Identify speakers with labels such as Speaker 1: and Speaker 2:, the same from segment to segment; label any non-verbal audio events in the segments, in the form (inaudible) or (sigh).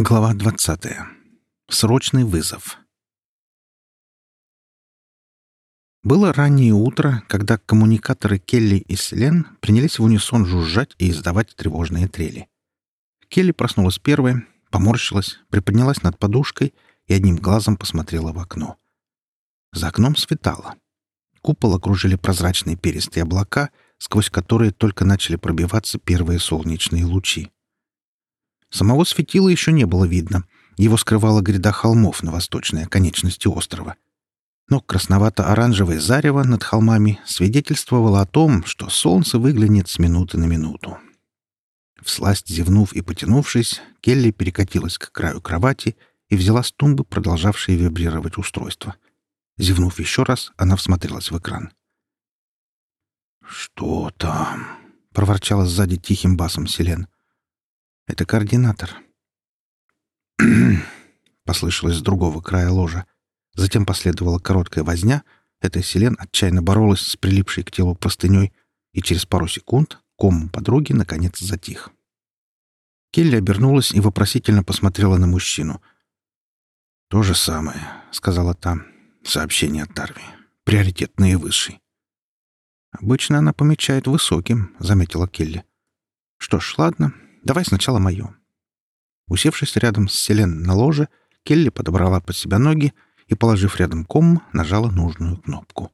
Speaker 1: Глава 20. Срочный вызов. Было раннее утро, когда коммуникаторы Келли и Селен принялись в унисон жужжать и издавать тревожные трели. Келли проснулась первой, поморщилась, приподнялась над подушкой и одним глазом посмотрела в окно. За окном светало. Купол окружили прозрачные перистые облака, сквозь которые только начали пробиваться первые солнечные лучи. Самого светила еще не было видно. Его скрывала гряда холмов на восточной оконечности острова. Но красновато-оранжевое зарево над холмами свидетельствовало о том, что солнце выглянет с минуты на минуту. Всласть зевнув и потянувшись, Келли перекатилась к краю кровати и взяла с тумбы продолжавшее вибрировать устройство. Зевнув еще раз, она всмотрелась в экран. «Что там?» — проворчала сзади тихим басом Селен. Это координатор. (clears throat) послышалось с другого края ложа. Затем последовала короткая возня. Эта Селен отчаянно боролась с прилипшей к телу простыней, и через пару секунд ком подруги наконец затих. Келли обернулась и вопросительно посмотрела на мужчину. «То же самое», — сказала та. «Сообщение от Тарви. Приоритет наивысший». «Обычно она помечает высоким», — заметила Келли. «Что ж, ладно, Давай сначала мое». Усевшись рядом с Селен на ложе, Келли подобрала под себя ноги и, положив рядом ком, нажала нужную кнопку.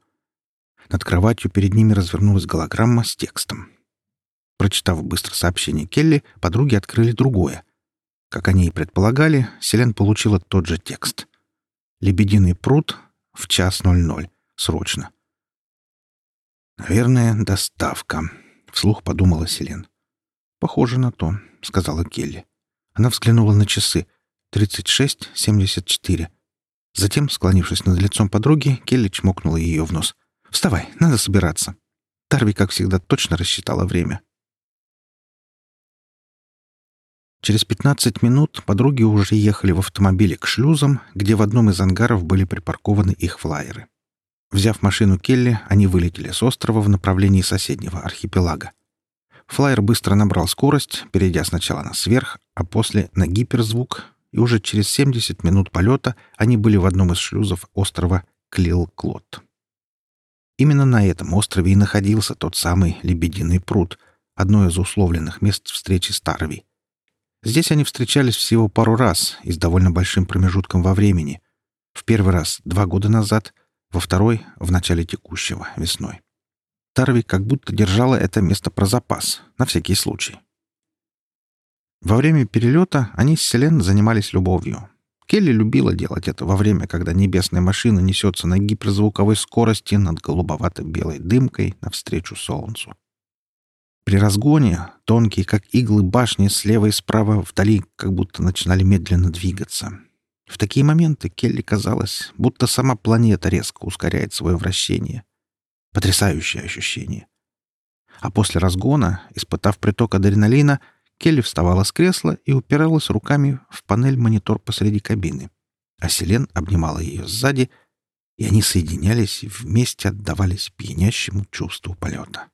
Speaker 1: Над кроватью перед ними развернулась голограмма с текстом. Прочитав быстро сообщение Келли, подруги открыли другое. Как они и предполагали, Селен получила тот же текст. «Лебединый пруд в час ноль ноль. Срочно». «Наверное, доставка», — вслух подумала Селен. «Похоже на то», — сказала Келли. Она взглянула на часы. «Тридцать шесть, семьдесят четыре». Затем, склонившись над лицом подруги, Келли чмокнула ее в нос. «Вставай, надо собираться». Тарви, как всегда, точно рассчитала время. Через пятнадцать минут подруги уже ехали в автомобиле к шлюзам, где в одном из ангаров были припаркованы их флайеры. Взяв машину Келли, они вылетели с острова в направлении соседнего архипелага. Флайер быстро набрал скорость, перейдя сначала на сверх, а после на гиперзвук, и уже через 70 минут полета они были в одном из шлюзов острова Клил-Клот. Именно на этом острове и находился тот самый Лебединый пруд, одно из условленных мест встречи с Тарви. Здесь они встречались всего пару раз и с довольно большим промежутком во времени. В первый раз два года назад, во второй — в начале текущего, весной. Тарви как будто держала это место про запас, на всякий случай. Во время перелета они с Селен занимались любовью. Келли любила делать это во время, когда небесная машина несется на гиперзвуковой скорости над голубовато-белой дымкой навстречу солнцу. При разгоне тонкие, как иглы башни слева и справа вдали как будто начинали медленно двигаться. В такие моменты Келли казалось, будто сама планета резко ускоряет свое вращение — Потрясающее ощущение. А после разгона, испытав приток адреналина, Келли вставала с кресла и упиралась руками в панель-монитор посреди кабины. А Селен обнимала ее сзади, и они соединялись и вместе отдавались пьянящему чувству полета.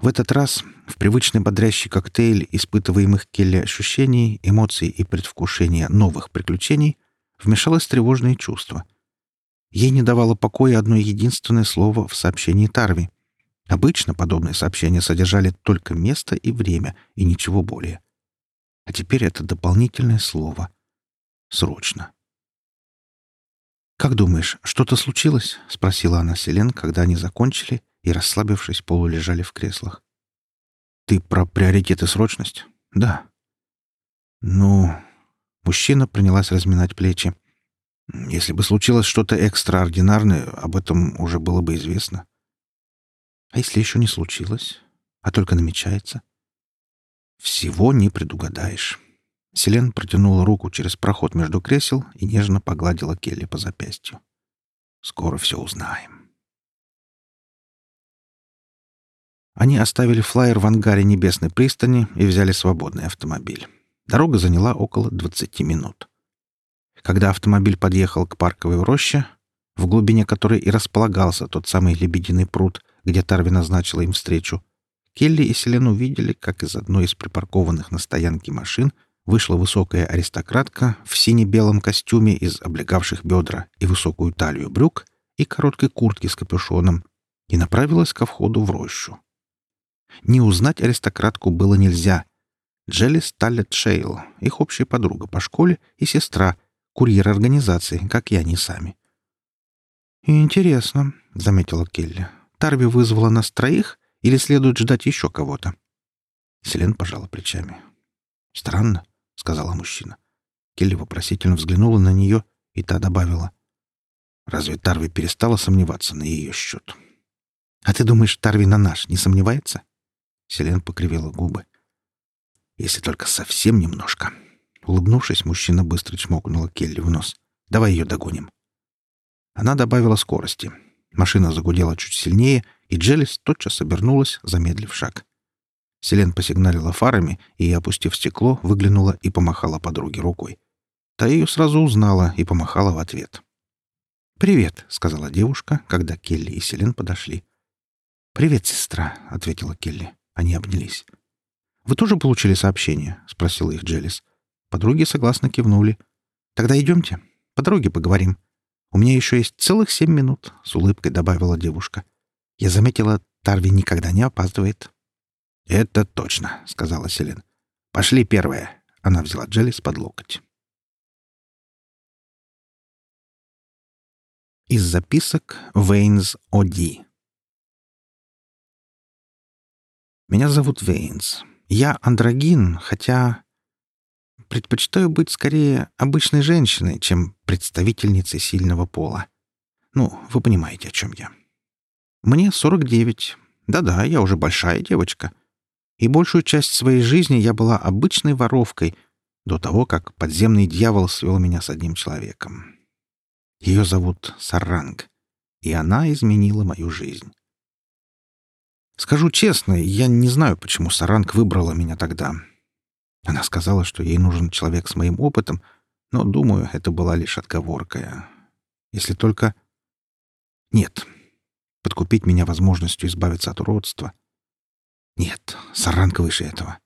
Speaker 1: В этот раз в привычный бодрящий коктейль испытываемых Келли ощущений, эмоций и предвкушения новых приключений вмешалось тревожное чувство — Ей не давало покоя одно единственное слово в сообщении Тарви. Обычно подобные сообщения содержали только место и время, и ничего более. А теперь это дополнительное слово. Срочно. «Как думаешь, что-то случилось?» — спросила она Селен, когда они закончили и, расслабившись, полулежали в креслах. «Ты про приоритет и срочность?» «Да». «Ну...» Мужчина принялась разминать плечи. Если бы случилось что-то экстраординарное, об этом уже было бы известно. А если еще не случилось, а только намечается? Всего не предугадаешь. Селен протянула руку через проход между кресел и нежно погладила Келли по запястью. Скоро все узнаем. Они оставили флайер в ангаре Небесной пристани и взяли свободный автомобиль. Дорога заняла около 20 минут. Когда автомобиль подъехал к парковой роще, в глубине которой и располагался тот самый лебединый пруд, где Тарви назначила им встречу, Келли и Селен увидели, как из одной из припаркованных на стоянке машин вышла высокая аристократка в сине-белом костюме из облегавших бедра и высокую талию брюк и короткой куртки с капюшоном и направилась ко входу в рощу. Не узнать аристократку было нельзя. Джелли Таллет Шейл, их общая подруга по школе и сестра, курьер организации, как и они сами. «Интересно», — заметила Келли. «Тарби вызвала нас троих или следует ждать еще кого-то?» Селен пожала плечами. «Странно», — сказала мужчина. Келли вопросительно взглянула на нее, и та добавила. «Разве Тарви перестала сомневаться на ее счет?» «А ты думаешь, Тарви на наш не сомневается?» Селен покривила губы. «Если только совсем немножко». Улыбнувшись, мужчина быстро чмокнула Келли в нос. «Давай ее догоним». Она добавила скорости. Машина загудела чуть сильнее, и Джелис тотчас обернулась, замедлив шаг. Селен посигналила фарами и, опустив стекло, выглянула и помахала подруге рукой. Та ее сразу узнала и помахала в ответ. «Привет», — сказала девушка, когда Келли и Селен подошли. «Привет, сестра», — ответила Келли. Они обнялись. «Вы тоже получили сообщение?» — спросила их Джелис. Подруги согласно кивнули. «Тогда идемте. По дороге поговорим. У меня еще есть целых семь минут», — с улыбкой добавила девушка. «Я заметила, Тарви никогда не опаздывает». «Это точно», — сказала Селен. «Пошли первая». Она взяла Джелис под локоть. Из записок Вейнс О'Ди Меня зовут Вейнс. Я андрогин, хотя предпочитаю быть скорее обычной женщиной, чем представительницей сильного пола. Ну, вы понимаете, о чем я. Мне 49. Да-да, я уже большая девочка. И большую часть своей жизни я была обычной воровкой до того, как подземный дьявол свел меня с одним человеком. Ее зовут Саранг, и она изменила мою жизнь. Скажу честно, я не знаю, почему Саранг выбрала меня тогда. Она сказала, что ей нужен человек с моим опытом, но, думаю, это была лишь отговорка. Если только... Нет. Подкупить меня возможностью избавиться от уродства. Нет, Саранг выше этого.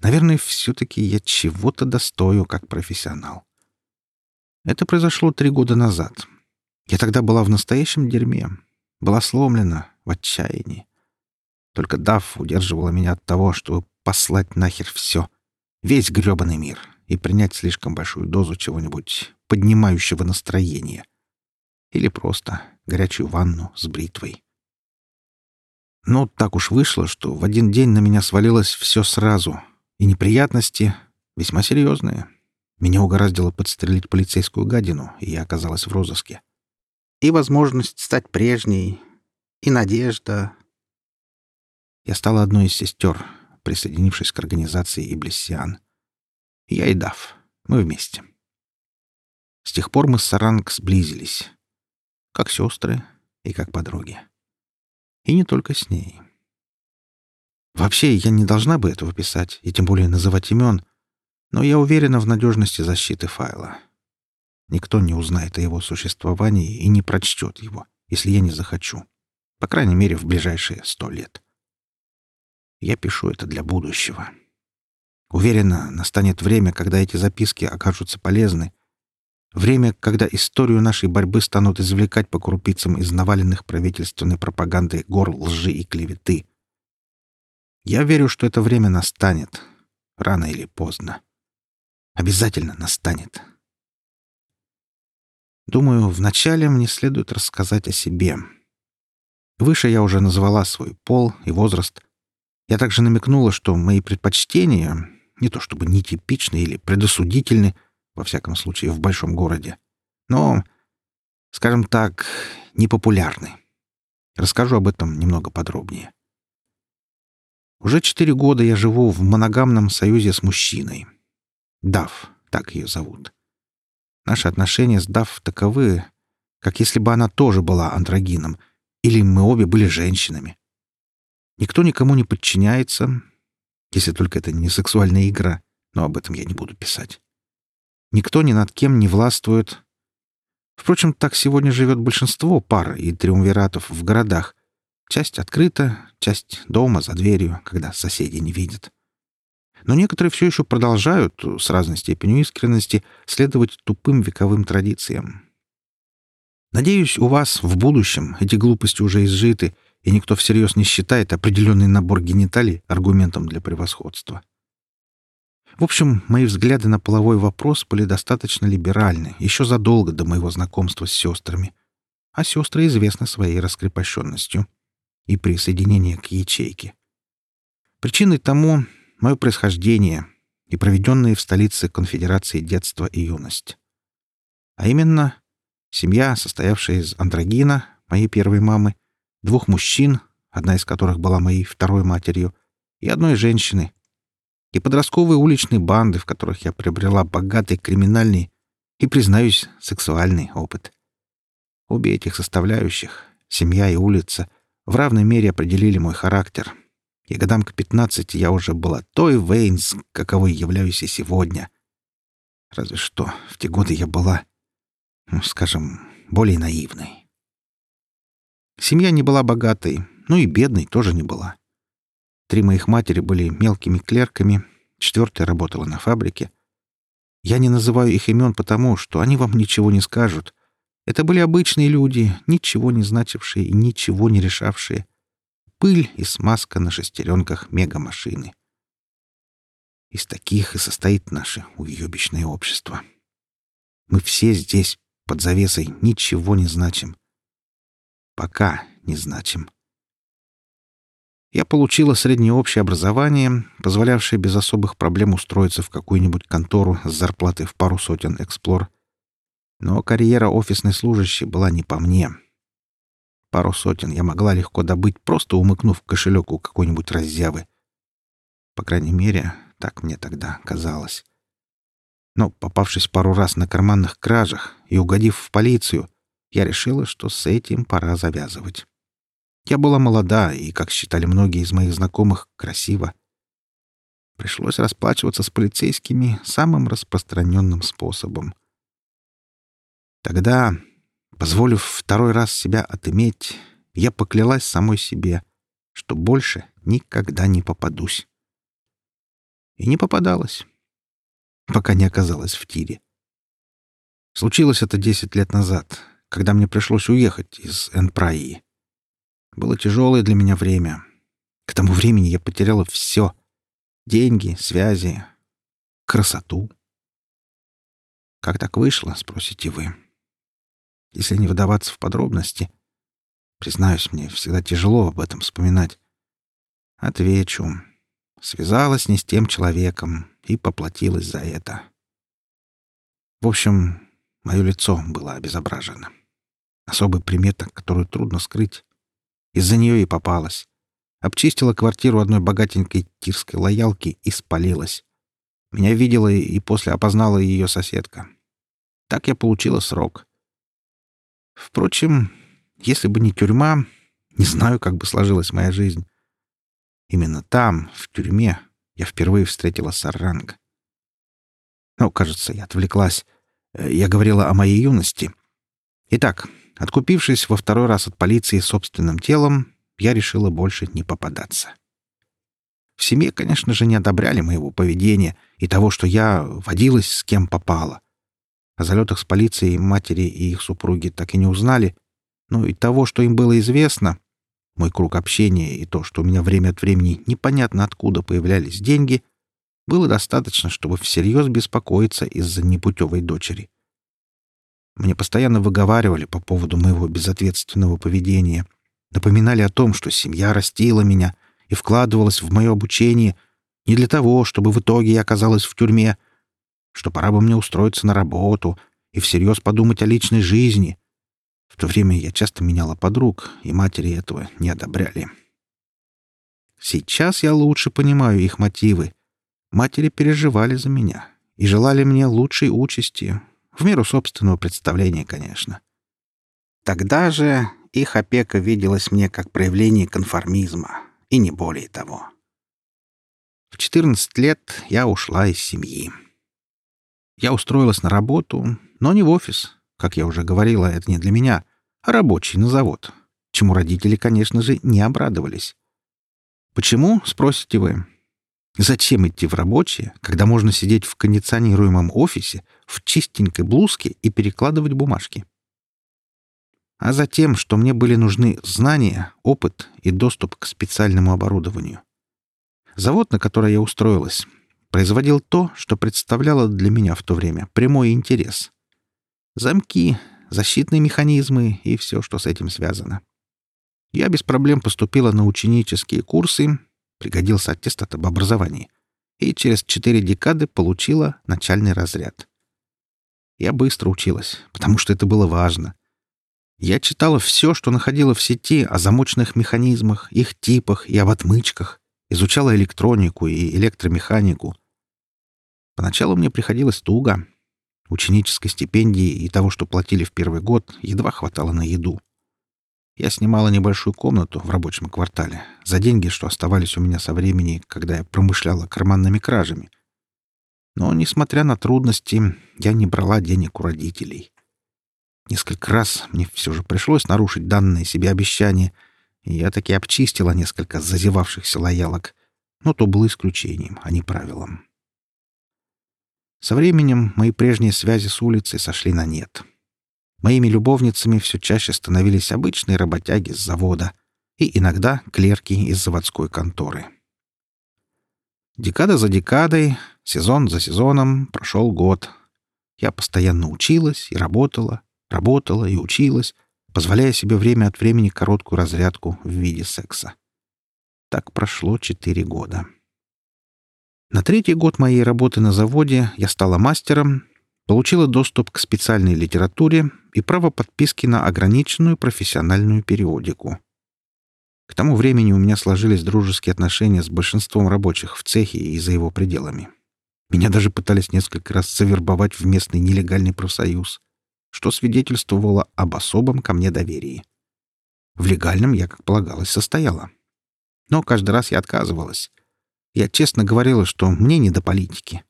Speaker 1: Наверное, все-таки я чего-то достою как профессионал. Это произошло три года назад. Я тогда была в настоящем дерьме. Была сломлена, в отчаянии. Только Дав удерживала меня от того, чтобы послать нахер все, весь грёбаный мир, и принять слишком большую дозу чего-нибудь поднимающего настроение. Или просто горячую ванну с бритвой. Но так уж вышло, что в один день на меня свалилось все сразу, и неприятности весьма серьезные. Меня угораздило подстрелить полицейскую гадину, и я оказалась в розыске. И возможность стать прежней, и надежда, я стала одной из сестер, присоединившись к организации Иблисиан. Я и Дав. Мы вместе. С тех пор мы с Саранг сблизились. Как сестры и как подруги. И не только с ней. Вообще, я не должна бы этого писать, и тем более называть имен, но я уверена в надежности защиты файла. Никто не узнает о его существовании и не прочтет его, если я не захочу. По крайней мере, в ближайшие сто лет. Я пишу это для будущего. Уверена, настанет время, когда эти записки окажутся полезны. Время, когда историю нашей борьбы станут извлекать по крупицам из наваленных правительственной пропаганды гор лжи и клеветы. Я верю, что это время настанет. Рано или поздно. Обязательно настанет. Думаю, вначале мне следует рассказать о себе. Выше я уже назвала свой пол и возраст, я также намекнула, что мои предпочтения не то чтобы нетипичны или предосудительны, во всяком случае в большом городе, но, скажем так, непопулярны. Расскажу об этом немного подробнее. Уже четыре года я живу в моногамном союзе с мужчиной. Дав, так ее зовут. Наши отношения с Дав таковы, как если бы она тоже была андрогином, или мы обе были женщинами. Никто никому не подчиняется, если только это не сексуальная игра, но об этом я не буду писать. Никто ни над кем не властвует. Впрочем, так сегодня живет большинство пар и триумвиратов в городах. Часть открыта, часть дома за дверью, когда соседи не видят. Но некоторые все еще продолжают, с разной степенью искренности, следовать тупым вековым традициям. Надеюсь, у вас в будущем эти глупости уже изжиты, и никто всерьез не считает определенный набор гениталий аргументом для превосходства. В общем, мои взгляды на половой вопрос были достаточно либеральны еще задолго до моего знакомства с сестрами. А сестры известны своей раскрепощенностью и присоединение к ячейке. Причиной тому мое происхождение и проведенные в столице конфедерации детство и юность. А именно, семья, состоявшая из андрогина, моей первой мамы, двух мужчин, одна из которых была моей второй матерью, и одной женщины, и подростковые уличные банды, в которых я приобрела богатый криминальный и, признаюсь, сексуальный опыт. Обе этих составляющих, семья и улица, в равной мере определили мой характер — и годам к пятнадцати я уже была той Вейнс, каковой являюсь и сегодня. Разве что в те годы я была, ну, скажем, более наивной. Семья не была богатой, ну и бедной тоже не была. Три моих матери были мелкими клерками, четвертая работала на фабрике. Я не называю их имен потому, что они вам ничего не скажут. Это были обычные люди, ничего не значившие и ничего не решавшие — пыль и смазка на шестеренках мегамашины. Из таких и состоит наше уебищное общество. Мы все здесь, под завесой, ничего не значим. Пока не значим. Я получила среднее общее образование, позволявшее без особых проблем устроиться в какую-нибудь контору с зарплатой в пару сотен эксплор. Но карьера офисной служащей была не по мне — Пару сотен я могла легко добыть, просто умыкнув кошелек у какой-нибудь раззявы. По крайней мере, так мне тогда казалось. Но, попавшись пару раз на карманных кражах и угодив в полицию, я решила, что с этим пора завязывать. Я была молода и, как считали многие из моих знакомых, красива. Пришлось расплачиваться с полицейскими самым распространенным способом. Тогда Позволив второй раз себя отыметь, я поклялась самой себе, что больше никогда не попадусь. И не попадалась, пока не оказалась в тире. Случилось это десять лет назад, когда мне пришлось уехать из Энпраи. Было тяжелое для меня время. К тому времени я потеряла все — деньги, связи, красоту. Как так вышло, спросите вы? если не выдаваться в подробности. Признаюсь, мне всегда тяжело об этом вспоминать. Отвечу. Связалась не с тем человеком и поплатилась за это. В общем, мое лицо было обезображено. Особая примета, которую трудно скрыть. Из-за нее и попалась. Обчистила квартиру одной богатенькой тирской лоялки и спалилась. Меня видела и после опознала ее соседка. Так я получила срок. Впрочем, если бы не тюрьма, не знаю, как бы сложилась моя жизнь. Именно там, в тюрьме, я впервые встретила Саранг. Ну, кажется, я отвлеклась. Э, я говорила о моей юности. Итак, откупившись во второй раз от полиции собственным телом, я решила больше не попадаться. В семье, конечно же, не одобряли моего поведения и того, что я водилась с кем попало. О залетах с полицией матери и их супруги так и не узнали, но и того, что им было известно, мой круг общения и то, что у меня время от времени непонятно откуда появлялись деньги, было достаточно, чтобы всерьез беспокоиться из-за непутевой дочери. Мне постоянно выговаривали по поводу моего безответственного поведения, напоминали о том, что семья растила меня и вкладывалась в мое обучение не для того, чтобы в итоге я оказалась в тюрьме, что пора бы мне устроиться на работу и всерьез подумать о личной жизни. В то время я часто меняла подруг, и матери этого не одобряли. Сейчас я лучше понимаю их мотивы. Матери переживали за меня и желали мне лучшей участи, в меру собственного представления, конечно. Тогда же их опека виделась мне как проявление конформизма, и не более того. В 14 лет я ушла из семьи. Я устроилась на работу, но не в офис. Как я уже говорила, это не для меня, а рабочий на завод, чему родители, конечно же, не обрадовались. Почему, спросите вы? Зачем идти в рабочее, когда можно сидеть в кондиционируемом офисе, в чистенькой блузке и перекладывать бумажки? А затем, что мне были нужны знания, опыт и доступ к специальному оборудованию. Завод, на который я устроилась, производил то, что представляло для меня в то время прямой интерес. Замки, защитные механизмы и все, что с этим связано. Я без проблем поступила на ученические курсы, пригодился аттестат об образовании, и через четыре декады получила начальный разряд. Я быстро училась, потому что это было важно. Я читала все, что находила в сети о замочных механизмах, их типах и об отмычках, изучала электронику и электромеханику. Поначалу мне приходилось туго. Ученической стипендии и того, что платили в первый год, едва хватало на еду. Я снимала небольшую комнату в рабочем квартале за деньги, что оставались у меня со времени, когда я промышляла карманными кражами. Но, несмотря на трудности, я не брала денег у родителей. Несколько раз мне все же пришлось нарушить данное себе обещание, и я таки обчистила несколько зазевавшихся лоялок, но то было исключением, а не правилом. Со временем мои прежние связи с улицей сошли на нет — Моими любовницами все чаще становились обычные работяги с завода и иногда клерки из заводской конторы. Декада за декадой, сезон за сезоном прошел год. Я постоянно училась и работала, работала и училась, позволяя себе время от времени короткую разрядку в виде секса. Так прошло четыре года. На третий год моей работы на заводе я стала мастером получила доступ к специальной литературе и право подписки на ограниченную профессиональную периодику. К тому времени у меня сложились дружеские отношения с большинством рабочих в цехе и за его пределами. Меня даже пытались несколько раз завербовать в местный нелегальный профсоюз, что свидетельствовало об особом ко мне доверии. В легальном я, как полагалось, состояла. Но каждый раз я отказывалась. Я честно говорила, что мне не до политики.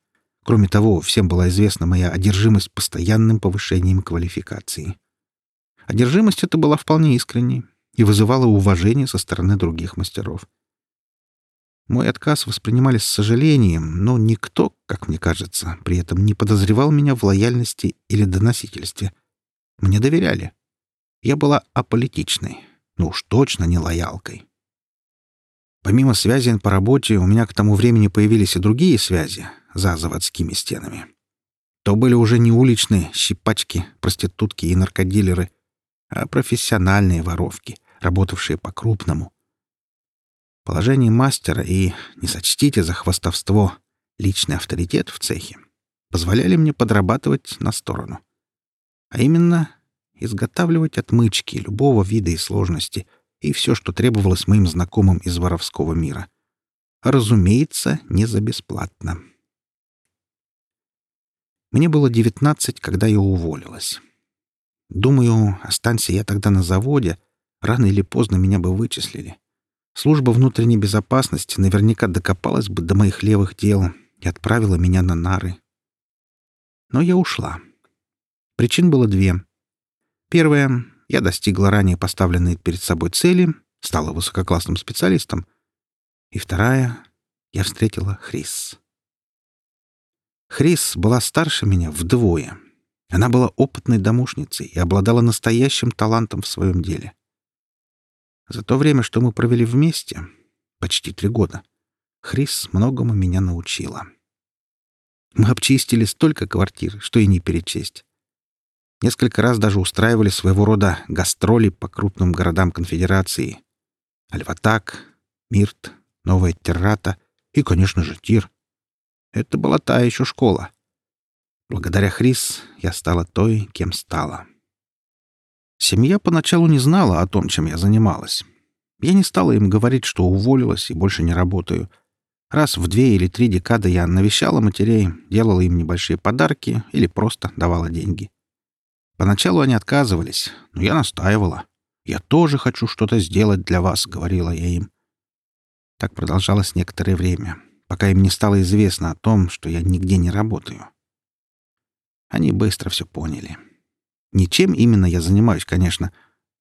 Speaker 1: Кроме того, всем была известна моя одержимость постоянным повышением квалификации. Одержимость эта была вполне искренней и вызывала уважение со стороны других мастеров. Мой отказ воспринимали с сожалением, но никто, как мне кажется, при этом не подозревал меня в лояльности или доносительстве. Мне доверяли. Я была аполитичной, но уж точно не лоялкой. Помимо связей по работе, у меня к тому времени появились и другие связи, за заводскими стенами. То были уже не уличные щипачки, проститутки и наркодилеры, а профессиональные воровки, работавшие по-крупному. Положение мастера и, не сочтите за хвастовство, личный авторитет в цехе позволяли мне подрабатывать на сторону. А именно, изготавливать отмычки любого вида и сложности и все, что требовалось моим знакомым из воровского мира. разумеется, не за бесплатно. Мне было девятнадцать, когда я уволилась. Думаю, останься я тогда на заводе, рано или поздно меня бы вычислили. Служба внутренней безопасности наверняка докопалась бы до моих левых дел и отправила меня на нары. Но я ушла. Причин было две. Первая — я достигла ранее поставленной перед собой цели, стала высококлассным специалистом. И вторая — я встретила Хрис. Хрис была старше меня вдвое. Она была опытной домушницей и обладала настоящим талантом в своем деле. За то время, что мы провели вместе, почти три года, Хрис многому меня научила. Мы обчистили столько квартир, что и не перечесть. Несколько раз даже устраивали своего рода гастроли по крупным городам конфедерации. Альватак, Мирт, Новая Террата и, конечно же, Тир — это была та еще школа. Благодаря Хрис я стала той, кем стала. Семья поначалу не знала о том, чем я занималась. Я не стала им говорить, что уволилась и больше не работаю. Раз в две или три декады я навещала матерей, делала им небольшие подарки или просто давала деньги. Поначалу они отказывались, но я настаивала. «Я тоже хочу что-то сделать для вас», — говорила я им. Так продолжалось некоторое время пока им не стало известно о том, что я нигде не работаю. Они быстро все поняли. Ничем именно я занимаюсь, конечно,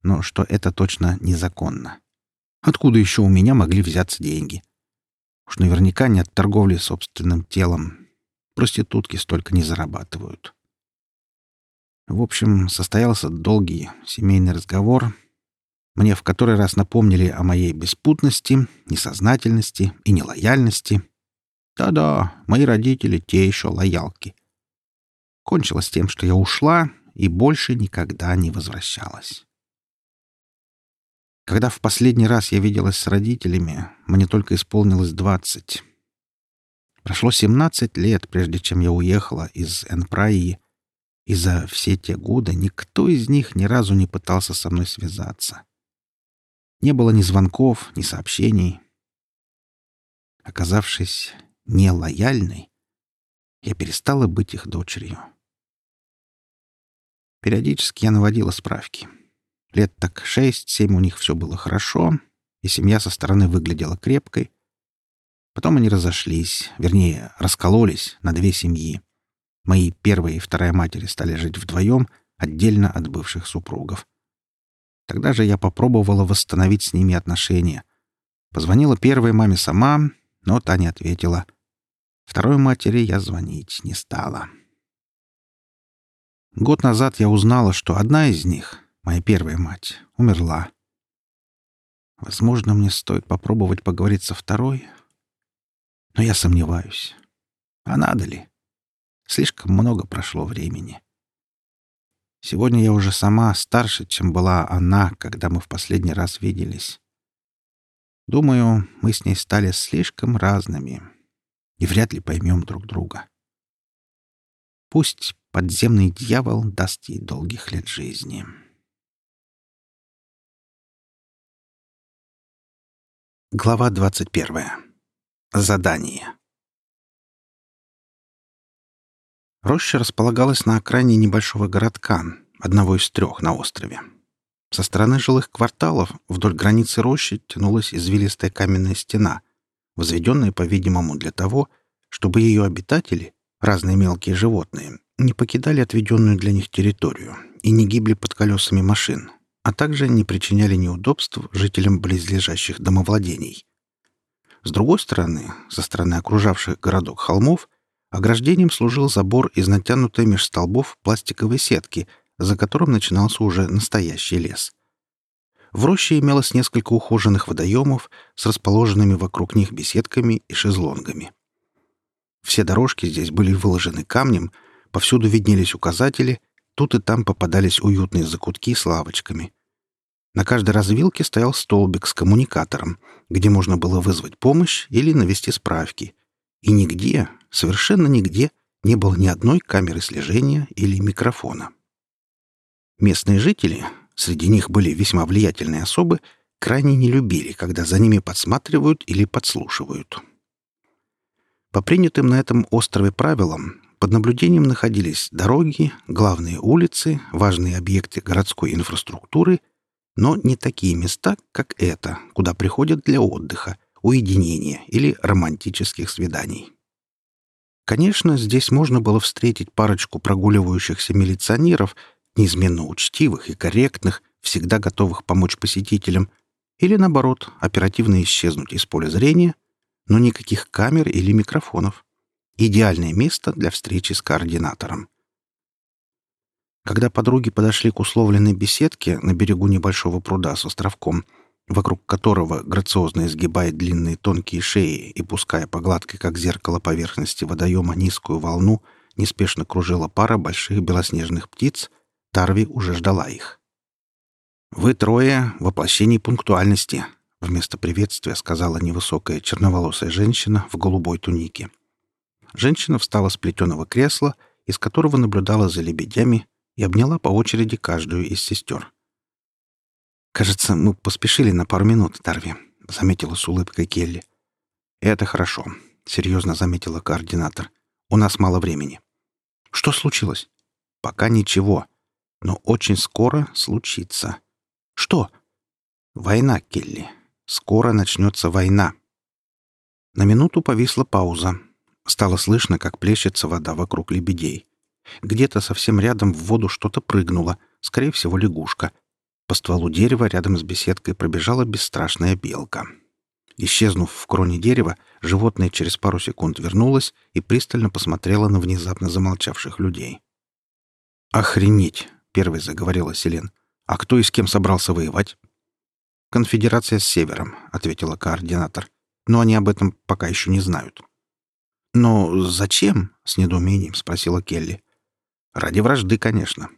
Speaker 1: но что это точно незаконно. Откуда еще у меня могли взяться деньги? Уж наверняка не от торговли собственным телом. Проститутки столько не зарабатывают. В общем, состоялся долгий семейный разговор. Мне в который раз напомнили о моей беспутности, несознательности и нелояльности. Да-да, мои родители те еще лоялки. Кончилось тем, что я ушла и больше никогда не возвращалась. Когда в последний раз я виделась с родителями, мне только исполнилось двадцать. Прошло семнадцать лет, прежде чем я уехала из Энпраи и за все те годы никто из них ни разу не пытался со мной связаться. Не было ни звонков, ни сообщений. Оказавшись нелояльной, я перестала быть их дочерью. Периодически я наводила справки. Лет так шесть-семь у них все было хорошо, и семья со стороны выглядела крепкой. Потом они разошлись, вернее, раскололись на две семьи. Мои первая и вторая матери стали жить вдвоем, отдельно от бывших супругов. Тогда же я попробовала восстановить с ними отношения. Позвонила первой маме сама, но та не ответила. Второй матери я звонить не стала. Год назад я узнала, что одна из них, моя первая мать, умерла. Возможно, мне стоит попробовать поговорить со второй, но я сомневаюсь. А надо ли? Слишком много прошло времени. Сегодня я уже сама старше, чем была она, когда мы в последний раз виделись. Думаю, мы с ней стали слишком разными и вряд ли поймем друг друга. Пусть подземный дьявол даст ей долгих лет жизни. Глава двадцать первая. Задание. Роща располагалась на окраине небольшого городка, одного из трех на острове. Со стороны жилых кварталов вдоль границы рощи тянулась извилистая каменная стена, возведенная, по-видимому, для того, чтобы ее обитатели, разные мелкие животные, не покидали отведенную для них территорию и не гибли под колесами машин, а также не причиняли неудобств жителям близлежащих домовладений. С другой стороны, со стороны окружавших городок холмов, Ограждением служил забор из натянутой меж столбов пластиковой сетки, за которым начинался уже настоящий лес. В роще имелось несколько ухоженных водоемов с расположенными вокруг них беседками и шезлонгами. Все дорожки здесь были выложены камнем, повсюду виднелись указатели, тут и там попадались уютные закутки с лавочками. На каждой развилке стоял столбик с коммуникатором, где можно было вызвать помощь или навести справки. И нигде, совершенно нигде не было ни одной камеры слежения или микрофона. Местные жители, среди них были весьма влиятельные особы, крайне не любили, когда за ними подсматривают или подслушивают. По принятым на этом острове правилам, под наблюдением находились дороги, главные улицы, важные объекты городской инфраструктуры, но не такие места, как это, куда приходят для отдыха, уединения или романтических свиданий. Конечно, здесь можно было встретить парочку прогуливающихся милиционеров, неизменно учтивых и корректных, всегда готовых помочь посетителям, или, наоборот, оперативно исчезнуть из поля зрения, но никаких камер или микрофонов. Идеальное место для встречи с координатором. Когда подруги подошли к условленной беседке на берегу небольшого пруда с островком — вокруг которого грациозно изгибает длинные тонкие шеи и, пуская по гладкой, как зеркало поверхности водоема, низкую волну, неспешно кружила пара больших белоснежных птиц, Тарви уже ждала их. «Вы трое — воплощение пунктуальности», — вместо приветствия сказала невысокая черноволосая женщина в голубой тунике. Женщина встала с плетеного кресла, из которого наблюдала за лебедями, и обняла по очереди каждую из сестер. «Кажется, мы поспешили на пару минут, Тарви», — заметила с улыбкой Келли. «Это хорошо», — серьезно заметила координатор. «У нас мало времени». «Что случилось?» «Пока ничего. Но очень скоро случится». «Что?» «Война, Келли. Скоро начнется война». На минуту повисла пауза. Стало слышно, как плещется вода вокруг лебедей. Где-то совсем рядом в воду что-то прыгнуло, скорее всего, лягушка — по стволу дерева рядом с беседкой пробежала бесстрашная белка. Исчезнув в кроне дерева, животное через пару секунд вернулось и пристально посмотрело на внезапно замолчавших людей. «Охренеть!» — первой заговорила Селен. «А кто и с кем собрался воевать?» «Конфедерация с Севером», — ответила координатор. «Но они об этом пока еще не знают». «Но зачем?» — с недоумением спросила Келли. «Ради вражды, конечно.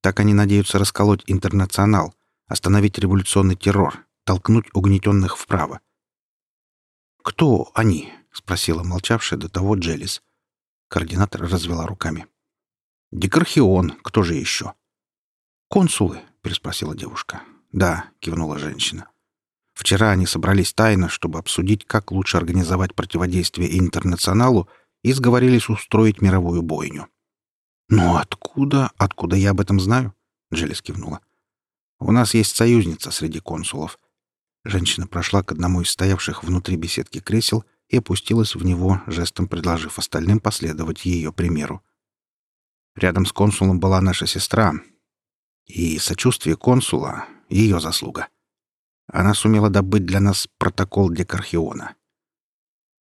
Speaker 1: Так они надеются расколоть интернационал, остановить революционный террор, толкнуть угнетенных вправо. «Кто они?» — спросила молчавшая до того Джелис. Координатор развела руками. «Декархион. Кто же еще?» «Консулы?» — переспросила девушка. «Да», — кивнула женщина. «Вчера они собрались тайно, чтобы обсудить, как лучше организовать противодействие интернационалу, и сговорились устроить мировую бойню». «Ну откуда? Откуда я об этом знаю?» — Джелис кивнула. «У нас есть союзница среди консулов. Женщина прошла к одному из стоявших внутри беседки кресел и опустилась в него, жестом предложив остальным последовать ее примеру. Рядом с консулом была наша сестра, и сочувствие консула — ее заслуга. Она сумела добыть для нас протокол Декархиона.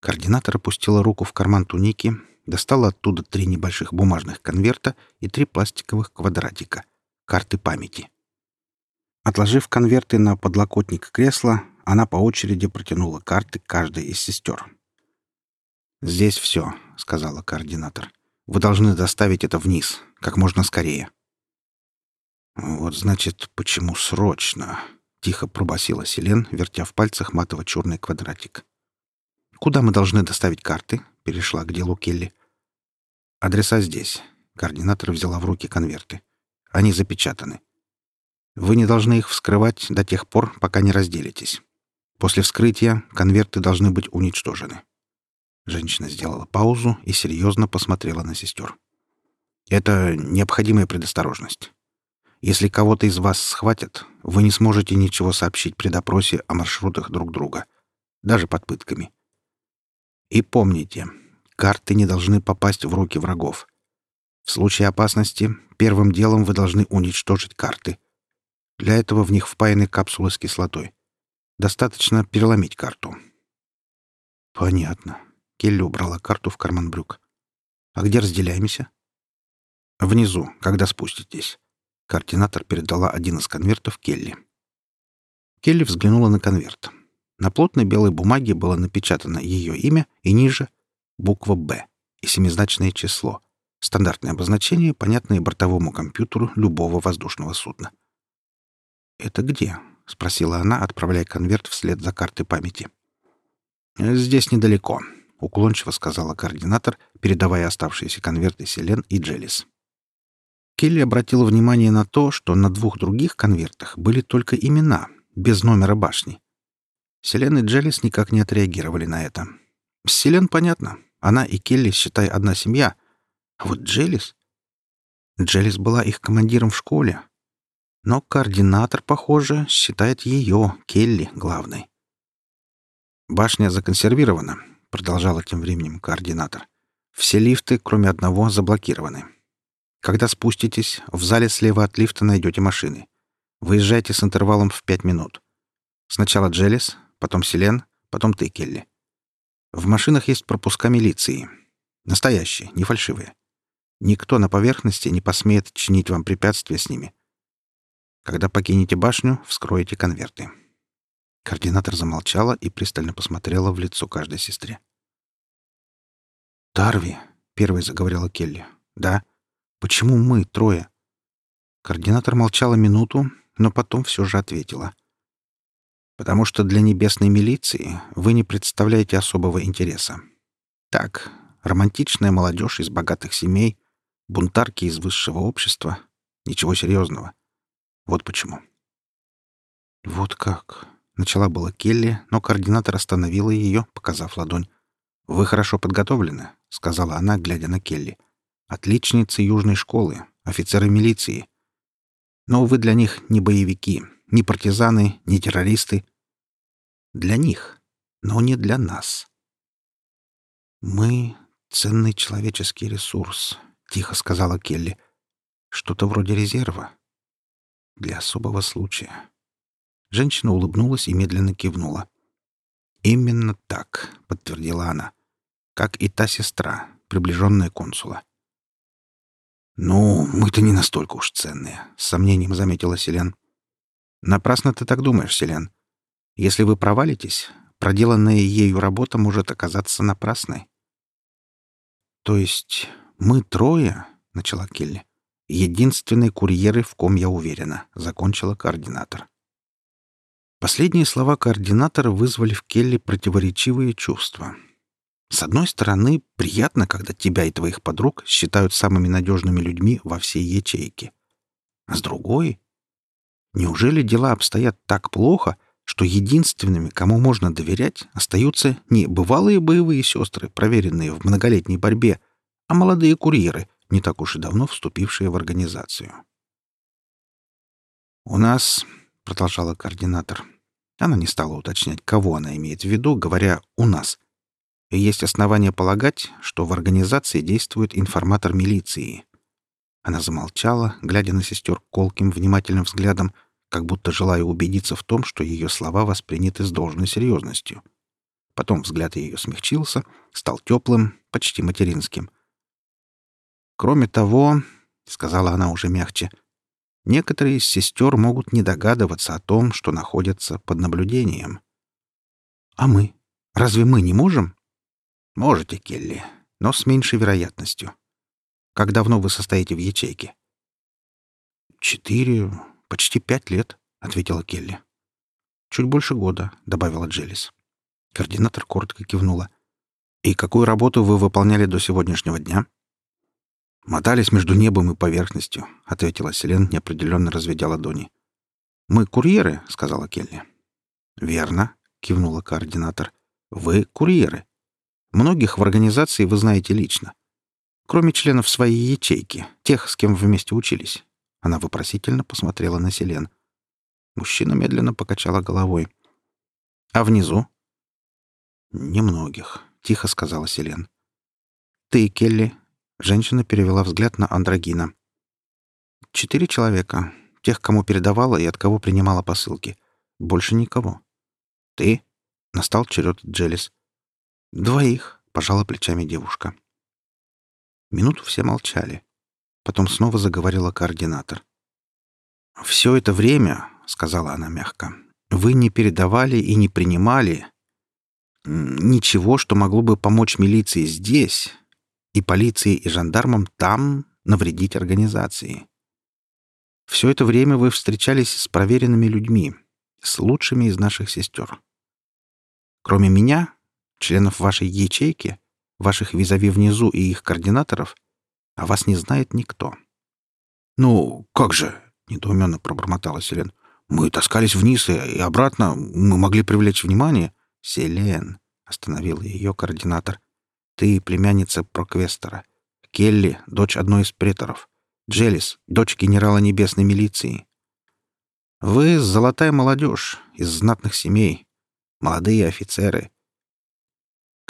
Speaker 1: Координатор опустила руку в карман туники, достала оттуда три небольших бумажных конверта и три пластиковых квадратика — карты памяти. Отложив конверты на подлокотник кресла, она по очереди протянула карты каждой из сестер. «Здесь все», — сказала координатор. «Вы должны доставить это вниз, как можно скорее». «Вот, значит, почему срочно?» — тихо пробасила Селен, вертя в пальцах матово-черный квадратик. «Куда мы должны доставить карты?» — перешла к делу Келли. «Адреса здесь». Координатор взяла в руки конверты. «Они запечатаны. Вы не должны их вскрывать до тех пор, пока не разделитесь. После вскрытия конверты должны быть уничтожены». Женщина сделала паузу и серьезно посмотрела на сестер. «Это необходимая предосторожность. Если кого-то из вас схватят, вы не сможете ничего сообщить при допросе о маршрутах друг друга, даже под пытками. И помните, карты не должны попасть в руки врагов. В случае опасности первым делом вы должны уничтожить карты — для этого в них впаяны капсулы с кислотой. Достаточно переломить карту. Понятно. Келли убрала карту в карман брюк. А где разделяемся? Внизу, когда спуститесь. Координатор передала один из конвертов Келли. Келли взглянула на конверт. На плотной белой бумаге было напечатано ее имя и ниже буква «Б» и семизначное число. Стандартное обозначение, понятное бортовому компьютеру любого воздушного судна. «Это где?» — спросила она, отправляя конверт вслед за картой памяти. «Здесь недалеко», — уклончиво сказала координатор, передавая оставшиеся конверты Селен и Джелис. Келли обратила внимание на то, что на двух других конвертах были только имена, без номера башни. Селен и Джелис никак не отреагировали на это. Селен понятно. Она и Келли, считай, одна семья. А вот Джелис... Джелис была их командиром в школе, но координатор, похоже, считает ее, Келли, главной. «Башня законсервирована», — продолжала тем временем координатор. «Все лифты, кроме одного, заблокированы. Когда спуститесь, в зале слева от лифта найдете машины. Выезжайте с интервалом в пять минут. Сначала Джелис, потом Селен, потом ты, Келли. В машинах есть пропуска милиции. Настоящие, не фальшивые. Никто на поверхности не посмеет чинить вам препятствия с ними. Когда покинете башню, вскроете конверты». Координатор замолчала и пристально посмотрела в лицо каждой сестре. «Тарви», — первой заговорила Келли. «Да? Почему мы трое?» Координатор молчала минуту, но потом все же ответила. «Потому что для небесной милиции вы не представляете особого интереса. Так, романтичная молодежь из богатых семей, бунтарки из высшего общества. Ничего серьезного. Вот почему. «Вот как?» — начала была Келли, но координатор остановила ее, показав ладонь. «Вы хорошо подготовлены», — сказала она, глядя на Келли. «Отличницы южной школы, офицеры милиции. Но вы для них не боевики, не партизаны, не террористы. Для них, но не для нас». «Мы — ценный человеческий ресурс», — тихо сказала Келли. «Что-то вроде резерва. Для особого случая. Женщина улыбнулась и медленно кивнула. «Именно так», — подтвердила она. «Как и та сестра, приближенная консула». «Ну, мы-то не настолько уж ценные», — с сомнением заметила Селен. «Напрасно ты так думаешь, Селен. Если вы провалитесь, проделанная ею работа может оказаться напрасной». «То есть мы трое?» — начала Келли. «Единственные курьеры, в ком я уверена», — закончила координатор. Последние слова координатора вызвали в Келли противоречивые чувства. С одной стороны, приятно, когда тебя и твоих подруг считают самыми надежными людьми во всей ячейке. А с другой, неужели дела обстоят так плохо, что единственными, кому можно доверять, остаются не бывалые боевые сестры, проверенные в многолетней борьбе, а молодые курьеры, не так уж и давно вступившие в организацию. «У нас — продолжала координатор. Она не стала уточнять, кого она имеет в виду, говоря «у нас». И есть основания полагать, что в организации действует информатор милиции. Она замолчала, глядя на сестер колким, внимательным взглядом, как будто желая убедиться в том, что ее слова восприняты с должной серьезностью. Потом взгляд ее смягчился, стал теплым, почти материнским. «Кроме того», — сказала она уже мягче, — Некоторые из сестер могут не догадываться о том, что находятся под наблюдением. А мы? Разве мы не можем? Можете, Келли, но с меньшей вероятностью. Как давно вы состоите в ячейке? Четыре, почти пять лет, ответила Келли. Чуть больше года, добавила Джелис. Координатор коротко кивнула. И какую работу вы выполняли до сегодняшнего дня? «Мотались между небом и поверхностью», — ответила Селен, неопределенно разведя ладони. «Мы курьеры», — сказала Келли. «Верно», — кивнула координатор. «Вы курьеры. Многих в организации вы знаете лично. Кроме членов своей ячейки, тех, с кем вместе учились». Она вопросительно посмотрела на Селен. Мужчина медленно покачала головой. «А внизу?» «Немногих», — тихо сказала Селен. «Ты, Келли, Женщина перевела взгляд на Андрогина. «Четыре человека. Тех, кому передавала и от кого принимала посылки. Больше никого. Ты?» — настал черед Джелис. «Двоих», — пожала плечами девушка. Минуту все молчали. Потом снова заговорила координатор. «Все это время, — сказала она мягко, — вы не передавали и не принимали ничего, что могло бы помочь милиции здесь, и полиции, и жандармам там навредить организации. Все это время вы встречались с проверенными людьми, с лучшими из наших сестер. Кроме меня, членов вашей ячейки, ваших визави внизу и их координаторов, о вас не знает никто. «Ну, как же?» — недоуменно пробормотала Селен. «Мы таскались вниз и обратно. Мы могли привлечь внимание». «Селен», — остановил ее координатор, ты племянница проквестора. Келли — дочь одной из преторов. Джелис — дочь генерала небесной милиции. Вы — золотая молодежь из знатных семей, молодые офицеры.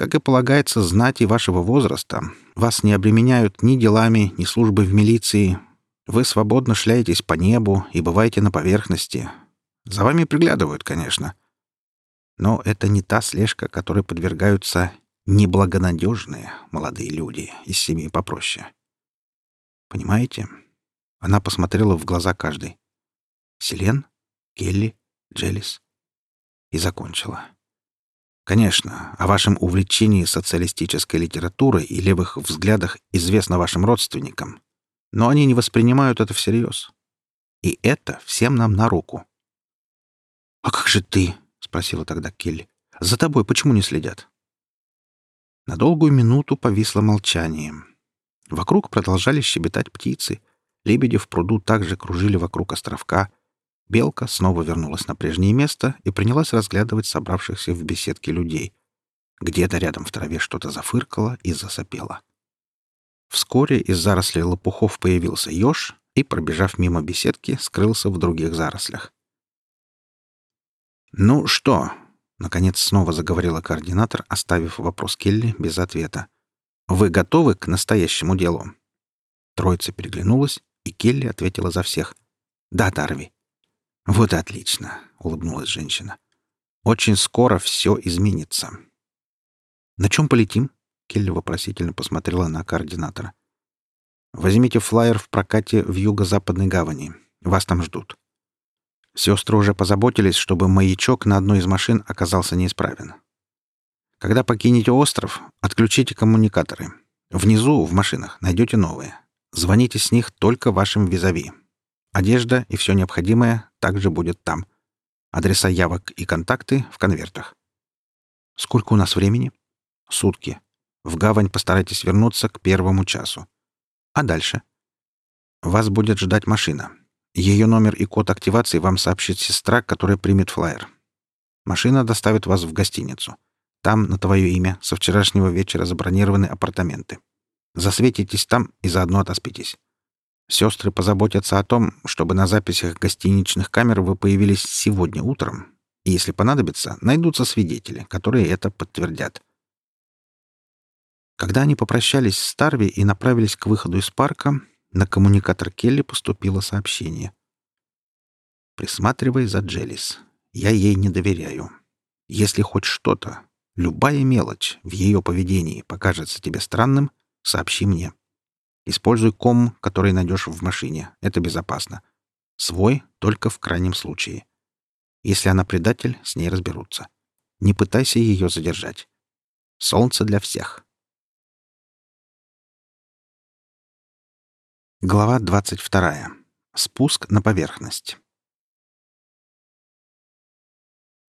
Speaker 1: Как и полагается знать и вашего возраста, вас не обременяют ни делами, ни службой в милиции. Вы свободно шляетесь по небу и бываете на поверхности. За вами приглядывают, конечно. Но это не та слежка, которой подвергаются неблагонадежные молодые люди из семьи попроще. Понимаете? Она посмотрела в глаза каждой. Селен, Келли, Джелис. И закончила. Конечно, о вашем увлечении социалистической литературой и левых взглядах известно вашим родственникам, но они не воспринимают это всерьез. И это всем нам на руку. «А как же ты?» — спросила тогда Келли. «За тобой почему не следят?» На долгую минуту повисло молчание. Вокруг продолжали щебетать птицы. Лебеди в пруду также кружили вокруг островка. Белка снова вернулась на прежнее место и принялась разглядывать собравшихся в беседке людей. Где-то рядом в траве что-то зафыркало и засопело. Вскоре из зарослей лопухов появился еж и, пробежав мимо беседки, скрылся в других зарослях. «Ну что, Наконец снова заговорила координатор, оставив вопрос Келли без ответа. «Вы готовы к настоящему делу?» Троица переглянулась, и Келли ответила за всех. «Да, Тарви». «Вот и отлично», — улыбнулась женщина. Очень скоро все изменится. «На чем полетим?» — Келли вопросительно посмотрела на координатора. «Возьмите флайер в прокате в юго-западной гавани. Вас там ждут». Сестры уже позаботились, чтобы маячок на одной из машин оказался неисправен. Когда покинете остров, отключите коммуникаторы. Внизу, в машинах, найдете новые. Звоните с них только вашим визави. Одежда и все необходимое также будет там. Адреса явок и контакты в конвертах. Сколько у нас времени? Сутки. В гавань постарайтесь вернуться к первому часу. А дальше? Вас будет ждать машина. Ее номер и код активации вам сообщит сестра, которая примет флайер. Машина доставит вас в гостиницу. Там на твое имя со вчерашнего вечера забронированы апартаменты. Засветитесь там и заодно отоспитесь. Сестры позаботятся о том, чтобы на записях гостиничных камер вы появились сегодня утром. И если понадобится, найдутся свидетели, которые это подтвердят. Когда они попрощались с Тарви и направились к выходу из парка, на коммуникатор Келли поступило сообщение. «Присматривай за Джелис. Я ей не доверяю. Если хоть что-то, любая мелочь в ее поведении покажется тебе странным, сообщи мне. Используй ком, который найдешь в машине. Это безопасно. Свой только в крайнем случае. Если она предатель, с ней разберутся. Не пытайся ее задержать. Солнце для всех. Глава 22. Спуск на поверхность.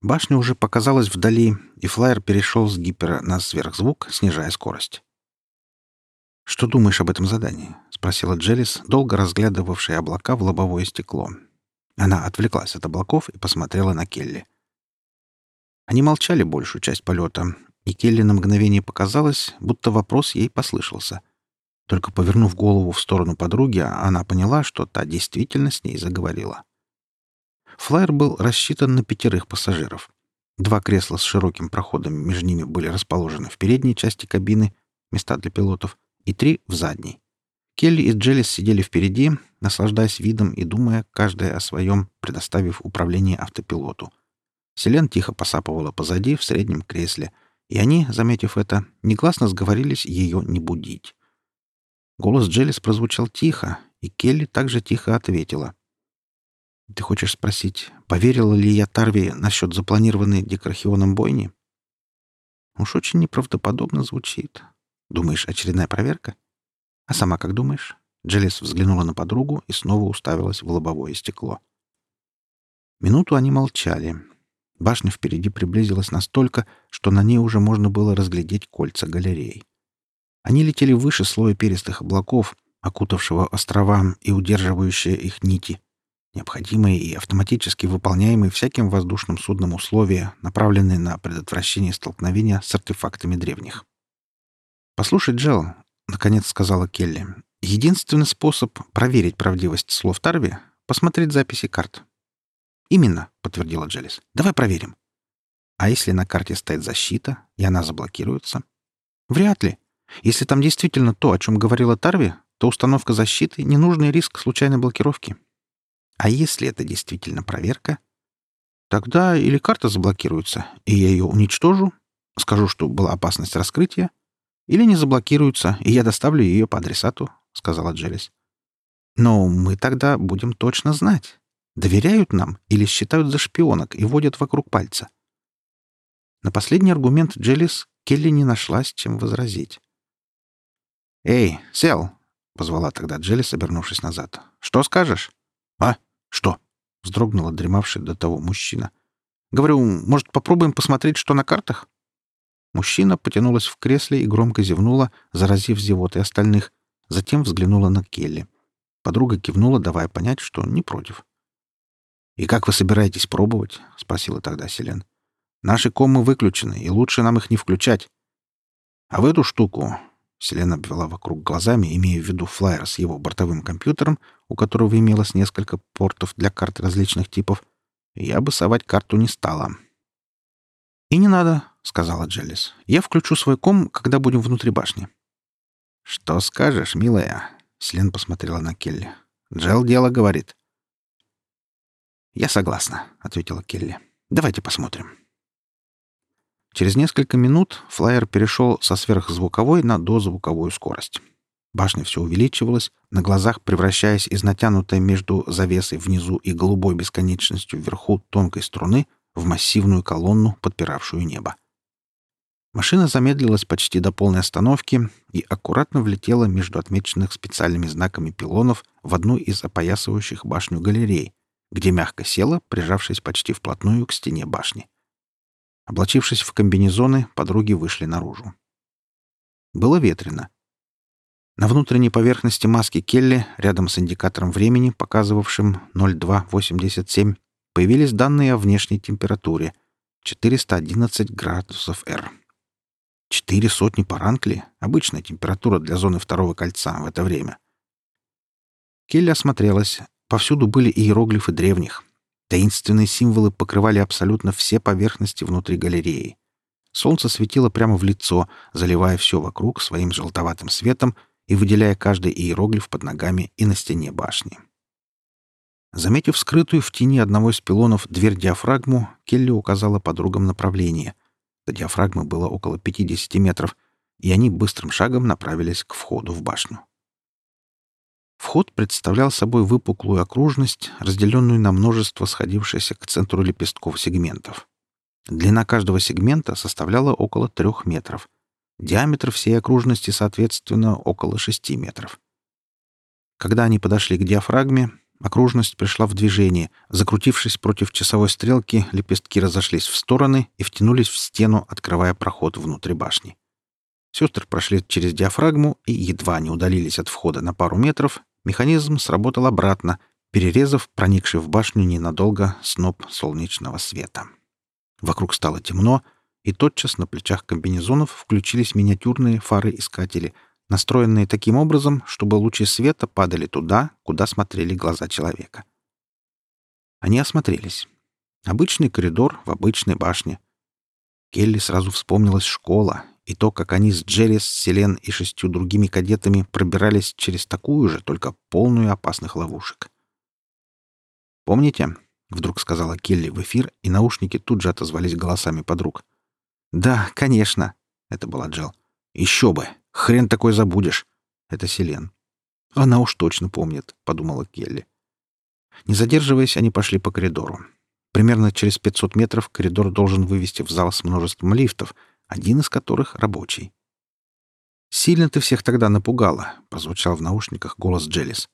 Speaker 1: Башня уже показалась вдали, и флайер перешел с гипера на сверхзвук, снижая скорость. «Что думаешь об этом задании?» — спросила Джелис, долго разглядывавшая облака в лобовое стекло. Она отвлеклась от облаков и посмотрела на Келли. Они молчали большую часть полета, и Келли на мгновение показалось, будто вопрос ей послышался — только повернув голову в сторону подруги, она поняла, что та действительно с ней заговорила. Флайер был рассчитан на пятерых пассажиров. Два кресла с широким проходом между ними были расположены в передней части кабины, места для пилотов, и три — в задней. Келли и Джеллис сидели впереди, наслаждаясь видом и думая, каждая о своем, предоставив управление автопилоту. Селен тихо посапывала позади в среднем кресле, и они, заметив это, негласно сговорились ее не будить. Голос Джелис прозвучал тихо, и Келли также тихо ответила. «Ты хочешь спросить, поверила ли я Тарви насчет запланированной декрахионом бойни?» «Уж очень неправдоподобно звучит. Думаешь, очередная проверка? А сама как думаешь?» Джелис взглянула на подругу и снова уставилась в лобовое стекло. Минуту они молчали. Башня впереди приблизилась настолько, что на ней уже можно было разглядеть кольца галерей. Они летели выше слоя перистых облаков, окутавшего острова и удерживающие их нити. Необходимые и автоматически выполняемые всяким воздушным судном условия, направленные на предотвращение столкновения с артефактами древних. «Послушай, Джел», — наконец сказала Келли, — «единственный способ проверить правдивость слов Тарви — посмотреть записи карт». «Именно», — подтвердила Джелис. «Давай проверим». «А если на карте стоит защита, и она заблокируется?» «Вряд ли. Если там действительно то, о чем говорила Тарви, то установка защиты — ненужный риск случайной блокировки. А если это действительно проверка? Тогда или карта заблокируется, и я ее уничтожу, скажу, что была опасность раскрытия, или не заблокируется, и я доставлю ее по адресату, — сказала Джелис. Но мы тогда будем точно знать, доверяют нам или считают за шпионок и водят вокруг пальца. На последний аргумент Джелис Келли не нашлась, чем возразить. «Эй, сел!» — позвала тогда Джелис, обернувшись назад. «Что скажешь?» «А? Что?» — вздрогнула дремавший до того мужчина. «Говорю, может, попробуем посмотреть, что на картах?» Мужчина потянулась в кресле и громко зевнула, заразив зевотой остальных, затем взглянула на Келли. Подруга кивнула, давая понять, что не против. «И как вы собираетесь пробовать?» — спросила тогда Селен. «Наши комы выключены, и лучше нам их не включать. А в эту штуку Селена обвела вокруг глазами, имея в виду флайер с его бортовым компьютером, у которого имелось несколько портов для карт различных типов. Я бы совать карту не стала. «И не надо», — сказала Джеллис. «Я включу свой ком, когда будем внутри башни». «Что скажешь, милая?» — Селен посмотрела на Келли. «Джел дело говорит». «Я согласна», — ответила Келли. «Давайте посмотрим». Через несколько минут флайер перешел со сверхзвуковой на дозвуковую скорость. Башня все увеличивалась, на глазах превращаясь из натянутой между завесой внизу и голубой бесконечностью вверху тонкой струны в массивную колонну, подпиравшую небо. Машина замедлилась почти до полной остановки и аккуратно влетела между отмеченных специальными знаками пилонов в одну из опоясывающих башню галерей, где мягко села, прижавшись почти вплотную к стене башни. Облачившись в комбинезоны, подруги вышли наружу. Было ветрено. На внутренней поверхности маски Келли, рядом с индикатором времени, показывавшим 0287, появились данные о внешней температуре — 411 градусов R. Четыре сотни по Ранкли — обычная температура для зоны второго кольца в это время. Келли осмотрелась. Повсюду были иероглифы древних. Таинственные символы покрывали абсолютно все поверхности внутри галереи. Солнце светило прямо в лицо, заливая все вокруг своим желтоватым светом — и выделяя каждый иероглиф под ногами и на стене башни. Заметив скрытую в тени одного из пилонов дверь-диафрагму, Келли указала подругам направление. До диафрагмы было около 50 метров, и они быстрым шагом направились к входу в башню. Вход представлял собой выпуклую окружность, разделенную на множество сходившихся к центру лепестков сегментов. Длина каждого сегмента составляла около трех метров — Диаметр всей окружности, соответственно, около 6 метров. Когда они подошли к диафрагме, окружность пришла в движение. Закрутившись против часовой стрелки, лепестки разошлись в стороны и втянулись в стену, открывая проход внутрь башни. Сестры прошли через диафрагму и едва не удалились от входа на пару метров, механизм сработал обратно, перерезав проникший в башню ненадолго сноп солнечного света. Вокруг стало темно, и тотчас на плечах комбинезонов включились миниатюрные фары-искатели, настроенные таким образом, чтобы лучи света падали туда, куда смотрели глаза человека. Они осмотрелись. Обычный коридор в обычной башне. Келли сразу вспомнилась школа и то, как они с Джеррис, Селен и шестью другими кадетами пробирались через такую же, только полную опасных ловушек. «Помните?» — вдруг сказала Келли в эфир, и наушники тут же отозвались голосами подруг. «Да, конечно», — это была Джел. «Еще бы! Хрен такой забудешь!» Это Селен. «Она уж точно помнит», — подумала Келли. Не задерживаясь, они пошли по коридору. Примерно через 500 метров коридор должен вывести в зал с множеством лифтов, один из которых рабочий. «Сильно ты всех тогда напугала», — прозвучал в наушниках голос Джелис.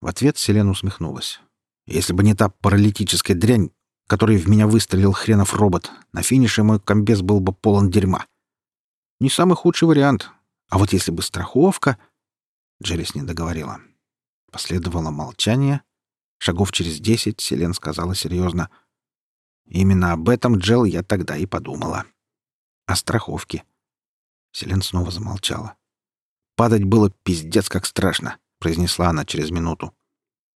Speaker 1: В ответ Селена усмехнулась. «Если бы не та паралитическая дрянь, который в меня выстрелил хренов робот, на финише мой комбез был бы полон дерьма. Не самый худший вариант. А вот если бы страховка... Джеррис не договорила. Последовало молчание. Шагов через десять Селен сказала серьезно. Именно об этом, Джел, я тогда и подумала. О страховке. Селен снова замолчала. «Падать было пиздец как страшно», — произнесла она через минуту.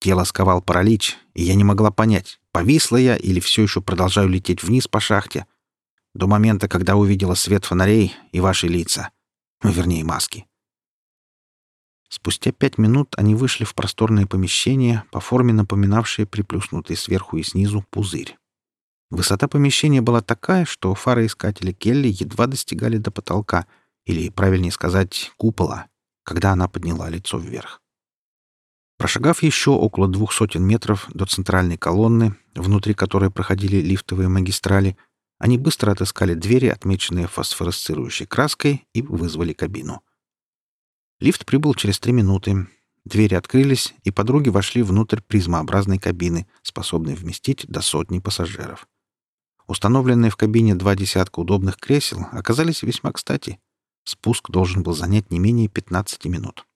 Speaker 1: Тело сковал паралич, и я не могла понять, повисла я или все еще продолжаю лететь вниз по шахте. До момента, когда увидела свет фонарей и ваши лица. Ну, вернее, маски. Спустя пять минут они вышли в просторное помещение, по форме напоминавшее приплюснутый сверху и снизу пузырь. Высота помещения была такая, что фары искателя Келли едва достигали до потолка, или, правильнее сказать, купола, когда она подняла лицо вверх. Прошагав еще около двух сотен метров до центральной колонны, внутри которой проходили лифтовые магистрали, они быстро отыскали двери, отмеченные фосфоресцирующей краской, и вызвали кабину. Лифт прибыл через три минуты. Двери открылись, и подруги вошли внутрь призмообразной кабины, способной вместить до сотни пассажиров. Установленные в кабине два десятка удобных кресел оказались весьма кстати. Спуск должен был занять не менее 15 минут.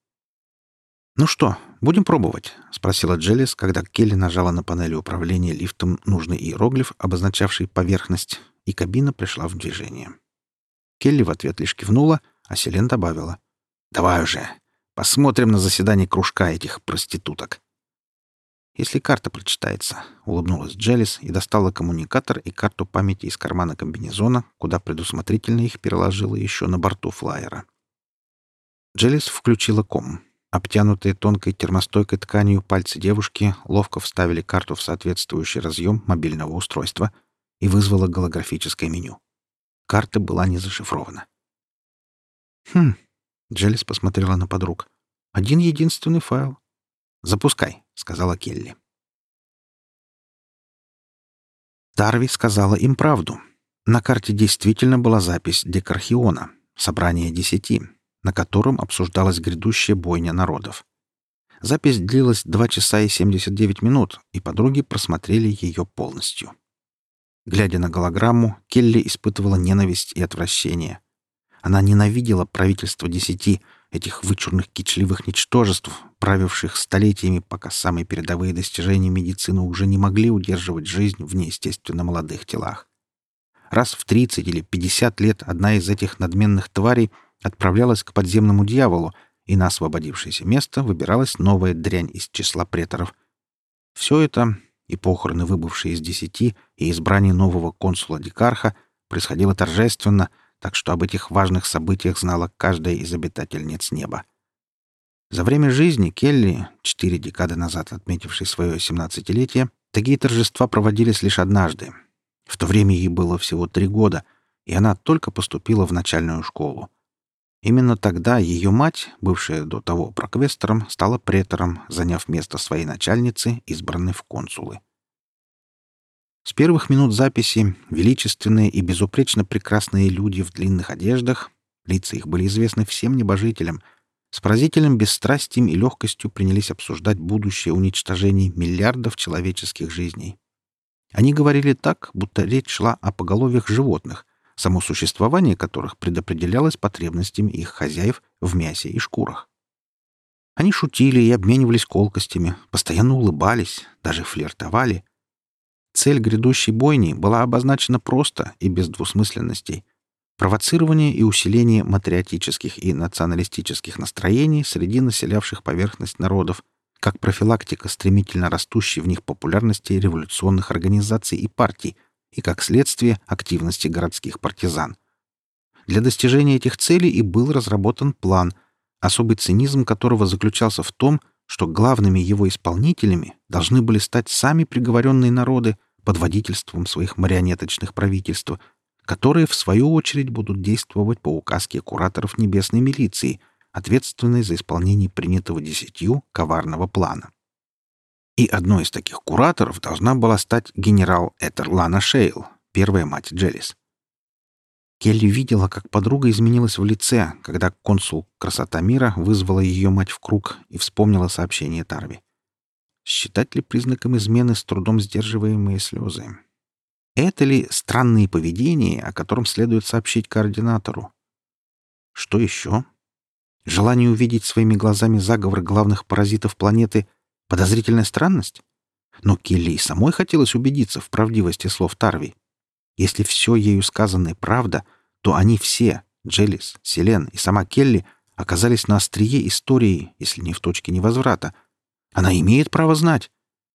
Speaker 1: «Ну что, будем пробовать?» — спросила Джелис, когда Келли нажала на панели управления лифтом нужный иероглиф, обозначавший поверхность, и кабина пришла в движение. Келли в ответ лишь кивнула, а Селен добавила. «Давай уже. Посмотрим на заседание кружка этих проституток». «Если карта прочитается», — улыбнулась Джелис и достала коммуникатор и карту памяти из кармана комбинезона, куда предусмотрительно их переложила еще на борту флайера. Джелис включила ком. Обтянутые тонкой термостойкой тканью пальцы девушки ловко вставили карту в соответствующий разъем мобильного устройства и вызвало голографическое меню. Карта была не зашифрована. «Хм...» — Джелис посмотрела на подруг. «Один единственный файл». «Запускай», — сказала Келли. Тарви сказала им правду. На карте действительно была запись Декархиона, собрание десяти, на котором обсуждалась грядущая бойня народов. Запись длилась 2 часа и 79 минут, и подруги просмотрели ее полностью. Глядя на голограмму, Келли испытывала ненависть и отвращение. Она ненавидела правительство десяти, этих вычурных кичливых ничтожеств, правивших столетиями, пока самые передовые достижения медицины уже не могли удерживать жизнь в неестественно молодых телах. Раз в 30 или 50 лет одна из этих надменных тварей отправлялась к подземному дьяволу, и на освободившееся место выбиралась новая дрянь из числа преторов. Все это, и похороны выбывшие из десяти, и избрание нового консула Дикарха, происходило торжественно, так что об этих важных событиях знала каждая из обитательниц неба. За время жизни Келли, четыре декады назад отметившей свое семнадцатилетие, такие торжества проводились лишь однажды. В то время ей было всего три года, и она только поступила в начальную школу. Именно тогда ее мать, бывшая до того проквестором, стала претором, заняв место своей начальницы, избранной в консулы. С первых минут записи величественные и безупречно прекрасные люди в длинных одеждах, лица их были известны всем небожителям, с поразительным бесстрастием и легкостью принялись обсуждать будущее уничтожение миллиардов человеческих жизней. Они говорили так, будто речь шла о поголовьях животных, само существование которых предопределялось потребностями их хозяев в мясе и шкурах. Они шутили и обменивались колкостями, постоянно улыбались, даже флиртовали — Цель грядущей бойни была обозначена просто и без двусмысленностей. Провоцирование и усиление матриотических и националистических настроений среди населявших поверхность народов, как профилактика стремительно растущей в них популярности революционных организаций и партий, и как следствие активности городских партизан. Для достижения этих целей и был разработан план, особый цинизм которого заключался в том, что главными его исполнителями должны были стать сами приговоренные народы, под водительством своих марионеточных правительств, которые, в свою очередь, будут действовать по указке кураторов небесной милиции, ответственной за исполнение принятого десятью коварного плана. И одной из таких кураторов должна была стать генерал Этерлана Шейл, первая мать Джелис. Келли видела, как подруга изменилась в лице, когда консул «Красота мира» вызвала ее мать в круг и вспомнила сообщение Тарви. Считать ли признаком измены с трудом сдерживаемые слезы? Это ли странные поведения, о котором следует сообщить координатору? Что еще? Желание увидеть своими глазами заговор главных паразитов планеты — подозрительная странность? Но Келли и самой хотелось убедиться в правдивости слов Тарви. Если все ею сказанное правда, то они все — Джелис, Селен и сама Келли — оказались на острие истории, если не в точке невозврата — она имеет право знать.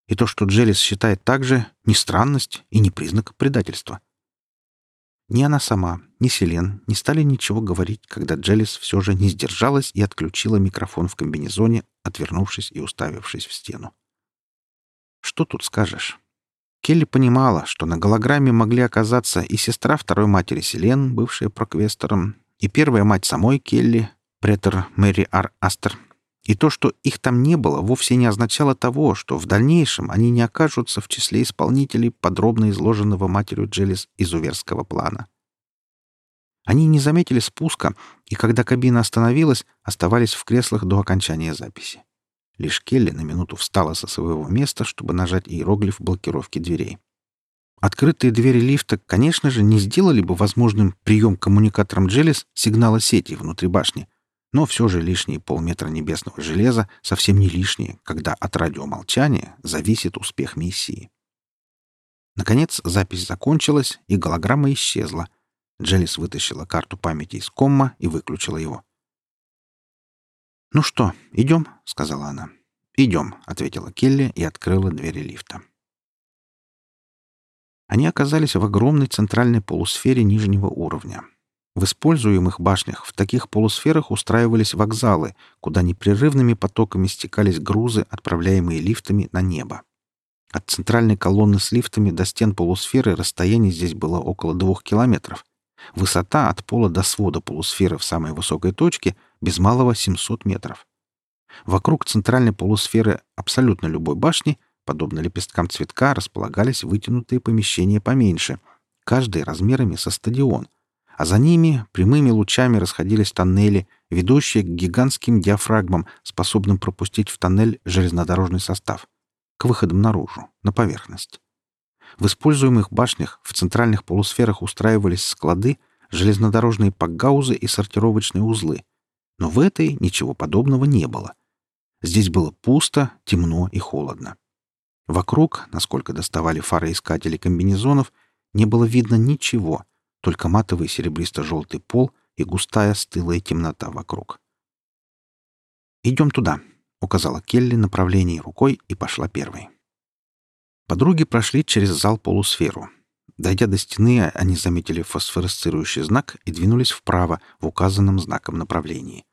Speaker 1: И то, что Джелис считает так же, не странность и не признак предательства. Ни она сама, ни Селен не стали ничего говорить, когда Джелис все же не сдержалась и отключила микрофон в комбинезоне, отвернувшись и уставившись в стену. Что тут скажешь? Келли понимала, что на голограмме могли оказаться и сестра второй матери Селен, бывшая проквестором, и первая мать самой Келли, претор Мэри Ар Астер, и то, что их там не было, вовсе не означало того, что в дальнейшем они не окажутся в числе исполнителей подробно изложенного матерью Джелис изуверского плана. Они не заметили спуска, и когда кабина остановилась, оставались в креслах до окончания записи. Лишь Келли на минуту встала со своего места, чтобы нажать иероглиф блокировки дверей. Открытые двери лифта, конечно же, не сделали бы возможным прием коммуникатором Джелис сигнала сети внутри башни, но все же лишние полметра небесного железа совсем не лишние, когда от радиомолчания зависит успех миссии. Наконец запись закончилась, и голограмма исчезла. Джелис вытащила карту памяти из комма и выключила его. «Ну что, идем?» — сказала она. «Идем», — ответила Келли и открыла двери лифта. Они оказались в огромной центральной полусфере нижнего уровня. В используемых башнях в таких полусферах устраивались вокзалы, куда непрерывными потоками стекались грузы, отправляемые лифтами на небо. От центральной колонны с лифтами до стен полусферы расстояние здесь было около двух километров. Высота от пола до свода полусферы в самой высокой точке без малого 700 метров. Вокруг центральной полусферы абсолютно любой башни, подобно лепесткам цветка, располагались вытянутые помещения поменьше, каждый размерами со стадион, а за ними прямыми лучами расходились тоннели, ведущие к гигантским диафрагмам, способным пропустить в тоннель железнодорожный состав, к выходам наружу, на поверхность. В используемых башнях в центральных полусферах устраивались склады, железнодорожные пакгаузы и сортировочные узлы. Но в этой ничего подобного не было. Здесь было пусто, темно и холодно. Вокруг, насколько доставали фароискатели комбинезонов, не было видно ничего, только матовый серебристо-желтый пол и густая стылая темнота вокруг. «Идем туда», — указала Келли направление рукой и пошла первой. Подруги прошли через зал полусферу. Дойдя до стены, они заметили фосфоресцирующий знак и двинулись вправо в указанном знаком направлении.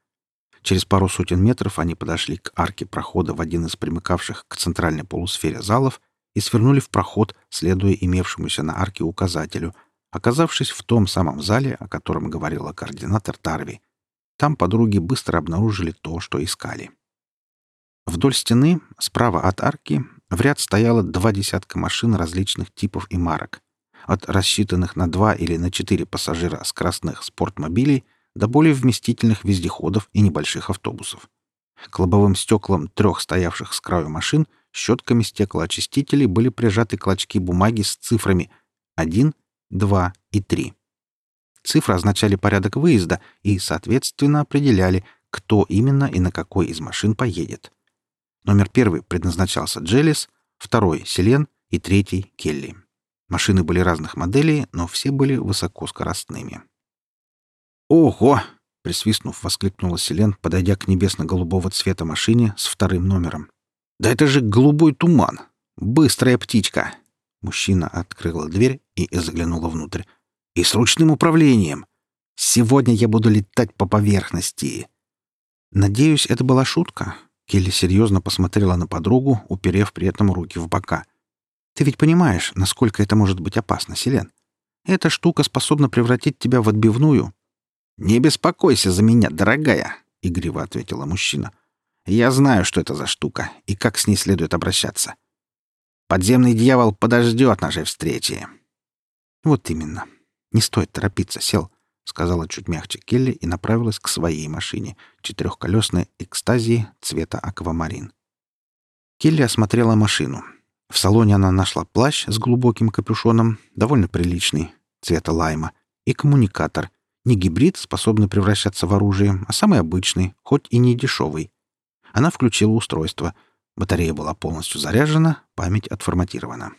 Speaker 1: Через пару сотен метров они подошли к арке прохода в один из примыкавших к центральной полусфере залов и свернули в проход, следуя имевшемуся на арке указателю, оказавшись в том самом зале, о котором говорила координатор Тарви. Там подруги быстро обнаружили то, что искали. Вдоль стены, справа от арки, в ряд стояло два десятка машин различных типов и марок. От рассчитанных на два или на четыре пассажира скоростных спортмобилей до более вместительных вездеходов и небольших автобусов. К лобовым стеклам трех стоявших с краю машин щетками стеклоочистителей были прижаты клочки бумаги с цифрами 1, 2 и 3. Цифры означали порядок выезда и, соответственно, определяли, кто именно и на какой из машин поедет. Номер первый предназначался Джелис, второй — Селен и третий — Келли. Машины были разных моделей, но все были высокоскоростными. «Ого!» — присвистнув, воскликнула Селен, подойдя к небесно-голубого цвета машине с вторым номером. «Да это же голубой туман! Быстрая птичка!» Мужчина открыла дверь и заглянула внутрь. «И с ручным управлением! Сегодня я буду летать по поверхности!» «Надеюсь, это была шутка?» Келли серьезно посмотрела на подругу, уперев при этом руки в бока. «Ты ведь понимаешь, насколько это может быть опасно, Селен? Эта штука способна превратить тебя в отбивную». «Не беспокойся за меня, дорогая», — игриво ответила мужчина. «Я знаю, что это за штука и как с ней следует обращаться. Подземный дьявол подождет нашей встречи». «Вот именно. Не стоит торопиться, Сел сказала чуть мягче Келли и направилась к своей машине, четырехколесной экстазии цвета аквамарин. Келли осмотрела машину. В салоне она нашла плащ с глубоким капюшоном, довольно приличный, цвета лайма, и коммуникатор, не гибрид, способный превращаться в оружие, а самый обычный, хоть и не дешевый. Она включила устройство. Батарея была полностью заряжена, память отформатирована.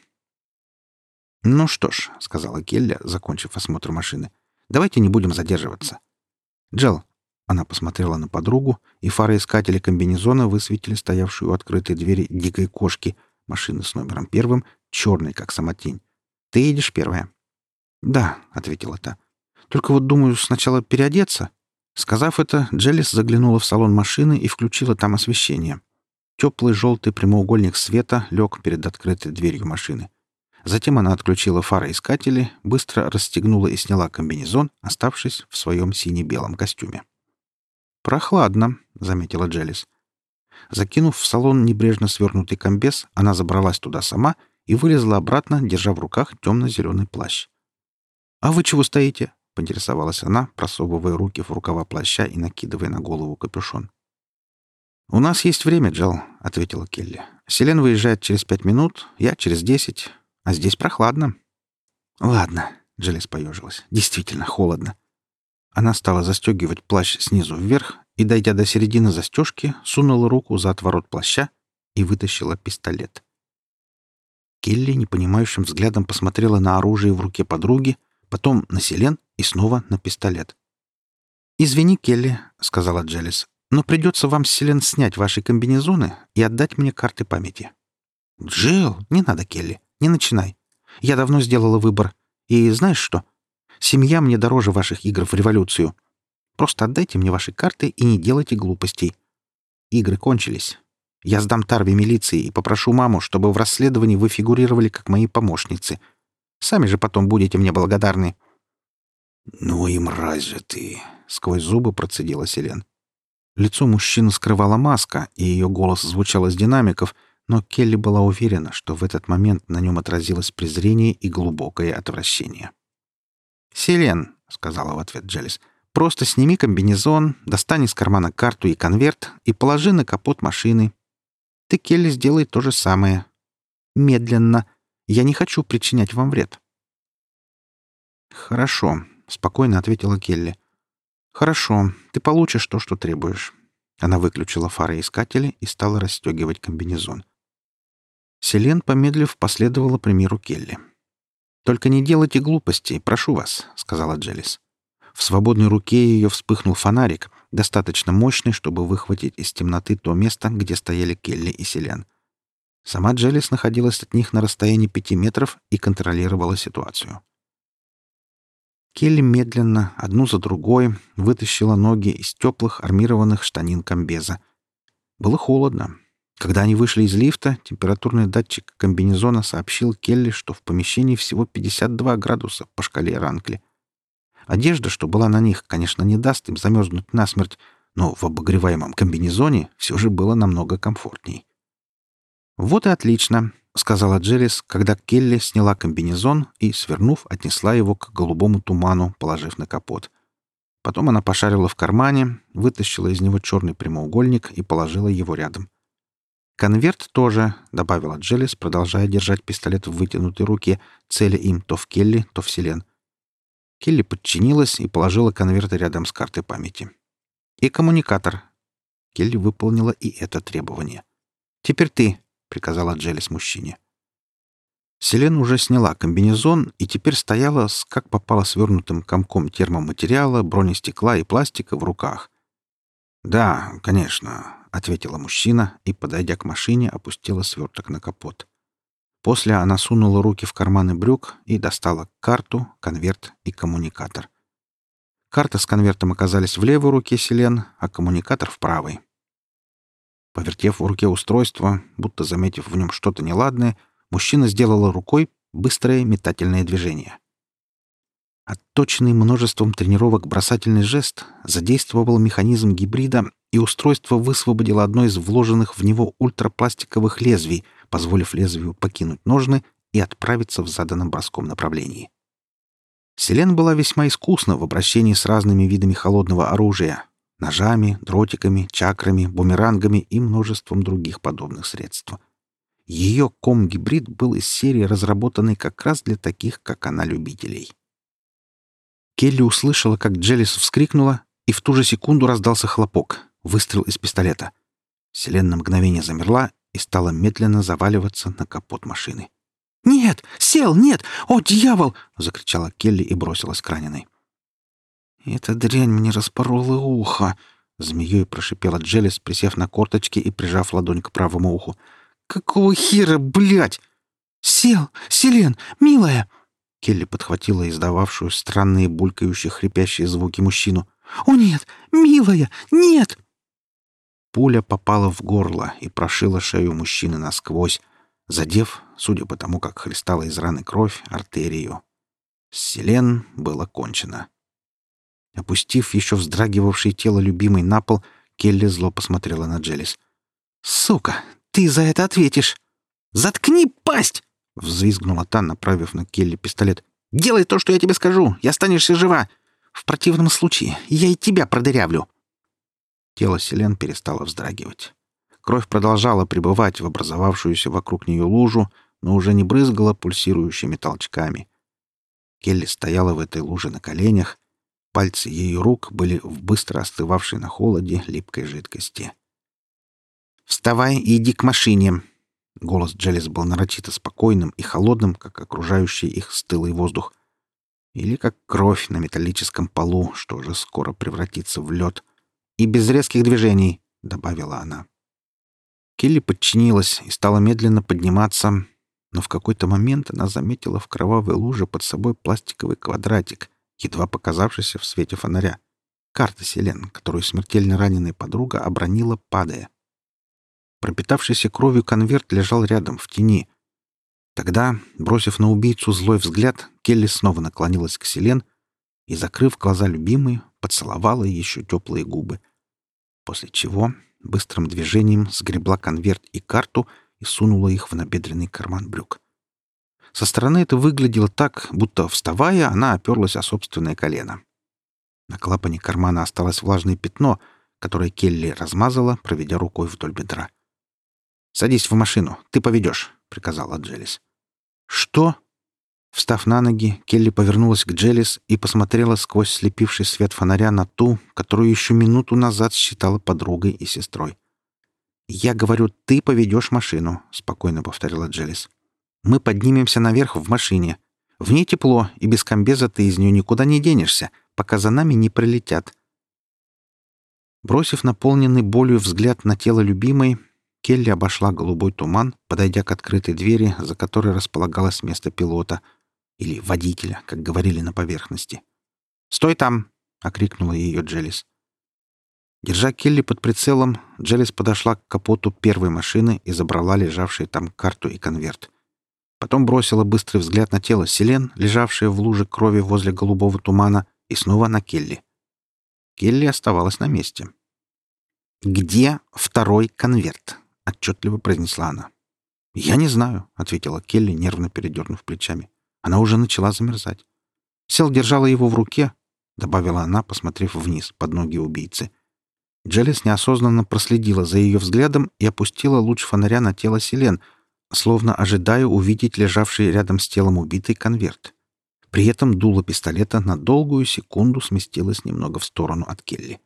Speaker 1: «Ну что ж», — сказала Келли, закончив осмотр машины, Давайте не будем задерживаться. Джел, она посмотрела на подругу, и фароискатели комбинезона высветили стоявшую у открытой двери дикой кошки, машины с номером первым, черной, как сама тень. Ты едешь первая. Да, ответила та. Только вот думаю сначала переодеться. Сказав это, Джелис заглянула в салон машины и включила там освещение. Теплый желтый прямоугольник света лег перед открытой дверью машины. Затем она отключила фароискатели, быстро расстегнула и сняла комбинезон, оставшись в своем сине-белом костюме. «Прохладно», — заметила Джелис. Закинув в салон небрежно свернутый комбез, она забралась туда сама и вылезла обратно, держа в руках темно-зеленый плащ. «А вы чего стоите?» — поинтересовалась она, просовывая руки в рукава плаща и накидывая на голову капюшон. «У нас есть время, Джел», — ответила Келли. «Селен выезжает через пять минут, я через десять. А здесь прохладно. Ладно, Джелис поежилась. Действительно холодно. Она стала застегивать плащ снизу вверх и, дойдя до середины застежки, сунула руку за отворот плаща и вытащила пистолет. Келли непонимающим взглядом посмотрела на оружие в руке подруги, потом на Селен и снова на пистолет. «Извини, Келли», — сказала Джелис, — «но придется вам, Селен, снять ваши комбинезоны и отдать мне карты памяти». «Джилл, не надо, Келли. Не начинай. Я давно сделала выбор. И знаешь что? Семья мне дороже ваших игр в революцию. Просто отдайте мне ваши карты и не делайте глупостей. Игры кончились. Я сдам Тарви милиции и попрошу маму, чтобы в расследовании вы фигурировали как мои помощницы. Сами же потом будете мне благодарны». «Ну и мразь же ты!» — сквозь зубы процедила Селен. Лицо мужчины скрывала маска, и ее голос звучал из динамиков, но Келли была уверена, что в этот момент на нем отразилось презрение и глубокое отвращение. «Селен», — сказала в ответ Джелис, — «просто сними комбинезон, достань из кармана карту и конверт и положи на капот машины. Ты, Келли, сделай то же самое. Медленно. Я не хочу причинять вам вред». «Хорошо», — спокойно ответила Келли. «Хорошо, ты получишь то, что требуешь». Она выключила фароискатели и стала расстегивать комбинезон. Селен, помедлив, последовала примеру Келли. «Только не делайте глупостей, прошу вас», — сказала Джелис. В свободной руке ее вспыхнул фонарик, достаточно мощный, чтобы выхватить из темноты то место, где стояли Келли и Селен. Сама Джелис находилась от них на расстоянии пяти метров и контролировала ситуацию. Келли медленно, одну за другой, вытащила ноги из теплых армированных штанин комбеза. Было холодно, когда они вышли из лифта, температурный датчик комбинезона сообщил Келли, что в помещении всего 52 градуса по шкале Ранкли. Одежда, что была на них, конечно, не даст им замерзнуть насмерть, но в обогреваемом комбинезоне все же было намного комфортней. «Вот и отлично», — сказала Джеррис, когда Келли сняла комбинезон и, свернув, отнесла его к голубому туману, положив на капот. Потом она пошарила в кармане, вытащила из него черный прямоугольник и положила его рядом. «Конверт тоже», — добавила Джелис, продолжая держать пистолет в вытянутой руке, целя им то в Келли, то в Селен. Келли подчинилась и положила конверт рядом с картой памяти. «И коммуникатор». Келли выполнила и это требование. «Теперь ты», — приказала Джелис мужчине. Селен уже сняла комбинезон и теперь стояла с как попало свернутым комком термоматериала, бронестекла и пластика в руках. «Да, конечно. — ответила мужчина и, подойдя к машине, опустила сверток на капот. После она сунула руки в карманы брюк и достала карту, конверт и коммуникатор. Карта с конвертом оказались в левой руке Селен, а коммуникатор — в правой. Повертев в руке устройство, будто заметив в нем что-то неладное, мужчина сделала рукой быстрое метательное движение. Отточенный множеством тренировок бросательный жест задействовал механизм гибрида и устройство высвободило одно из вложенных в него ультрапластиковых лезвий, позволив лезвию покинуть ножны и отправиться в заданном броском направлении. Селен была весьма искусна в обращении с разными видами холодного оружия — ножами, дротиками, чакрами, бумерангами и множеством других подобных средств. Ее ком-гибрид был из серии, разработанной как раз для таких, как она, любителей. Келли услышала, как Джелис вскрикнула, и в ту же секунду раздался хлопок. Выстрел из пистолета. Селен на мгновение замерла и стала медленно заваливаться на капот машины. «Нет! Сел! Нет! О, дьявол!» — закричала Келли и бросилась к раненой. «Эта дрянь мне распорола ухо!» — змеей прошипела Джелис, присев на корточки и прижав ладонь к правому уху. «Какого хера, блядь? Сел! Селен! Милая!» Келли подхватила издававшую странные булькающие хрипящие звуки мужчину. «О нет! Милая! Нет!» Пуля попала в горло и прошила шею мужчины насквозь, задев, судя по тому, как хлестала из раны кровь, артерию. Селен было кончено. Опустив еще вздрагивавшее тело любимой на пол, Келли зло посмотрела на Джелис. «Сука, ты за это ответишь! Заткни пасть!» — взвизгнула та, направив на Келли пистолет. «Делай то, что я тебе скажу, и останешься жива! В противном случае я и тебя продырявлю!» Тело Селен перестало вздрагивать. Кровь продолжала пребывать в образовавшуюся вокруг нее лужу, но уже не брызгала пульсирующими толчками. Келли стояла в этой луже на коленях, пальцы ее рук были в быстро остывавшей на холоде липкой жидкости. «Вставай и иди к машине!» Голос Джелис был нарочито спокойным и холодным, как окружающий их стылый воздух. Или как кровь на металлическом полу, что уже скоро превратится в лед, и без резких движений», — добавила она. Келли подчинилась и стала медленно подниматься, но в какой-то момент она заметила в кровавой луже под собой пластиковый квадратик, едва показавшийся в свете фонаря. Карта Селен, которую смертельно раненая подруга обронила, падая. Пропитавшийся кровью конверт лежал рядом, в тени. Тогда, бросив на убийцу злой взгляд, Келли снова наклонилась к Селен и, закрыв глаза любимой, поцеловала еще теплые губы. После чего быстрым движением сгребла конверт и карту и сунула их в набедренный карман брюк. Со стороны это выглядело так, будто, вставая, она оперлась о собственное колено. На клапане кармана осталось влажное пятно, которое Келли размазала, проведя рукой вдоль бедра. «Садись в машину, ты поведешь», — приказала Джелис. «Что?» Встав на ноги, Келли повернулась к Джелис и посмотрела сквозь слепивший свет фонаря на ту, которую еще минуту назад считала подругой и сестрой. «Я говорю, ты поведешь машину», — спокойно повторила Джелис. «Мы поднимемся наверх в машине. В ней тепло, и без комбеза ты из нее никуда не денешься, пока за нами не прилетят». Бросив наполненный болью взгляд на тело любимой, Келли обошла голубой туман, подойдя к открытой двери, за которой располагалось место пилота — или водителя, как говорили на поверхности. «Стой там!» — окрикнула ее Джелис. Держа Келли под прицелом, Джелис подошла к капоту первой машины и забрала лежавшие там карту и конверт. Потом бросила быстрый взгляд на тело Селен, лежавшее в луже крови возле голубого тумана, и снова на Келли. Келли оставалась на месте. «Где второй конверт?» — отчетливо произнесла она. «Я не знаю», — ответила Келли, нервно передернув плечами. Она уже начала замерзать. Сел держала его в руке, добавила она, посмотрев вниз, под ноги убийцы. Джелис неосознанно проследила за ее взглядом и опустила луч фонаря на тело Селен, словно ожидая увидеть лежавший рядом с телом убитый конверт. При этом дуло пистолета на долгую секунду сместилось немного в сторону от Келли.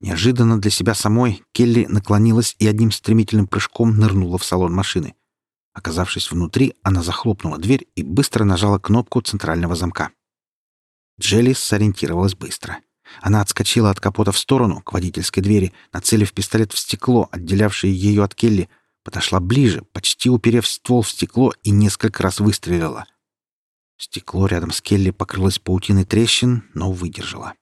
Speaker 1: Неожиданно для себя самой Келли наклонилась и одним стремительным прыжком нырнула в салон машины. Оказавшись внутри, она захлопнула дверь и быстро нажала кнопку центрального замка. Джелис сориентировалась быстро. Она отскочила от капота в сторону, к водительской двери, нацелив пистолет в стекло, отделявшее ее от Келли, подошла ближе, почти уперев ствол в стекло и несколько раз выстрелила. Стекло рядом с Келли покрылось паутиной трещин, но выдержало.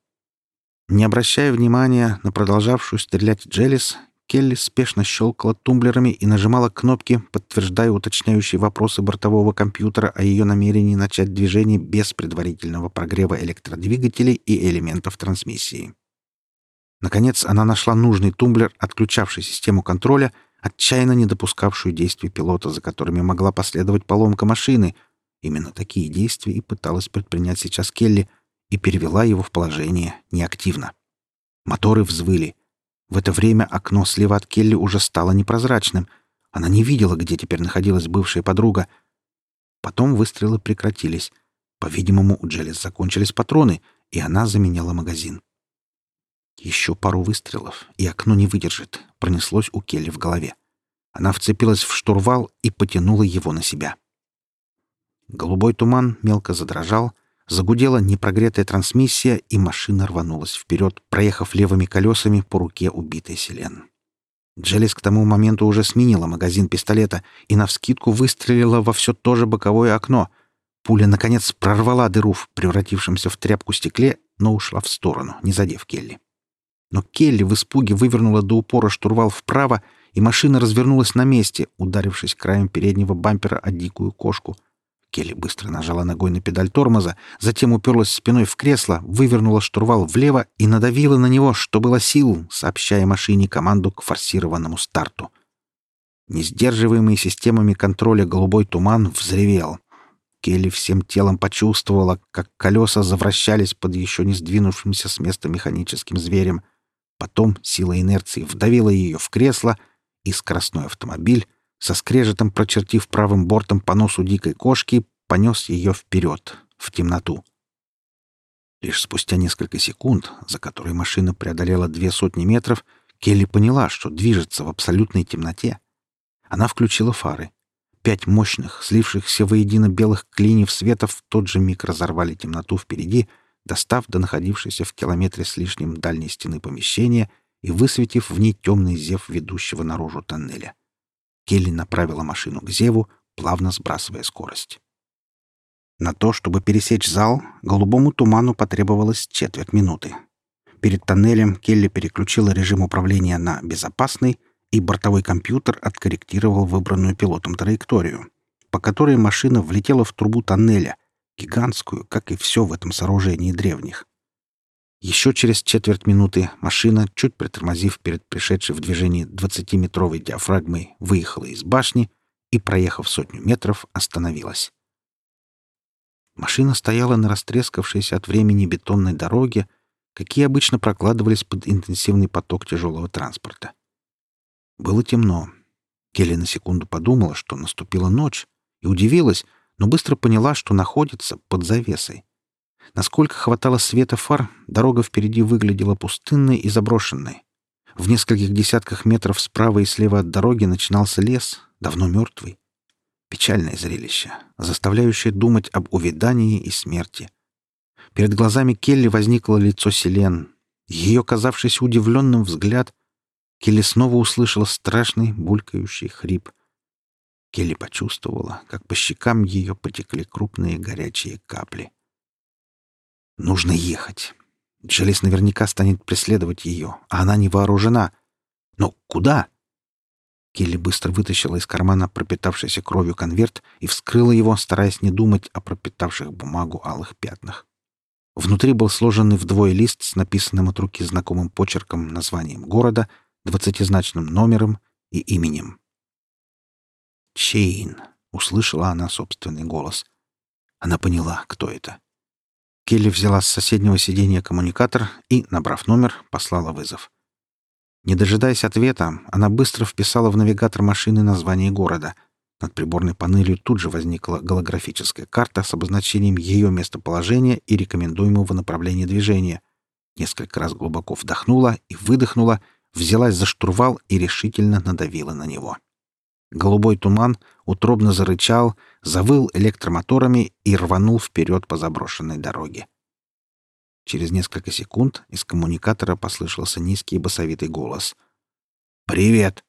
Speaker 1: Не обращая внимания на продолжавшую стрелять Джелис, Келли спешно щелкала тумблерами и нажимала кнопки, подтверждая уточняющие вопросы бортового компьютера о ее намерении начать движение без предварительного прогрева электродвигателей и элементов трансмиссии. Наконец она нашла нужный тумблер, отключавший систему контроля, отчаянно не допускавшую действий пилота, за которыми могла последовать поломка машины. Именно такие действия и пыталась предпринять сейчас Келли, и перевела его в положение неактивно. Моторы взвыли — в это время окно слева от Келли уже стало непрозрачным. Она не видела, где теперь находилась бывшая подруга. Потом выстрелы прекратились. По-видимому, у Джелис закончились патроны, и она заменяла магазин. Еще пару выстрелов, и окно не выдержит, пронеслось у Келли в голове. Она вцепилась в штурвал и потянула его на себя. Голубой туман мелко задрожал — Загудела непрогретая трансмиссия, и машина рванулась вперед, проехав левыми колесами по руке убитой Селен. Джелис к тому моменту уже сменила магазин пистолета и навскидку выстрелила во все то же боковое окно. Пуля, наконец, прорвала дыру в превратившемся в тряпку стекле, но ушла в сторону, не задев Келли. Но Келли в испуге вывернула до упора штурвал вправо, и машина развернулась на месте, ударившись краем переднего бампера о дикую кошку — Келли быстро нажала ногой на педаль тормоза, затем уперлась спиной в кресло, вывернула штурвал влево и надавила на него, что было сил, сообщая машине команду к форсированному старту. Несдерживаемый системами контроля голубой туман взревел. Келли всем телом почувствовала, как колеса завращались под еще не сдвинувшимся с места механическим зверем. Потом сила инерции вдавила ее в кресло, и скоростной автомобиль со скрежетом прочертив правым бортом по носу дикой кошки, понес ее вперед, в темноту. Лишь спустя несколько секунд, за которые машина преодолела две сотни метров, Келли поняла, что движется в абсолютной темноте. Она включила фары. Пять мощных, слившихся воедино белых клиньев света в тот же миг разорвали темноту впереди, достав до находившейся в километре с лишним дальней стены помещения и высветив в ней темный зев ведущего наружу тоннеля. Келли направила машину к Зеву, плавно сбрасывая скорость. На то, чтобы пересечь зал, голубому туману потребовалось четверть минуты. Перед тоннелем Келли переключила режим управления на «безопасный», и бортовой компьютер откорректировал выбранную пилотом траекторию, по которой машина влетела в трубу тоннеля, Гигантскую, как и все в этом сооружении древних. Еще через четверть минуты машина, чуть притормозив перед пришедшей в движение 20-метровой диафрагмой, выехала из башни и, проехав сотню метров, остановилась. Машина стояла на растрескавшейся от времени бетонной дороге, какие обычно прокладывались под интенсивный поток тяжелого транспорта. Было темно. Келли на секунду подумала, что наступила ночь, и удивилась, но быстро поняла, что находится под завесой. Насколько хватало света фар, дорога впереди выглядела пустынной и заброшенной. В нескольких десятках метров справа и слева от дороги начинался лес, давно мертвый. Печальное зрелище, заставляющее думать об увядании и смерти. Перед глазами Келли возникло лицо Селен. Ее, казавшийся удивленным взгляд, Келли снова услышала страшный булькающий хрип. Келли почувствовала, как по щекам ее потекли крупные горячие капли. Нужно ехать. Джелис наверняка станет преследовать ее, а она не вооружена. Но куда? Келли быстро вытащила из кармана пропитавшийся кровью конверт и вскрыла его, стараясь не думать о пропитавших бумагу алых пятнах. Внутри был сложенный вдвое лист с написанным от руки знакомым почерком названием города, двадцатизначным номером и именем. «Чейн», — услышала она собственный голос. Она поняла, кто это. Келли взяла с соседнего сиденья коммуникатор и, набрав номер, послала вызов. Не дожидаясь ответа, она быстро вписала в навигатор машины название города. Над приборной панелью тут же возникла голографическая карта с обозначением ее местоположения и рекомендуемого направления движения. Несколько раз глубоко вдохнула и выдохнула, взялась за штурвал и решительно надавила на него. Голубой туман утробно зарычал, завыл электромоторами и рванул вперед по заброшенной дороге. Через несколько секунд из коммуникатора послышался низкий басовитый голос. «Привет!»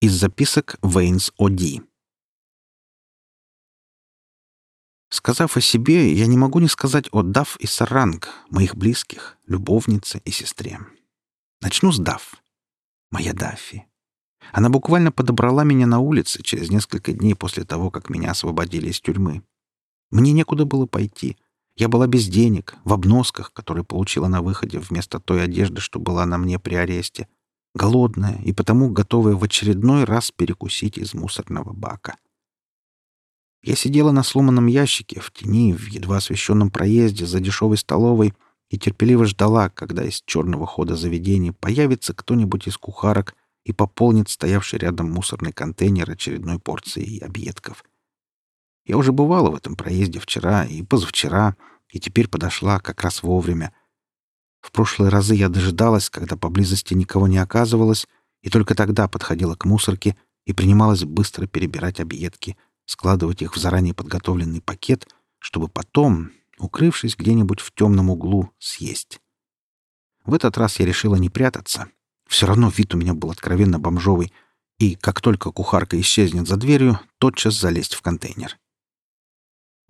Speaker 1: Из записок Вейнс О'Ди Сказав о себе, я не могу не сказать о Дав и Саранг, моих близких, любовнице и сестре. Начну с Дав. Моя Даффи. Она буквально подобрала меня на улице через несколько дней после того, как меня освободили из тюрьмы. Мне некуда было пойти. Я была без денег, в обносках, которые получила на выходе вместо той одежды, что была на мне при аресте. Голодная и потому готовая в очередной раз перекусить из мусорного бака. Я сидела на сломанном ящике в тени в едва освещенном проезде за дешевой столовой и терпеливо ждала, когда из черного хода заведения появится кто-нибудь из кухарок и пополнит стоявший рядом мусорный контейнер очередной порцией объедков — я уже бывала в этом проезде вчера и позавчера, и теперь подошла как раз вовремя. В прошлые разы я дожидалась, когда поблизости никого не оказывалось, и только тогда подходила к мусорке и принималась быстро перебирать объедки, складывать их в заранее подготовленный пакет, чтобы потом, укрывшись где-нибудь в темном углу, съесть. В этот раз я решила не прятаться. Все равно вид у меня был откровенно бомжовый, и как только кухарка исчезнет за дверью, тотчас залезть в контейнер.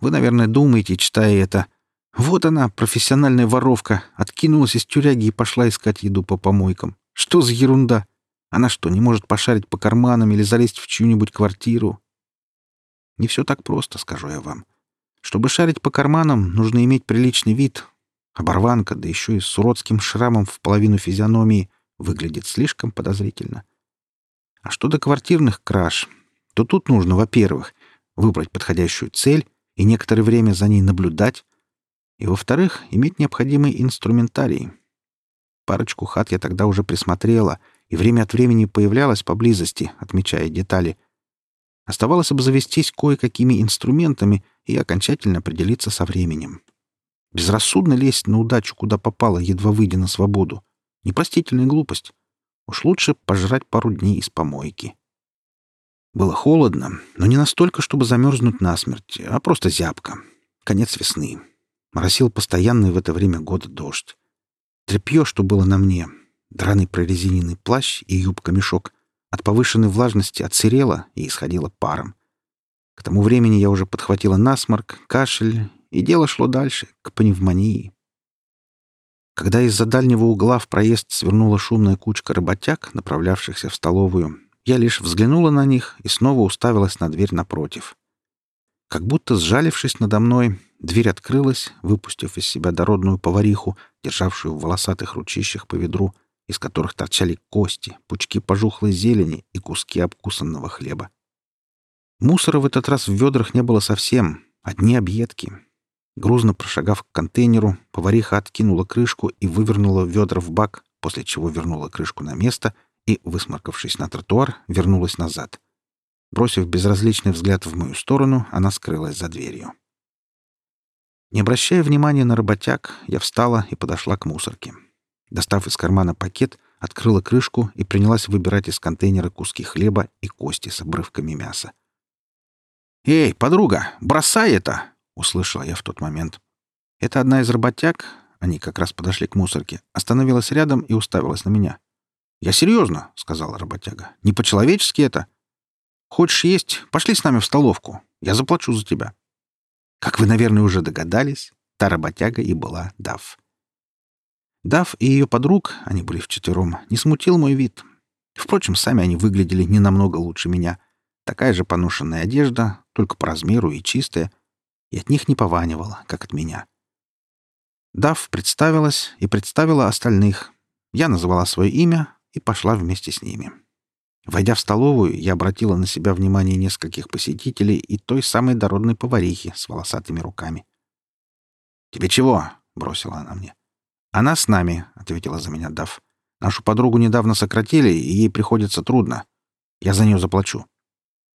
Speaker 1: Вы, наверное, думаете, читая это, вот она, профессиональная воровка, откинулась из тюряги и пошла искать еду по помойкам. Что за ерунда? Она что, не может пошарить по карманам или залезть в чью-нибудь квартиру? Не все так просто, скажу я вам. Чтобы шарить по карманам, нужно иметь приличный вид. Оборванка, да еще и с уродским шрамом в половину физиономии, выглядит слишком подозрительно. А что до квартирных краж, то тут нужно, во-первых, выбрать подходящую цель и некоторое время за ней наблюдать, и, во-вторых, иметь необходимый инструментарий. Парочку хат я тогда уже присмотрела и время от времени появлялась поблизости, отмечая детали. Оставалось обзавестись кое-какими инструментами и окончательно определиться со временем. Безрассудно лезть на удачу, куда попало, едва выйдя на свободу. Непростительная глупость. Уж лучше пожрать пару дней из помойки. Было холодно, но не настолько, чтобы замерзнуть насмерть, а просто зябко. Конец весны. Моросил постоянный в это время года дождь. Тряпье, что было на мне, драный прорезиненный плащ и юбка-мешок, от повышенной влажности отсырело и исходило паром. К тому времени я уже подхватила насморк, кашель, и дело шло дальше, к пневмонии. Когда из-за дальнего угла в проезд свернула шумная кучка работяг, направлявшихся в столовую, Я лишь взглянула на них и снова уставилась на дверь напротив. Как будто сжалившись надо мной, дверь открылась, выпустив из себя дородную повариху, державшую в волосатых ручищах по ведру, из которых торчали кости, пучки пожухлой зелени и куски обкусанного хлеба. Мусора в этот раз в ведрах не было совсем, одни объедки. Грузно прошагав к контейнеру, повариха откинула крышку и вывернула ведра в бак, после чего вернула крышку на место и, высморкавшись на тротуар, вернулась назад. Бросив безразличный взгляд в мою сторону, она скрылась за дверью. Не обращая внимания на работяг, я встала и подошла к мусорке. Достав из кармана пакет, открыла крышку и принялась выбирать из контейнера куски хлеба и кости с обрывками мяса. «Эй, подруга, бросай это!» — услышала я в тот момент. Это одна из работяг, они как раз подошли к мусорке, остановилась рядом и уставилась на меня. «Я серьезно», — сказала работяга. «Не по-человечески это. Хочешь есть? Пошли с нами в столовку. Я заплачу за тебя». Как вы, наверное, уже догадались, та работяга и была Дав. Дав и ее подруг, они были вчетвером, не смутил мой вид. Впрочем, сами они выглядели не намного лучше меня. Такая же поношенная одежда, только по размеру и чистая, и от них не пованивало, как от меня. Дав представилась и представила остальных. Я назвала свое имя и пошла вместе с ними. Войдя в столовую, я обратила на себя внимание нескольких посетителей и той самой дородной поварихи с волосатыми руками. «Тебе чего?» — бросила она мне. «Она с нами», — ответила за меня Дав. «Нашу подругу недавно сократили, и ей приходится трудно. Я за нее заплачу».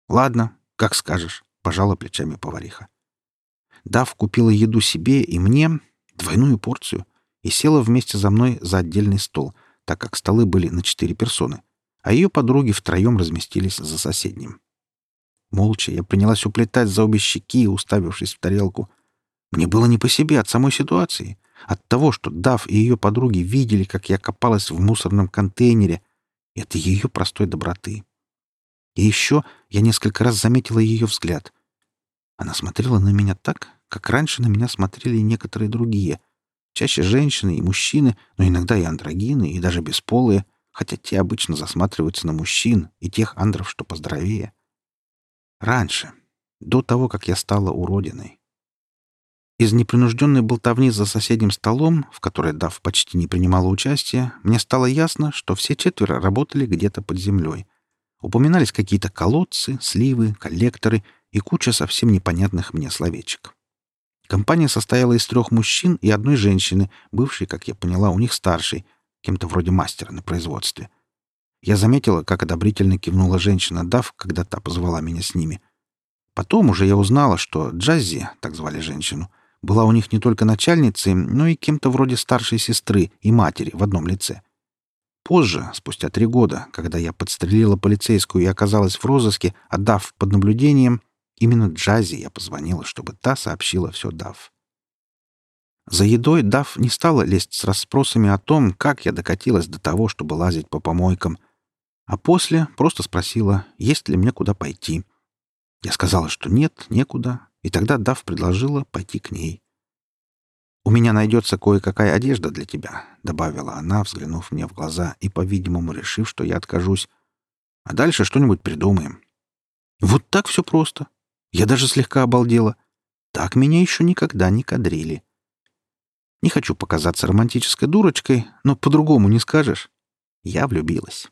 Speaker 1: «Ладно, как скажешь», — пожала плечами повариха. Дав купила еду себе и мне, двойную порцию, и села вместе за мной за отдельный стол, так как столы были на четыре персоны, а ее подруги втроем разместились за соседним. Молча я принялась уплетать за обе щеки, уставившись в тарелку. Мне было не по себе от самой ситуации. От того, что Дав и ее подруги видели, как я копалась в мусорном контейнере, это ее простой доброты. И еще я несколько раз заметила ее взгляд. Она смотрела на меня так, как раньше на меня смотрели некоторые другие. Чаще женщины и мужчины, но иногда и андрогины, и даже бесполые, хотя те обычно засматриваются на мужчин и тех андров, что поздоровее. Раньше, до того, как я стала уродиной. Из непринужденной болтовни за соседним столом, в которой Дав почти не принимала участия, мне стало ясно, что все четверо работали где-то под землей. Упоминались какие-то колодцы, сливы, коллекторы и куча совсем непонятных мне словечек. Компания состояла из трех мужчин и одной женщины, бывшей, как я поняла, у них старшей, кем-то вроде мастера на производстве. Я заметила, как одобрительно кивнула женщина Дав, когда та позвала меня с ними. Потом уже я узнала, что Джаззи, так звали женщину, — была у них не только начальницей, но и кем-то вроде старшей сестры и матери в одном лице. Позже, спустя три года, когда я подстрелила полицейскую и оказалась в розыске, отдав под наблюдением, именно Джази я позвонила, чтобы та сообщила все Дав. За едой Дав не стала лезть с расспросами о том, как я докатилась до того, чтобы лазить по помойкам, а после просто спросила, есть ли мне куда пойти. Я сказала, что нет, некуда, и тогда Дав предложила пойти к ней. «У меня найдется кое-какая одежда для тебя», — добавила она, взглянув мне в глаза и, по-видимому, решив, что я откажусь. «А дальше что-нибудь придумаем». Вот так все просто. Я даже слегка обалдела. Так меня еще никогда не кадрили. Не хочу показаться романтической дурочкой, но по-другому не скажешь. Я влюбилась.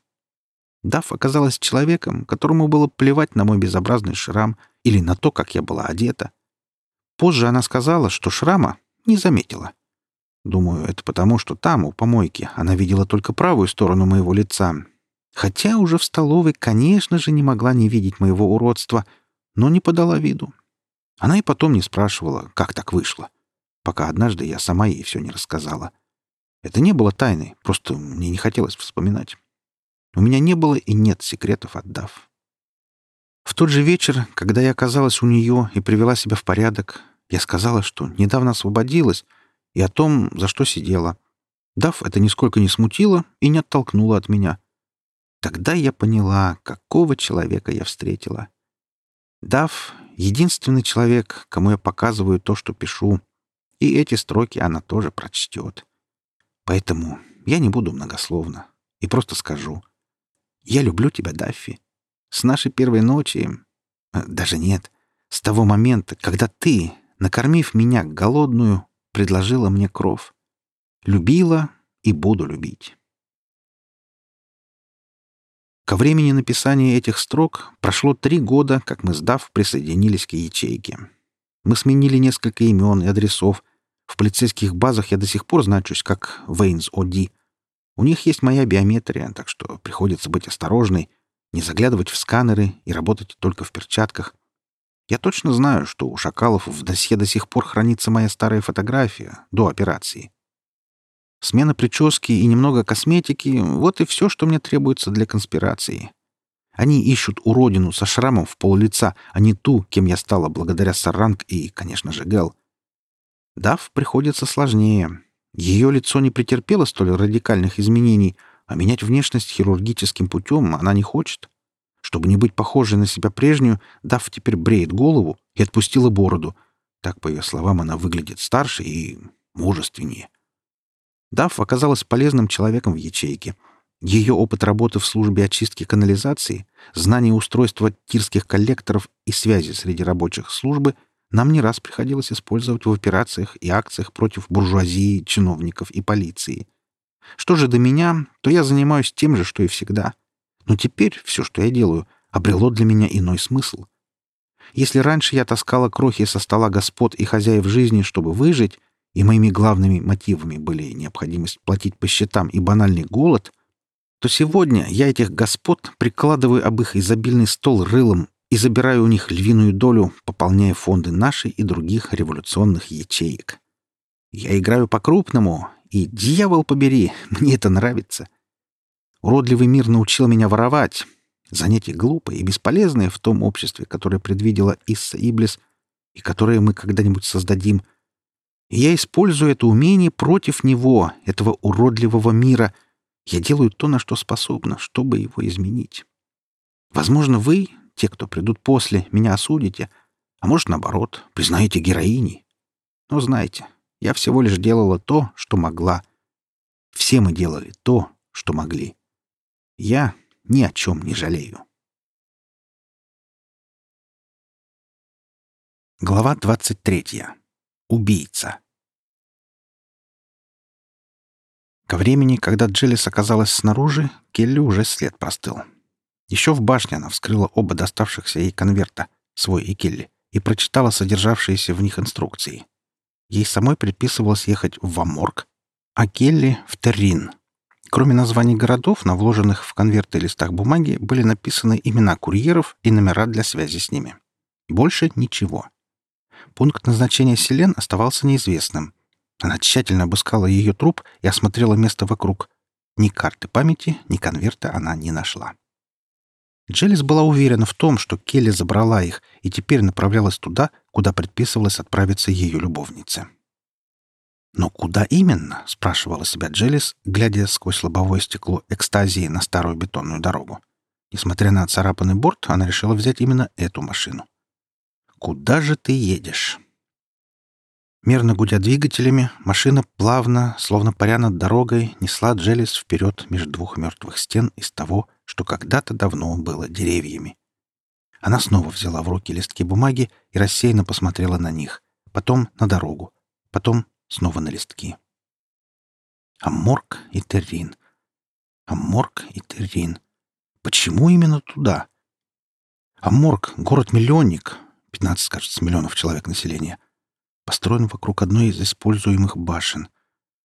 Speaker 1: Дав оказалась человеком, которому было плевать на мой безобразный шрам или на то, как я была одета. Позже она сказала, что шрама не заметила. Думаю, это потому, что там, у помойки, она видела только правую сторону моего лица. Хотя уже в столовой, конечно же, не могла не видеть моего уродства, но не подала виду. Она и потом не спрашивала, как так вышло, пока однажды я сама ей все не рассказала. Это не было тайной, просто мне не хотелось вспоминать. У меня не было и нет секретов отдав. В тот же вечер, когда я оказалась у нее и привела себя в порядок, я сказала, что недавно освободилась, и о том, за что сидела. Дав это нисколько не смутило и не оттолкнула от меня. Тогда я поняла, какого человека я встретила. Дав — единственный человек, кому я показываю то, что пишу, и эти строки она тоже прочтет. Поэтому я не буду многословно и просто скажу — Я люблю тебя, Даффи. С нашей первой ночи... э, Даже нет. С того момента, когда ты, накормив меня голодную, предложила мне кров. Любила и буду любить. Ко времени написания этих строк прошло три года, как мы с Дав присоединились к ячейке. Мы сменили несколько имен и адресов. В полицейских базах я до сих пор значусь как Вейнс О'Ди. У них есть моя биометрия, так что приходится быть осторожной, не заглядывать в сканеры и работать только в перчатках. Я точно знаю, что у шакалов в досье до сих пор хранится моя старая фотография до операции. Смена прически и немного косметики — вот и все, что мне требуется для конспирации. Они ищут уродину со шрамом в пол лица, а не ту, кем я стала благодаря Саранг и, конечно же, Гел. Дав приходится сложнее. Ее лицо не претерпело столь радикальных изменений, а менять внешность хирургическим путем она не хочет. Чтобы не быть похожей на себя прежнюю, Дав теперь бреет голову и отпустила бороду. Так, по ее словам, она выглядит старше и мужественнее. Дав оказалась полезным человеком в ячейке — ее опыт работы в службе очистки канализации, знание устройства тирских коллекторов и связи среди рабочих службы нам не раз приходилось использовать в операциях и акциях против буржуазии, чиновников и полиции. Что же до меня, то я занимаюсь тем же, что и всегда. Но теперь все, что я делаю, обрело для меня иной смысл. Если раньше я таскала крохи со стола господ и хозяев жизни, чтобы выжить, и моими главными мотивами были необходимость платить по счетам и банальный голод — то сегодня я этих господ прикладываю об их изобильный стол рылом и забираю у них львиную долю, пополняя фонды нашей и других революционных ячеек. Я играю по-крупному, и, дьявол побери, (laughs) мне это нравится. Уродливый мир научил меня воровать. Занятие глупое и бесполезное в том обществе, которое предвидела Исса Иблис и которое мы когда-нибудь создадим. И я использую это умение против него, этого уродливого мира, я делаю то, на что способна, чтобы его изменить. Возможно, вы, те, кто придут после, меня осудите, а может, наоборот, признаете героиней. Но знайте, я всего лишь делала то, что могла. Все мы делали то, что могли. Я ни о чем не жалею. Глава 23. Убийца. Ко времени, когда Джелис оказалась снаружи, Келли уже след простыл. Еще в башне она вскрыла оба доставшихся ей конверта, свой и Келли, и прочитала содержавшиеся в них инструкции. Ей самой предписывалось ехать в Аморг, а Келли — в Террин. Кроме названий городов, на вложенных в конверты листах бумаги были написаны имена курьеров и номера для связи с ними. Больше ничего. Пункт назначения Селен оставался неизвестным — она тщательно обыскала ее труп и осмотрела место вокруг. Ни карты памяти, ни конверта она не нашла. Джелис была уверена в том, что Келли забрала их и теперь направлялась туда, куда предписывалось отправиться ее любовнице. «Но куда именно?» — спрашивала себя Джелис, глядя сквозь лобовое стекло экстазии на старую бетонную дорогу. Несмотря на царапанный борт, она решила взять именно эту машину. «Куда же ты едешь?» Мерно гудя двигателями, машина плавно, словно паря над дорогой, несла Джелис вперед между двух мертвых стен из того, что когда-то давно было деревьями. Она снова взяла в руки листки бумаги и рассеянно посмотрела на них, потом на дорогу, потом снова на листки. Аморг и Террин. Аморг и Террин. Почему именно туда? Аморг — город-миллионник, 15, кажется, миллионов человек населения — построен вокруг одной из используемых башен.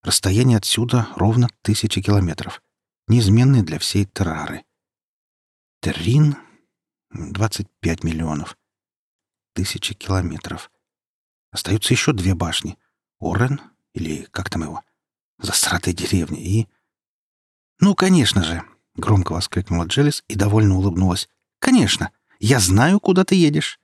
Speaker 1: Расстояние отсюда ровно тысячи километров, неизменное для всей Террары. Террин — 25 миллионов. Тысячи километров. Остаются еще две башни. Орен, или как там его? Засратая деревня и... «Ну, конечно же!» — громко воскликнула Джелис и довольно улыбнулась. «Конечно! Я знаю, куда ты едешь!»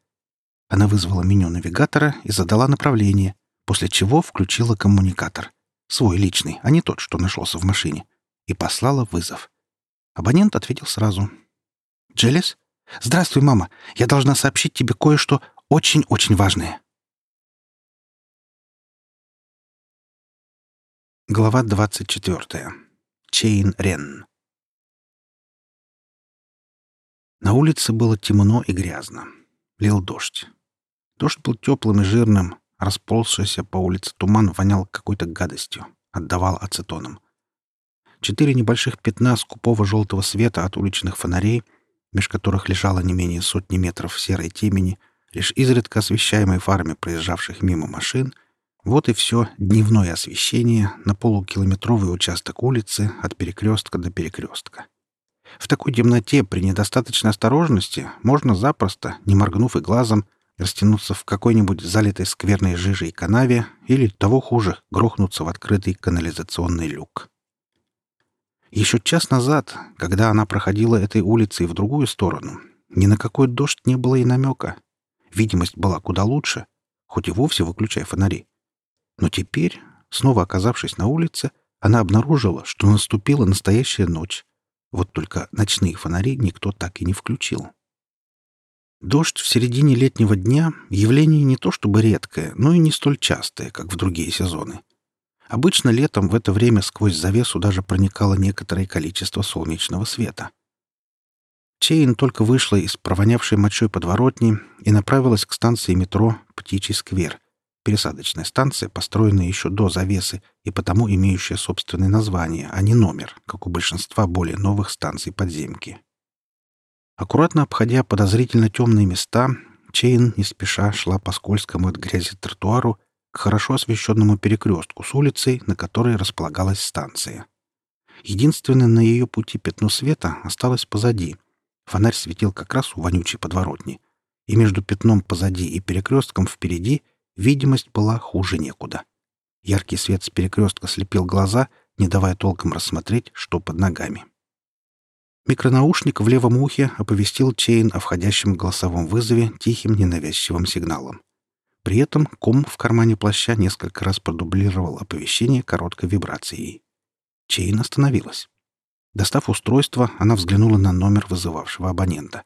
Speaker 1: Она вызвала меню навигатора и задала направление, после чего включила коммуникатор. Свой личный, а не тот, что нашелся в машине. И послала вызов. Абонент ответил сразу. «Джелис? Здравствуй, мама. Я должна сообщить тебе кое-что очень-очень важное». Глава 24. Чейн Рен. На улице было темно и грязно. Лил дождь. Дождь был теплым и жирным, расползшийся по улице туман вонял какой-то гадостью, отдавал ацетоном. Четыре небольших пятна скупого желтого света от уличных фонарей, меж которых лежало не менее сотни метров серой темени, лишь изредка освещаемой фарами проезжавших мимо машин, вот и все дневное освещение на полукилометровый участок улицы от перекрестка до перекрестка. В такой темноте при недостаточной осторожности можно запросто, не моргнув и глазом, растянуться в какой-нибудь залитой скверной жижей канаве или, того хуже, грохнуться в открытый канализационный люк. Еще час назад, когда она проходила этой улицей в другую сторону, ни на какой дождь не было и намека. Видимость была куда лучше, хоть и вовсе выключая фонари. Но теперь, снова оказавшись на улице, она обнаружила, что наступила настоящая ночь. Вот только ночные фонари никто так и не включил. Дождь в середине летнего дня — явление не то чтобы редкое, но и не столь частое, как в другие сезоны — Обычно летом в это время сквозь завесу даже проникало некоторое количество солнечного света. Чейн только вышла из провонявшей мочой подворотни и направилась к станции метро «Птичий сквер», пересадочная станция, построенная еще до завесы и потому имеющая собственное название, а не номер, как у большинства более новых станций подземки. Аккуратно обходя подозрительно темные места, Чейн не спеша шла по скользкому от грязи тротуару к хорошо освещенному перекрестку с улицей, на которой располагалась станция. Единственное на ее пути пятно света осталось позади. Фонарь светил как раз у вонючей подворотни. И между пятном позади и перекрестком впереди видимость была хуже некуда. Яркий свет с перекрестка слепил глаза, не давая толком рассмотреть, что под ногами. Микронаушник в левом ухе оповестил Чейн о входящем голосовом вызове тихим ненавязчивым сигналом. При этом ком в кармане плаща несколько раз продублировал оповещение короткой вибрацией. Чейн остановилась. Достав устройство, она взглянула на номер вызывавшего абонента.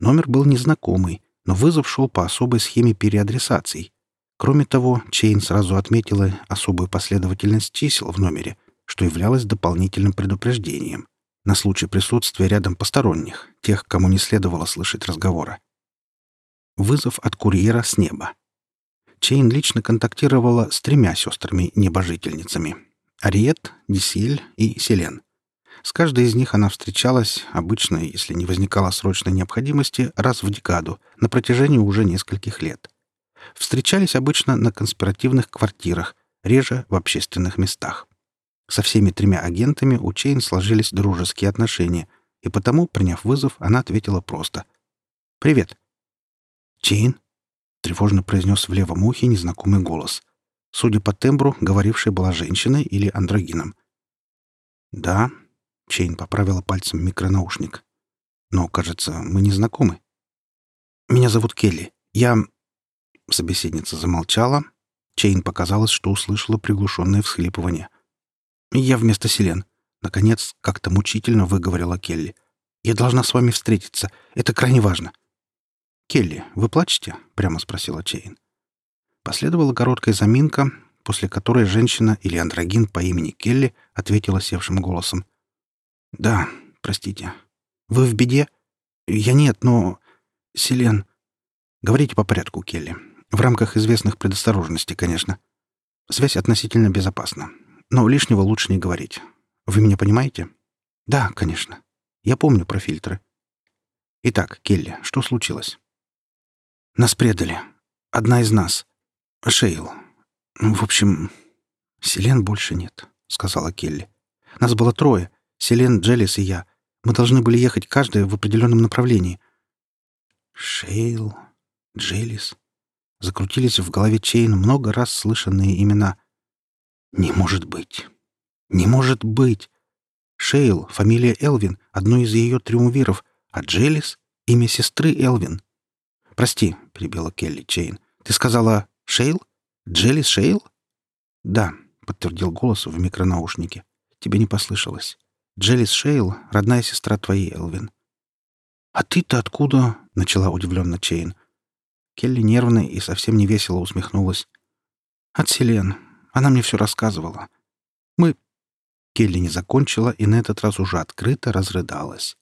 Speaker 1: Номер был незнакомый, но вызов шел по особой схеме переадресаций. Кроме того, Чейн сразу отметила особую последовательность чисел в номере, что являлось дополнительным предупреждением на случай присутствия рядом посторонних, тех, кому не следовало слышать разговора. Вызов от курьера с неба. Чейн лично контактировала с тремя сестрами-небожительницами — Ариет, Дисиль и Селен. С каждой из них она встречалась, обычно, если не возникала срочной необходимости, раз в декаду, на протяжении уже нескольких лет. Встречались обычно на конспиративных квартирах, реже в общественных местах. Со всеми тремя агентами у Чейн сложились дружеские отношения, и потому, приняв вызов, она ответила просто «Привет». «Чейн?» — тревожно произнес в левом ухе незнакомый голос. Судя по тембру, говорившей была женщиной или андрогином. «Да», — Чейн поправила пальцем микронаушник. «Но, кажется, мы не знакомы». «Меня зовут Келли. Я...» Собеседница замолчала. Чейн показалось, что услышала приглушенное всхлипывание. «Я вместо Селен». Наконец, как-то мучительно выговорила Келли. «Я должна с вами встретиться. Это крайне важно». «Келли, вы плачете?» — прямо спросила Чейн. Последовала короткая заминка, после которой женщина или андрогин по имени Келли ответила севшим голосом. «Да, простите. Вы в беде?» «Я нет, но...» «Селен...» «Говорите по порядку, Келли. В рамках известных предосторожностей, конечно. Связь относительно безопасна. Но лишнего лучше не говорить. Вы меня понимаете?» «Да, конечно. Я помню про фильтры». «Итак, Келли, что случилось?» Нас предали. Одна из нас. Шейл. В общем, Селен больше нет, сказала Келли. Нас было трое. Селен, Джелис и я. Мы должны были ехать каждая в определенном направлении. Шейл, Джелис. Закрутились в голове Чейн много раз слышанные имена. Не может быть. Не может быть. Шейл, фамилия Элвин, одна из ее триумвиров, а Джелис — имя сестры Элвин. «Прости», — перебила Келли Чейн. «Ты сказала Шейл? Джелис Шейл?» «Да», — подтвердил голос в микронаушнике. «Тебе не послышалось. Джелис Шейл — родная сестра твоей, Элвин». «А ты-то откуда?» — начала удивленно Чейн. Келли нервно и совсем невесело усмехнулась. «От Селен. Она мне все рассказывала. Мы...» Келли не закончила и на этот раз уже открыто разрыдалась.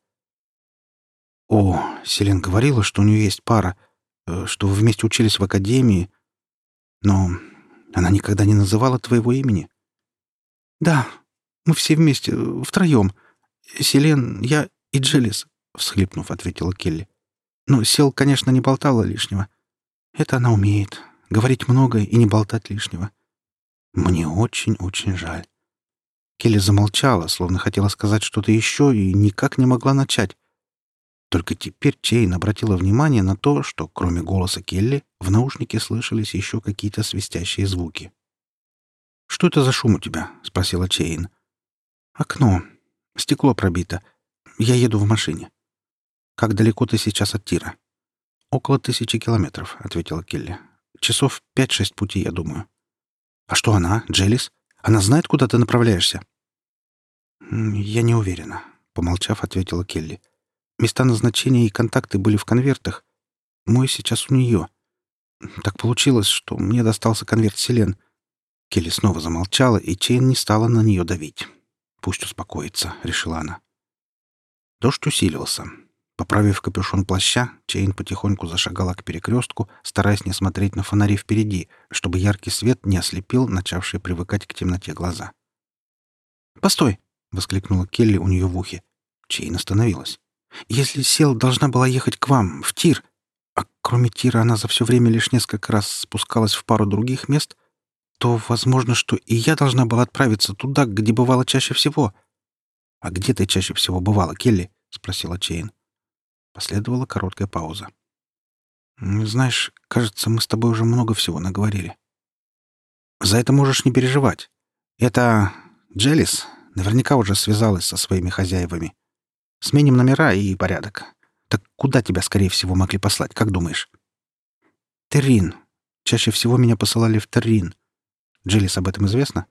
Speaker 1: «О, Селен говорила, что у нее есть пара, э, что вы вместе учились в академии, но она никогда не называла твоего имени». «Да, мы все вместе, втроем. Селен, я и Джелис», — всхлипнув, ответила Келли. «Ну, Сел, конечно, не болтала лишнего. Это она умеет. Говорить много и не болтать лишнего. Мне очень-очень жаль». Келли замолчала, словно хотела сказать что-то еще и никак не могла начать. Только теперь Чейн обратила внимание на то, что, кроме голоса Келли, в наушнике слышались еще какие-то свистящие звуки. «Что это за шум у тебя?» — спросила Чейн. «Окно. Стекло пробито. Я еду в машине». «Как далеко ты сейчас от Тира?» «Около тысячи километров», — ответила Келли. «Часов пять-шесть пути, я думаю». «А что она, Джелис? Она знает, куда ты направляешься?» «Я не уверена», — помолчав, ответила Келли. «Места назначения и контакты были в конвертах. Мой сейчас у нее. Так получилось, что мне достался конверт Селен. Келли снова замолчала, и Чейн не стала на нее давить. «Пусть успокоится», — решила она. Дождь усилился. Поправив капюшон плаща, Чейн потихоньку зашагала к перекрестку, стараясь не смотреть на фонари впереди, чтобы яркий свет не ослепил начавшие привыкать к темноте глаза. «Постой!» — воскликнула Келли у нее в ухе. Чейн остановилась. «Если Сел должна была ехать к вам, в Тир, а кроме Тира она за все время лишь несколько раз спускалась в пару других мест, то возможно, что и я должна была отправиться туда, где бывала чаще всего. «А где ты чаще всего бывала, Келли?» — спросила Чейн. Последовала короткая пауза. «Знаешь, кажется, мы с тобой уже много всего наговорили. За это можешь не переживать. Это Джелис наверняка уже связалась со своими хозяевами. Сменим номера и порядок. Так куда тебя, скорее всего, могли послать, как думаешь?» «Террин. Чаще всего меня посылали в Террин. Джелис об этом известно?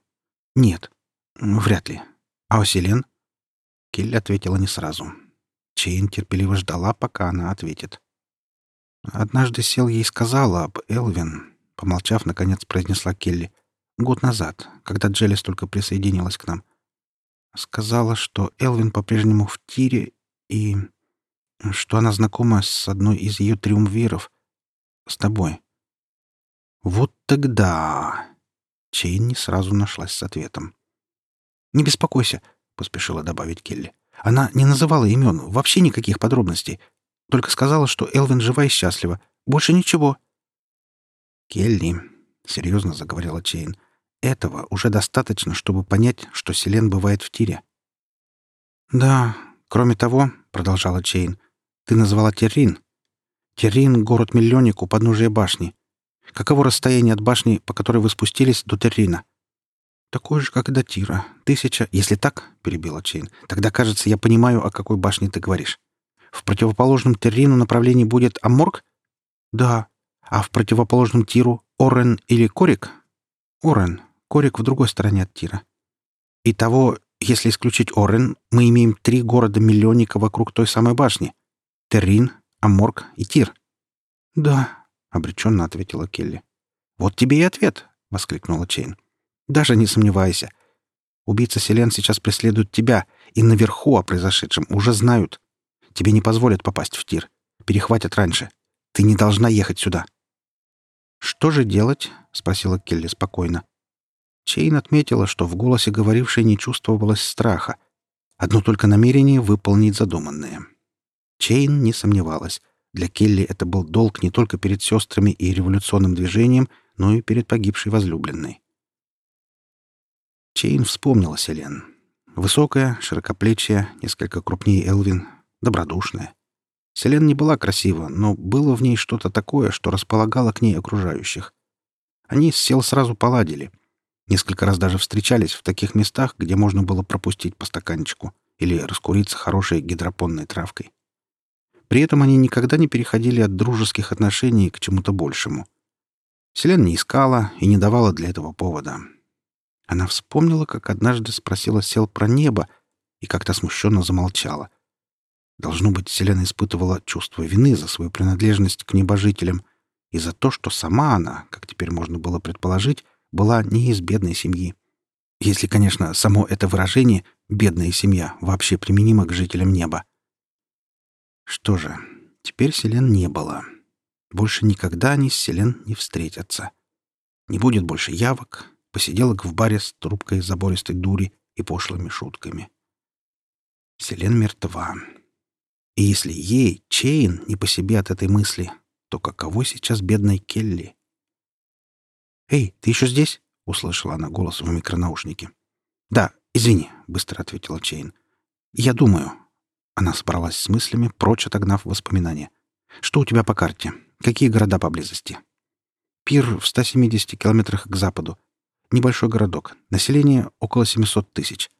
Speaker 1: Нет. Вряд ли. А о Селен? Келли ответила не сразу. Чейн терпеливо ждала, пока она ответит. Однажды Сел ей сказала об Элвин. Помолчав, наконец произнесла Келли. Год назад, когда Джелис только присоединилась к нам. Сказала, что Элвин по-прежнему в тире и... что она знакома с одной из ее триумвиров. С тобой. Вот тогда... Чейн не сразу нашлась с ответом. «Не беспокойся», — поспешила добавить Келли. «Она не называла имен, вообще никаких подробностей. Только сказала, что Элвин жива и счастлива. Больше ничего». «Келли», — серьезно заговорила Чейн, — «этого уже достаточно, чтобы понять, что Селен бывает в Тире». «Да, кроме того», — продолжала Чейн, — «ты назвала Террин. Террин — город-миллионник у подножия башни. Каково расстояние от башни, по которой вы спустились, до Террина?» «Такое же, как и до Тира. Тысяча... Если так, — перебила Чейн, — тогда, кажется, я понимаю, о какой башне ты говоришь. В противоположном Террину направлении будет Аморг? Да. А в противоположном Тиру — Орен или Корик? Орен. Корик в другой стороне от Тира. Итого, если исключить Орен, мы имеем три города-миллионника вокруг той самой башни. Террин, Аморг и Тир. Да, — обреченно ответила Келли. «Вот тебе и ответ!» — воскликнула Чейн. «Даже не сомневайся. Убийца Селен сейчас преследует тебя, и наверху о произошедшем уже знают. Тебе не позволят попасть в Тир. Перехватят раньше. Ты не должна ехать сюда». «Что же делать?» — спросила Келли спокойно. Чейн отметила, что в голосе говорившей не чувствовалось страха. Одно только намерение выполнить задуманное. Чейн не сомневалась. Для Келли это был долг не только перед сестрами и революционным движением, но и перед погибшей возлюбленной. Чейн вспомнила Селен. Высокая, широкоплечья, несколько крупнее Элвин, добродушная. Селен не была красива, но было в ней что-то такое, что располагало к ней окружающих. Они с Сел сразу поладили. Несколько раз даже встречались в таких местах, где можно было пропустить по стаканчику или раскуриться хорошей гидропонной травкой. При этом они никогда не переходили от дружеских отношений к чему-то большему. Селен не искала и не давала для этого повода. Она вспомнила, как однажды спросила Сел про небо и как-то смущенно замолчала. Должно быть, Селена испытывала чувство вины за свою принадлежность к небожителям и за то, что сама она, как теперь можно было предположить, была не из бедной семьи. Если, конечно, само это выражение «бедная семья» вообще применимо к жителям неба. Что же, теперь Селен не было. Больше никогда они с Селен не встретятся. Не будет больше явок, посиделок в баре с трубкой забористой дури и пошлыми шутками. Селен мертва. И если ей, Чейн, не по себе от этой мысли, то каково сейчас бедной Келли? «Эй, ты еще здесь?» — услышала она голос в микронаушнике. «Да, извини», — быстро ответила Чейн. «Я думаю». Она собралась с мыслями, прочь отогнав воспоминания. «Что у тебя по карте? Какие города поблизости?» «Пир в 170 километрах к западу. Небольшой городок. Население около 700 тысяч.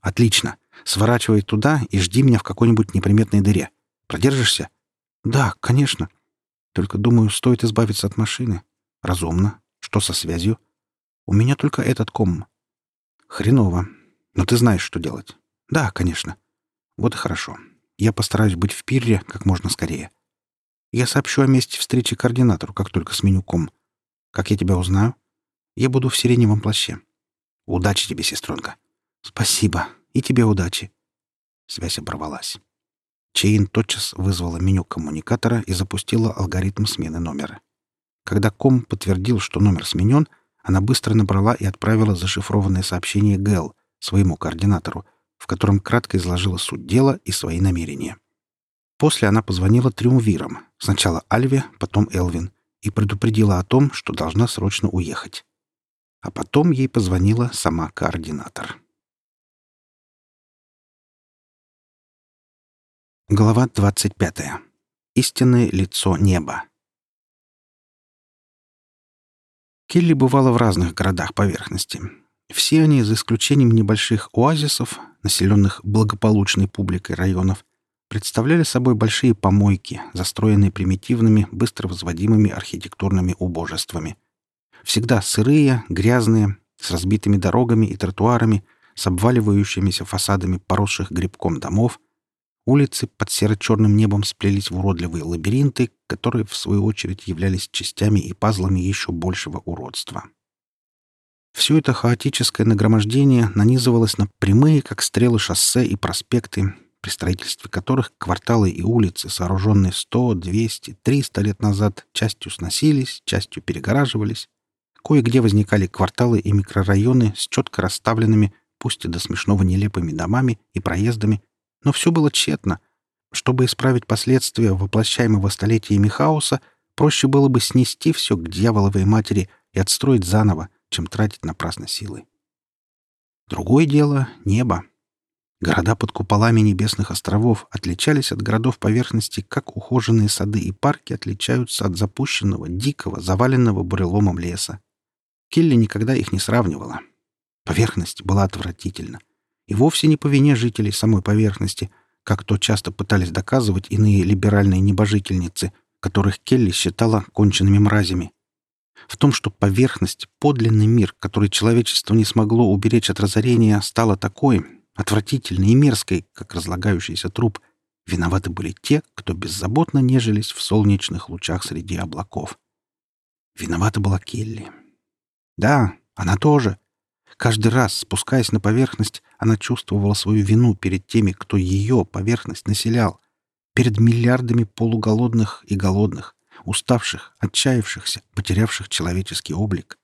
Speaker 1: Отлично. Сворачивай туда и жди меня в какой-нибудь неприметной дыре. Продержишься? Да, конечно. Только, думаю, стоит избавиться от машины. Разумно. Что со связью? У меня только этот ком. Хреново. Но ты знаешь, что делать. Да, конечно. Вот и хорошо. Я постараюсь быть в Пирре как можно скорее. Я сообщу о месте встречи координатору, как только сменю ком. Как я тебя узнаю? Я буду в сиреневом плаще. Удачи тебе, сестренка. Спасибо. И тебе удачи. Связь оборвалась. Чейн тотчас вызвала меню коммуникатора и запустила алгоритм смены номера. Когда ком подтвердил, что номер сменен, она быстро набрала и отправила зашифрованное сообщение Гэл, своему координатору, в котором кратко изложила суть дела и свои намерения. После она позвонила триумвирам, сначала Альве, потом Элвин, и предупредила о том, что должна срочно уехать. А потом ей позвонила сама координатор. Глава 25. Истинное лицо неба. Келли бывала в разных городах поверхности. Все они, за исключением небольших оазисов, населенных благополучной публикой районов, представляли собой большие помойки, застроенные примитивными, быстро возводимыми архитектурными убожествами. Всегда сырые, грязные, с разбитыми дорогами и тротуарами, с обваливающимися фасадами поросших грибком домов, Улицы под серо-черным небом сплелись в уродливые лабиринты, которые, в свою очередь, являлись частями и пазлами еще большего уродства. Все это хаотическое нагромождение нанизывалось на прямые, как стрелы шоссе и проспекты, при строительстве которых кварталы и улицы, сооруженные 100, 200, 300 лет назад, частью сносились, частью перегораживались. Кое-где возникали кварталы и микрорайоны с четко расставленными, пусть и до смешного нелепыми домами и проездами, но все было тщетно. Чтобы исправить последствия воплощаемого столетиями хаоса, проще было бы снести все к дьяволовой матери и отстроить заново, чем тратить напрасно силы. Другое дело — небо. Города под куполами небесных островов отличались от городов поверхности, как ухоженные сады и парки отличаются от запущенного, дикого, заваленного буреломом леса. Келли никогда их не сравнивала. Поверхность была отвратительна — и вовсе не по вине жителей самой поверхности, как то часто пытались доказывать иные либеральные небожительницы, которых Келли считала конченными мразями. В том, что поверхность, подлинный мир, который человечество не смогло уберечь от разорения, стала такой, отвратительной и мерзкой, как разлагающийся труп, виноваты были те, кто беззаботно нежились в солнечных лучах среди облаков. Виновата была Келли. Да, она тоже — Каждый раз, спускаясь на поверхность, она чувствовала свою вину перед теми, кто ее поверхность населял, перед миллиардами полуголодных и голодных, уставших, отчаявшихся, потерявших человеческий облик.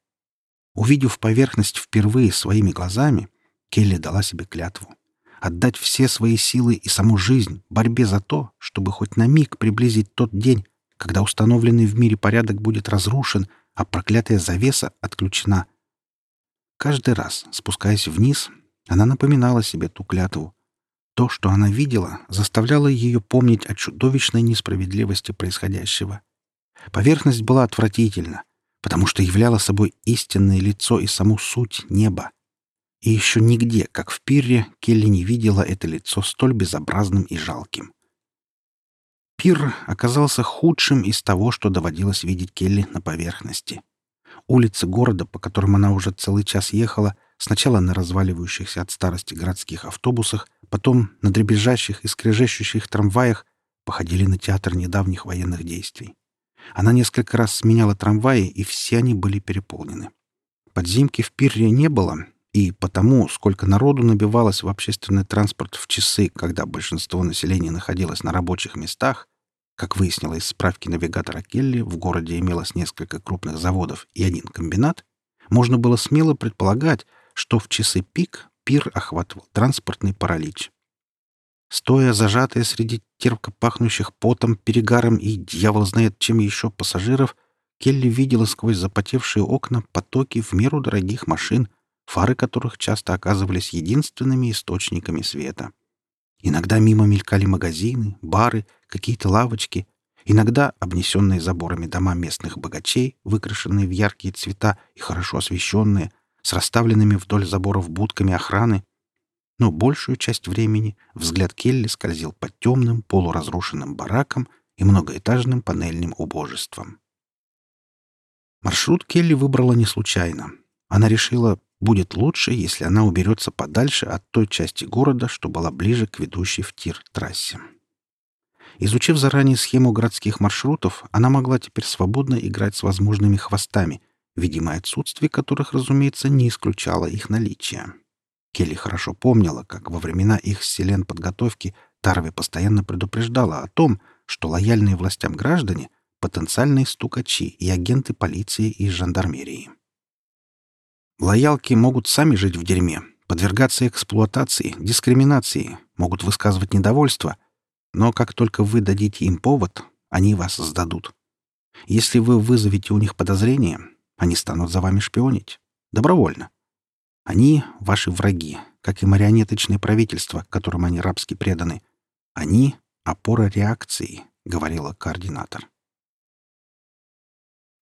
Speaker 1: Увидев поверхность впервые своими глазами, Келли дала себе клятву отдать все свои силы и саму жизнь борьбе за то, чтобы хоть на миг приблизить тот день, когда установленный в мире порядок будет разрушен, а проклятая завеса отключена — Каждый раз, спускаясь вниз, она напоминала себе ту клятву. То, что она видела, заставляло ее помнить о чудовищной несправедливости происходящего. Поверхность была отвратительна, потому что являла собой истинное лицо и саму суть неба. И еще нигде, как в Пирре, Келли не видела это лицо столь безобразным и жалким. Пир оказался худшим из того, что доводилось видеть Келли на поверхности. Улицы города, по которым она уже целый час ехала, сначала на разваливающихся от старости городских автобусах, потом на дребезжащих и скрежещущих трамваях, походили на театр недавних военных действий. Она несколько раз сменяла трамваи, и все они были переполнены. Подзимки в Пирре не было, И потому, сколько народу набивалось в общественный транспорт в часы, когда большинство населения находилось на рабочих местах, как выяснилось из справки навигатора Келли, в городе имелось несколько крупных заводов и один комбинат, можно было смело предполагать, что в часы пик пир охватывал транспортный паралич. Стоя зажатая среди терпко пахнущих потом, перегаром и дьявол знает чем еще пассажиров, Келли видела сквозь запотевшие окна потоки в меру дорогих машин, фары которых часто оказывались единственными источниками света. Иногда мимо мелькали магазины, бары, какие-то лавочки, иногда обнесенные заборами дома местных богачей, выкрашенные в яркие цвета и хорошо освещенные, с расставленными вдоль заборов будками охраны, но большую часть времени взгляд Келли скользил по темным полуразрушенным баракам и многоэтажным панельным убожествам. Маршрут Келли выбрала не случайно. Она решила, будет лучше, если она уберется подальше от той части города, что была ближе к ведущей в тир трассе. Изучив заранее схему городских маршрутов, она могла теперь свободно играть с возможными хвостами, видимое отсутствие которых, разумеется, не исключало их наличие. Келли хорошо помнила, как во времена их селен подготовки Тарви постоянно предупреждала о том, что лояльные властям граждане — потенциальные стукачи и агенты полиции и жандармерии. Лоялки могут сами жить в дерьме, подвергаться эксплуатации, дискриминации, могут высказывать недовольство — но как только вы дадите им повод, они вас сдадут. Если вы вызовете у них подозрения, они станут за вами шпионить. Добровольно. Они — ваши враги, как и марионеточное правительство, которым они рабски преданы. Они — опора реакции, — говорила координатор.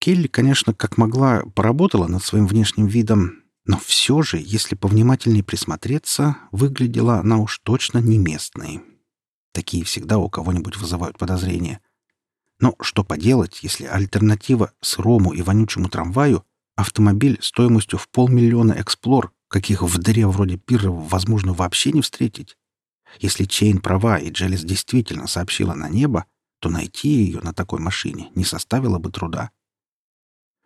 Speaker 1: Келли, конечно, как могла, поработала над своим внешним видом, но все же, если повнимательнее присмотреться, выглядела она уж точно не местной. Такие всегда у кого-нибудь вызывают подозрения. Но что поделать, если альтернатива сырому и вонючему трамваю — автомобиль стоимостью в полмиллиона эксплор, каких в дыре вроде Тира возможно вообще не встретить? Если Чейн права и Джелис действительно сообщила на небо, то найти ее на такой машине не составило бы труда.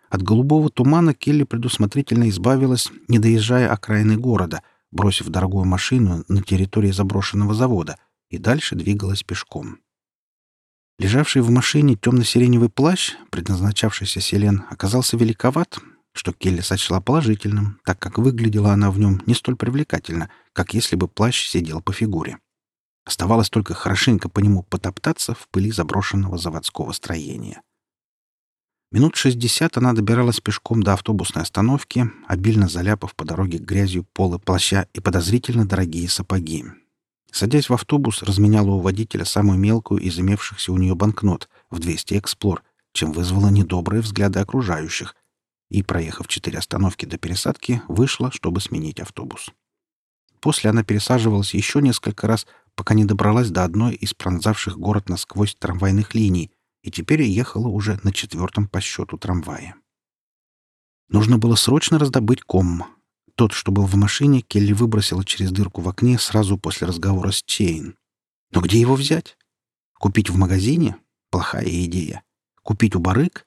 Speaker 1: От голубого тумана Келли предусмотрительно избавилась, не доезжая окраины города, бросив дорогую машину на территории заброшенного завода — и дальше двигалась пешком. Лежавший в машине темно-сиреневый плащ, предназначавшийся Селен, оказался великоват, что Келли сочла положительным, так как выглядела она в нем не столь привлекательно, как если бы плащ сидел по фигуре. Оставалось только хорошенько по нему потоптаться в пыли заброшенного заводского строения. Минут шестьдесят она добиралась пешком до автобусной остановки, обильно заляпав по дороге грязью полы плаща и подозрительно дорогие сапоги, Садясь в автобус, разменяла у водителя самую мелкую из имевшихся у нее банкнот в 200 эксплор, чем вызвала недобрые взгляды окружающих, и, проехав четыре остановки до пересадки, вышла, чтобы сменить автобус. После она пересаживалась еще несколько раз, пока не добралась до одной из пронзавших город насквозь трамвайных линий, и теперь ехала уже на четвертом по счету трамвае. Нужно было срочно раздобыть ком, тот, что был в машине, Келли выбросила через дырку в окне сразу после разговора с Чейн. Но где его взять? Купить в магазине? Плохая идея. Купить у барык?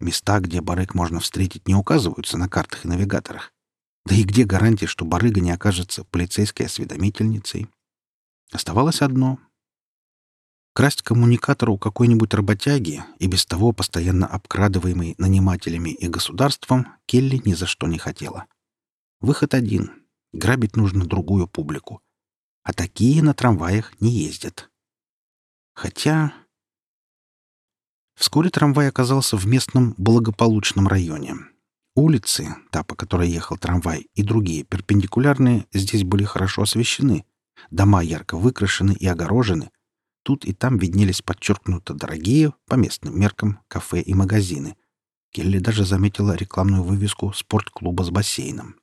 Speaker 1: Места, где барык можно встретить, не указываются на картах и навигаторах. Да и где гарантия, что барыга не окажется полицейской осведомительницей? Оставалось одно. Красть коммуникатор у какой-нибудь работяги и без того постоянно обкрадываемой нанимателями и государством Келли ни за что не хотела. Выход один. Грабить нужно другую публику. А такие на трамваях не ездят. Хотя... Вскоре трамвай оказался в местном благополучном районе. Улицы, та, по которой ехал трамвай, и другие перпендикулярные, здесь были хорошо освещены. Дома ярко выкрашены и огорожены. Тут и там виднелись подчеркнуто дорогие, по местным меркам, кафе и магазины. Келли даже заметила рекламную вывеску спортклуба с бассейном.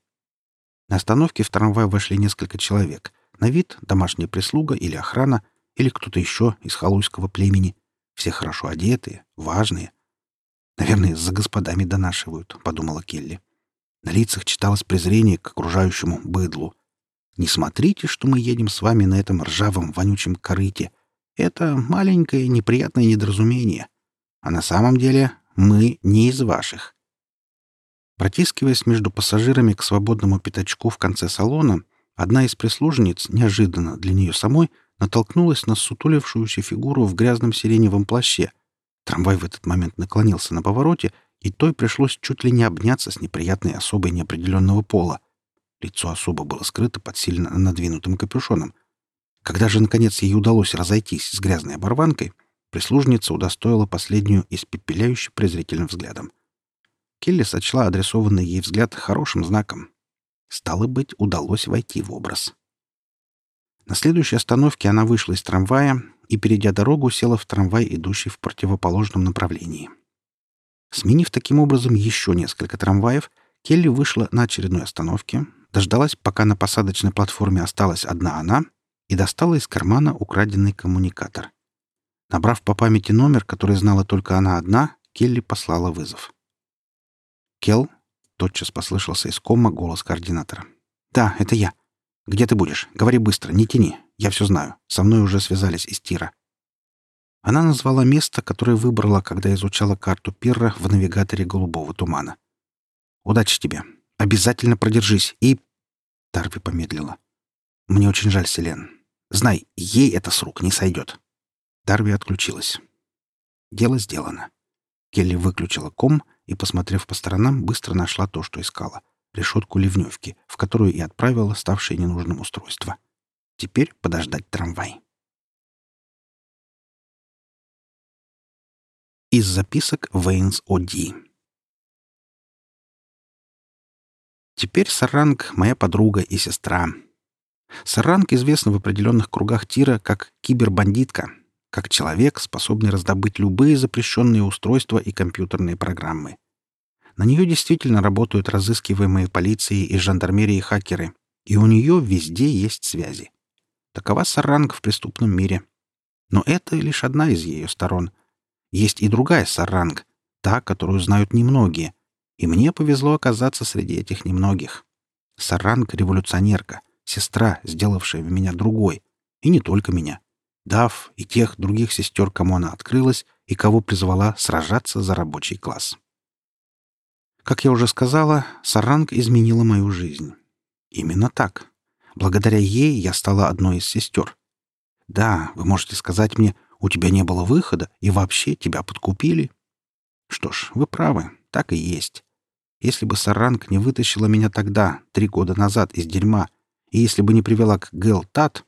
Speaker 1: На остановке в трамвай вошли несколько человек. На вид домашняя прислуга или охрана, или кто-то еще из халуйского племени. Все хорошо одетые, важные. «Наверное, за господами донашивают», — подумала Келли. На лицах читалось презрение к окружающему быдлу. «Не смотрите, что мы едем с вами на этом ржавом вонючем корыте. Это маленькое неприятное недоразумение. А на самом деле мы не из ваших. Протискиваясь между пассажирами к свободному пятачку в конце салона, одна из прислужниц, неожиданно для нее самой, натолкнулась на сутулившуюся фигуру в грязном сиреневом плаще. Трамвай в этот момент наклонился на повороте, и той пришлось чуть ли не обняться с неприятной особой неопределенного пола. Лицо особо было скрыто под сильно надвинутым капюшоном. Когда же, наконец, ей удалось разойтись с грязной оборванкой, прислужница удостоила последнюю испепеляюще презрительным взглядом. Келли сочла адресованный ей взгляд хорошим знаком. Стало быть, удалось войти в образ. На следующей остановке она вышла из трамвая и, перейдя дорогу, села в трамвай, идущий в противоположном направлении. Сменив таким образом еще несколько трамваев, Келли вышла на очередной остановке, дождалась, пока на посадочной платформе осталась одна она, и достала из кармана украденный коммуникатор. Набрав по памяти номер, который знала только она одна, Келли послала вызов. «Келл?» — тотчас послышался из кома голос координатора. «Да, это я. Где ты будешь? Говори быстро, не тяни. Я все знаю. Со мной уже связались из тира». Она назвала место, которое выбрала, когда изучала карту Пирра в навигаторе голубого тумана. «Удачи тебе. Обязательно продержись. И...» Тарви помедлила. «Мне очень жаль, Селен. Знай, ей это с рук не сойдет». Тарви отключилась. Дело сделано. Келли выключила ком и, посмотрев по сторонам, быстро нашла то, что искала — решетку ливневки, в которую и отправила ставшее ненужным устройство. Теперь подождать трамвай. Из записок Вейнс О'Ди. Теперь Саранг — моя подруга и сестра. Саранг известна в определенных кругах Тира как кибербандитка, как человек, способный раздобыть любые запрещенные устройства и компьютерные программы. На нее действительно работают разыскиваемые полицией и жандармерией хакеры, и у нее везде есть связи. Такова Саранг в преступном мире. Но это лишь одна из ее сторон — есть и другая саранг, та, которую знают немногие, и мне повезло оказаться среди этих немногих. Саранг — революционерка, сестра, сделавшая в меня другой, и не только меня. Дав и тех других сестер, кому она открылась и кого призвала сражаться за рабочий класс. Как я уже сказала, Саранг изменила мою жизнь. Именно так. Благодаря ей я стала одной из сестер. Да, вы можете сказать мне, у тебя не было выхода, и вообще тебя подкупили. Что ж, вы правы, так и есть. Если бы Саранг не вытащила меня тогда, три года назад, из дерьма, и если бы не привела к Гэл Тат,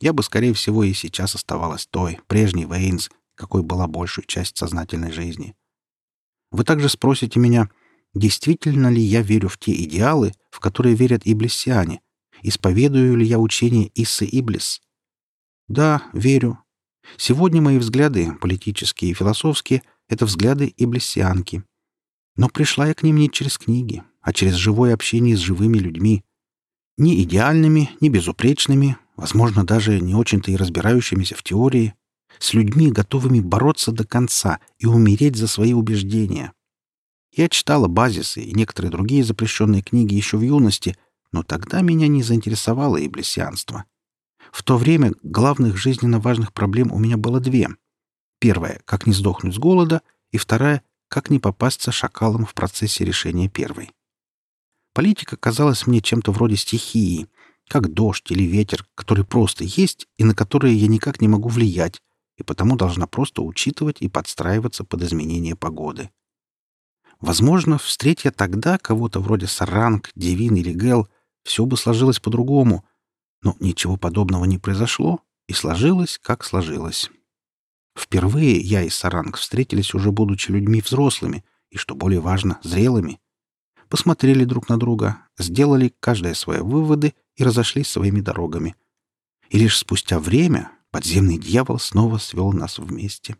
Speaker 1: я бы, скорее всего, и сейчас оставалась той, прежней Вейнс, какой была большую часть сознательной жизни. Вы также спросите меня, действительно ли я верю в те идеалы, в которые верят иблисиане, исповедую ли я учение Иссы Иблис? Да, верю, Сегодня мои взгляды, политические и философские, — это взгляды и блессианки. Но пришла я к ним не через книги, а через живое общение с живыми людьми. Не идеальными, не безупречными, возможно, даже не очень-то и разбирающимися в теории, с людьми, готовыми бороться до конца и умереть за свои убеждения. Я читала базисы и некоторые другие запрещенные книги еще в юности, но тогда меня не заинтересовало и блессианство. В то время главных жизненно важных проблем у меня было две. Первая — как не сдохнуть с голода, и вторая — как не попасться шакалом в процессе решения первой. Политика казалась мне чем-то вроде стихии, как дождь или ветер, который просто есть и на которые я никак не могу влиять, и потому должна просто учитывать и подстраиваться под изменение погоды. Возможно, встретя тогда кого-то вроде Саранг, Девин или Гел, все бы сложилось по-другому — но ничего подобного не произошло, и сложилось, как сложилось. Впервые я и Саранг встретились уже будучи людьми взрослыми и, что более важно, зрелыми. Посмотрели друг на друга, сделали каждое свои выводы и разошлись своими дорогами. И лишь спустя время подземный дьявол снова свел нас вместе.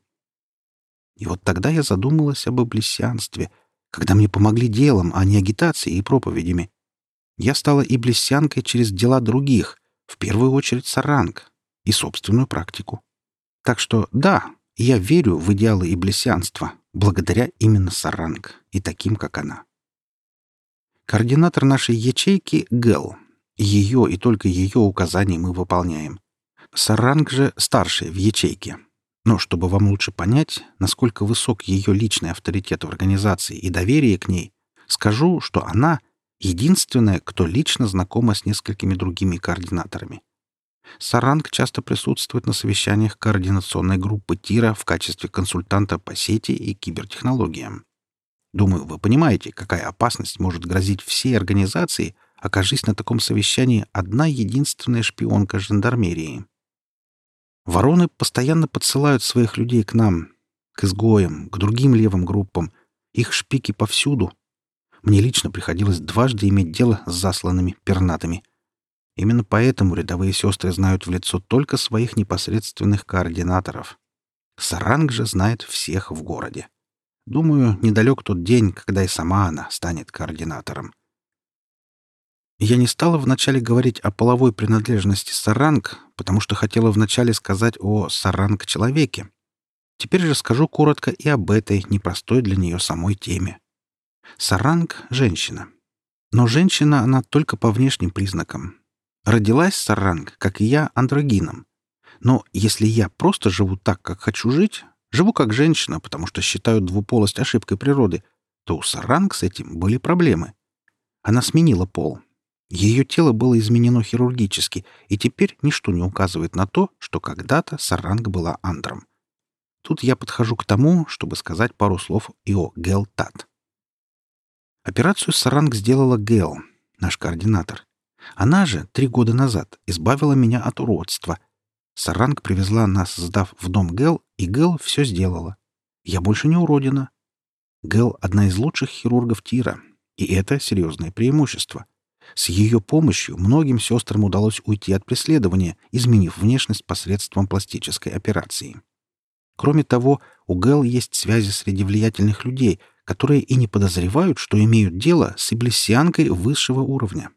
Speaker 1: И вот тогда я задумалась об облесянстве, когда мне помогли делом, а не агитацией и проповедями. Я стала и блесянкой через дела других, в первую очередь саранг и собственную практику. Так что да, я верю в идеалы и блесянства благодаря именно саранг и таким, как она. Координатор нашей ячейки — Гэл. Ее и только ее указания мы выполняем. Саранг же старшая в ячейке. Но чтобы вам лучше понять, насколько высок ее личный авторитет в организации и доверие к ней, Скажу, что она — единственная, кто лично знакома с несколькими другими координаторами. Саранг часто присутствует на совещаниях координационной группы ТИРа в качестве консультанта по сети и кибертехнологиям. Думаю, вы понимаете, какая опасность может грозить всей организации, окажись на таком совещании одна единственная шпионка жандармерии. Вороны постоянно подсылают своих людей к нам, к изгоям, к другим левым группам. Их шпики повсюду. Мне лично приходилось дважды иметь дело с засланными пернатами — Именно поэтому рядовые сестры знают в лицо только своих непосредственных координаторов. Саранг же знает всех в городе. Думаю, недалек тот день, когда и сама она станет координатором. Я не стала вначале говорить о половой принадлежности саранг, потому что хотела вначале сказать о саранг-человеке. Теперь же скажу коротко и об этой непростой для нее самой теме. Саранг — женщина. Но женщина она только по внешним признакам. Родилась Саранг, как и я, андрогином. Но если я просто живу так, как хочу жить, живу как женщина, потому что считаю двуполость ошибкой природы, то у Саранг с этим были проблемы. Она сменила пол. Ее тело было изменено хирургически, и теперь ничто не указывает на то, что когда-то Саранг была андром. Тут я подхожу к тому, чтобы сказать пару слов и о Гел-Тат. Операцию Саранг сделала Гел, наш координатор. Она же три года назад избавила меня от уродства. Саранг привезла нас, сдав в дом Гэл, и Гэл все сделала. Я больше не уродина. Гэл — одна из лучших хирургов Тира, и это серьезное преимущество. С ее помощью многим сестрам удалось уйти от преследования, изменив внешность посредством пластической операции. Кроме того, у Гэл есть связи среди влиятельных людей, которые и не подозревают, что имеют дело с иблисианкой высшего уровня.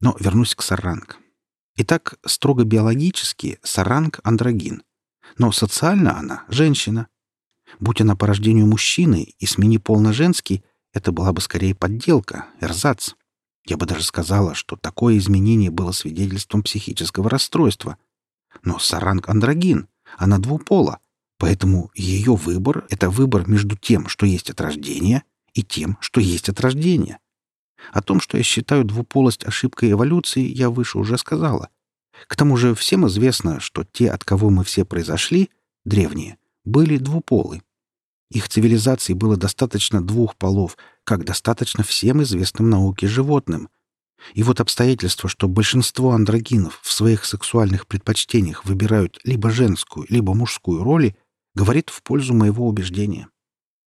Speaker 1: Но вернусь к саранг. Итак, строго биологически саранг — андрогин. Но социально она — женщина. Будь она по рождению мужчины и смени пол на женский, это была бы скорее подделка, эрзац. Я бы даже сказала, что такое изменение было свидетельством психического расстройства. Но саранг — андрогин, она двупола, поэтому ее выбор — это выбор между тем, что есть от рождения, и тем, что есть от рождения. О том, что я считаю двуполость ошибкой эволюции, я выше уже сказала. К тому же всем известно, что те, от кого мы все произошли, древние, были двуполы. Их цивилизации было достаточно двух полов, как достаточно всем известным науке животным. И вот обстоятельство, что большинство андрогинов в своих сексуальных предпочтениях выбирают либо женскую, либо мужскую роли, говорит в пользу моего убеждения.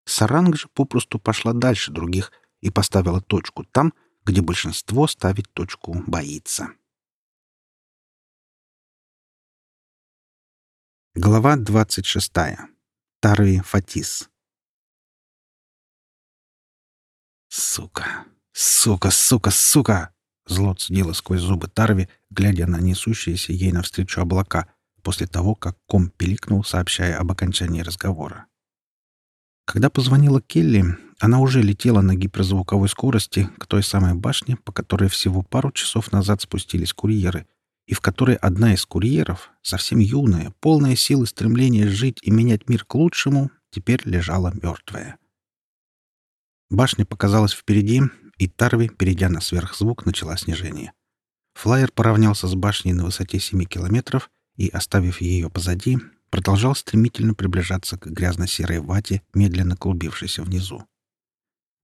Speaker 1: Саранг же попросту пошла дальше других — и поставила точку там, где большинство ставить точку боится. Глава 26. Тарви Фатис. «Сука! Сука! Сука! Сука!» Зло цедило сквозь зубы Тарви, глядя на несущиеся ей навстречу облака, после того, как ком пиликнул, сообщая об окончании разговора. Когда позвонила Келли, она уже летела на гиперзвуковой скорости к той самой башне, по которой всего пару часов назад спустились курьеры, и в которой одна из курьеров, совсем юная, полная силы стремления жить и менять мир к лучшему, теперь лежала мертвая. Башня показалась впереди, и Тарви, перейдя на сверхзвук, начала снижение. Флайер поравнялся с башней на высоте 7 километров и, оставив ее позади, продолжал стремительно приближаться к грязно-серой вате, медленно клубившейся внизу.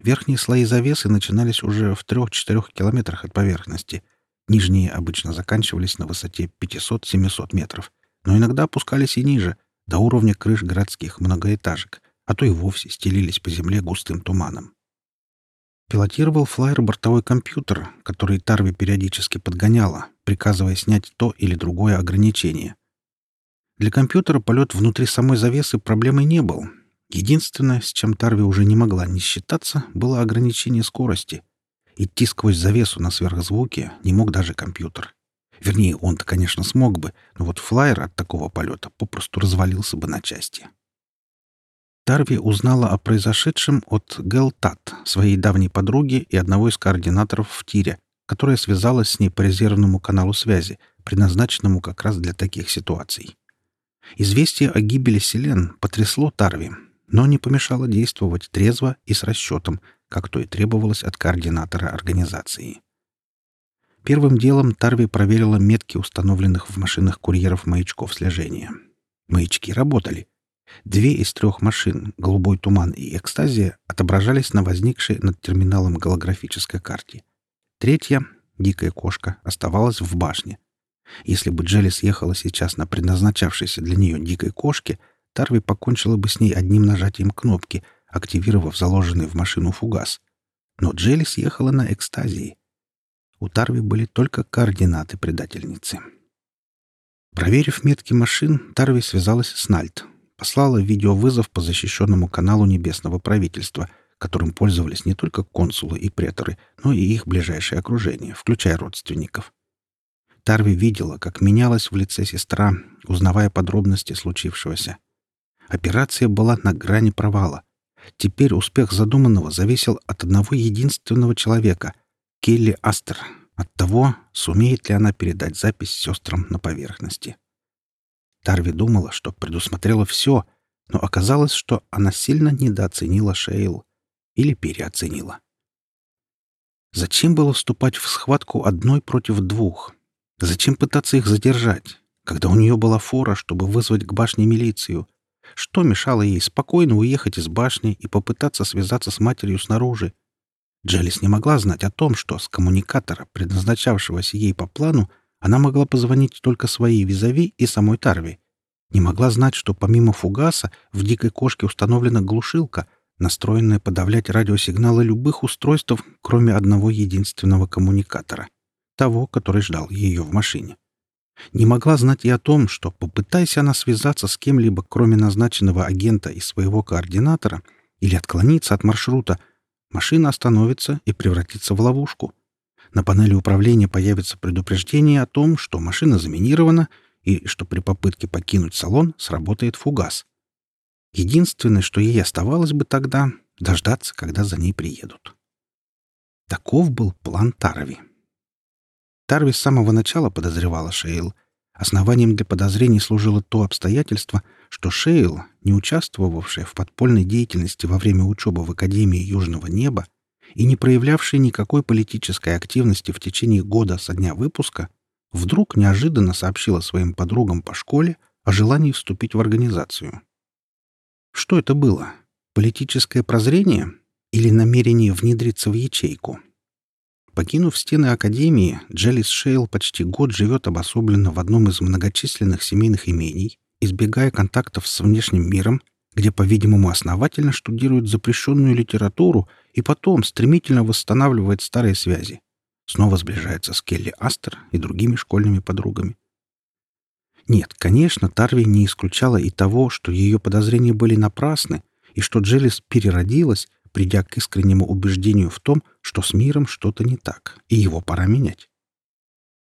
Speaker 1: Верхние слои завесы начинались уже в 3-4 километрах от поверхности. Нижние обычно заканчивались на высоте 500-700 метров, но иногда опускались и ниже, до уровня крыш городских многоэтажек, а то и вовсе стелились по земле густым туманом. Пилотировал флайер бортовой компьютер, который Тарви периодически подгоняла, приказывая снять то или другое ограничение. Для компьютера полет внутри самой завесы проблемой не был. Единственное, с чем Тарви уже не могла не считаться, было ограничение скорости. Идти сквозь завесу на сверхзвуке не мог даже компьютер. Вернее, он-то, конечно, смог бы, но вот флайер от такого полета попросту развалился бы на части. Тарви узнала о произошедшем от Гелтат, своей давней подруги и одного из координаторов в тире, которая связалась с ней по резервному каналу связи, предназначенному как раз для таких ситуаций. Известие о гибели Селен потрясло Тарви, но не помешало действовать трезво и с расчетом, как то и требовалось от координатора организации. Первым делом Тарви проверила метки установленных в машинах курьеров маячков слежения. Маячки работали. Две из трех машин, «Голубой туман» и «Экстазия», отображались на возникшей над терминалом голографической карте. Третья, «Дикая кошка», оставалась в башне. Если бы Джелли съехала сейчас на предназначавшейся для нее дикой кошке, Тарви покончила бы с ней одним нажатием кнопки, активировав заложенный в машину фугас. Но Джелли съехала на экстазии. У Тарви были только координаты предательницы. Проверив метки машин, Тарви связалась с Нальт, послала видеовызов по защищенному каналу Небесного правительства, которым пользовались не только консулы и преторы, но и их ближайшее окружение, включая родственников. Тарви видела, как менялась в лице сестра, узнавая подробности случившегося. Операция была на грани провала. Теперь успех задуманного зависел от одного единственного человека Келли Астер от того, сумеет ли она передать запись сестрам на поверхности. Тарви думала, что предусмотрела все, но оказалось, что она сильно недооценила Шейл или переоценила. Зачем было вступать в схватку одной против двух? Зачем пытаться их задержать, когда у нее была фора, чтобы вызвать к башне милицию? Что мешало ей спокойно уехать из башни и попытаться связаться с матерью снаружи? Джелис не могла знать о том, что с коммуникатора, предназначавшегося ей по плану, она могла позвонить только своей визави и самой Тарви. Не могла знать, что помимо фугаса в «Дикой кошке» установлена глушилка, настроенная подавлять радиосигналы любых устройств, кроме одного единственного коммуникатора — того, который ждал ее в машине. Не могла знать и о том, что, попытайся она связаться с кем-либо, кроме назначенного агента и своего координатора, или отклониться от маршрута — Машина остановится и превратится в ловушку. На панели управления появится предупреждение о том, что машина заминирована и что при попытке покинуть салон сработает фугас. Единственное, что ей оставалось бы тогда — дождаться, когда за ней приедут. Таков был план Тарви. Тарви с самого начала подозревала Шейл. Основанием для подозрений служило то обстоятельство, что Шейл, не участвовавшая в подпольной деятельности во время учебы в Академии Южного Неба и не проявлявшая никакой политической активности в течение года со дня выпуска, вдруг неожиданно сообщила своим подругам по школе о желании вступить в организацию. Что это было? Политическое прозрение или намерение внедриться в ячейку? Покинув стены Академии, Джелис Шейл почти год живет обособленно в одном из многочисленных семейных имений, избегая контактов с внешним миром, где, по-видимому, основательно штудирует запрещенную литературу и потом стремительно восстанавливает старые связи. Снова сближается с Келли Астер и другими школьными подругами. Нет, конечно, Тарви не исключала и того, что ее подозрения были напрасны, и что Джелис переродилась, придя к искреннему убеждению в том, что с миром что-то не так, и его пора менять.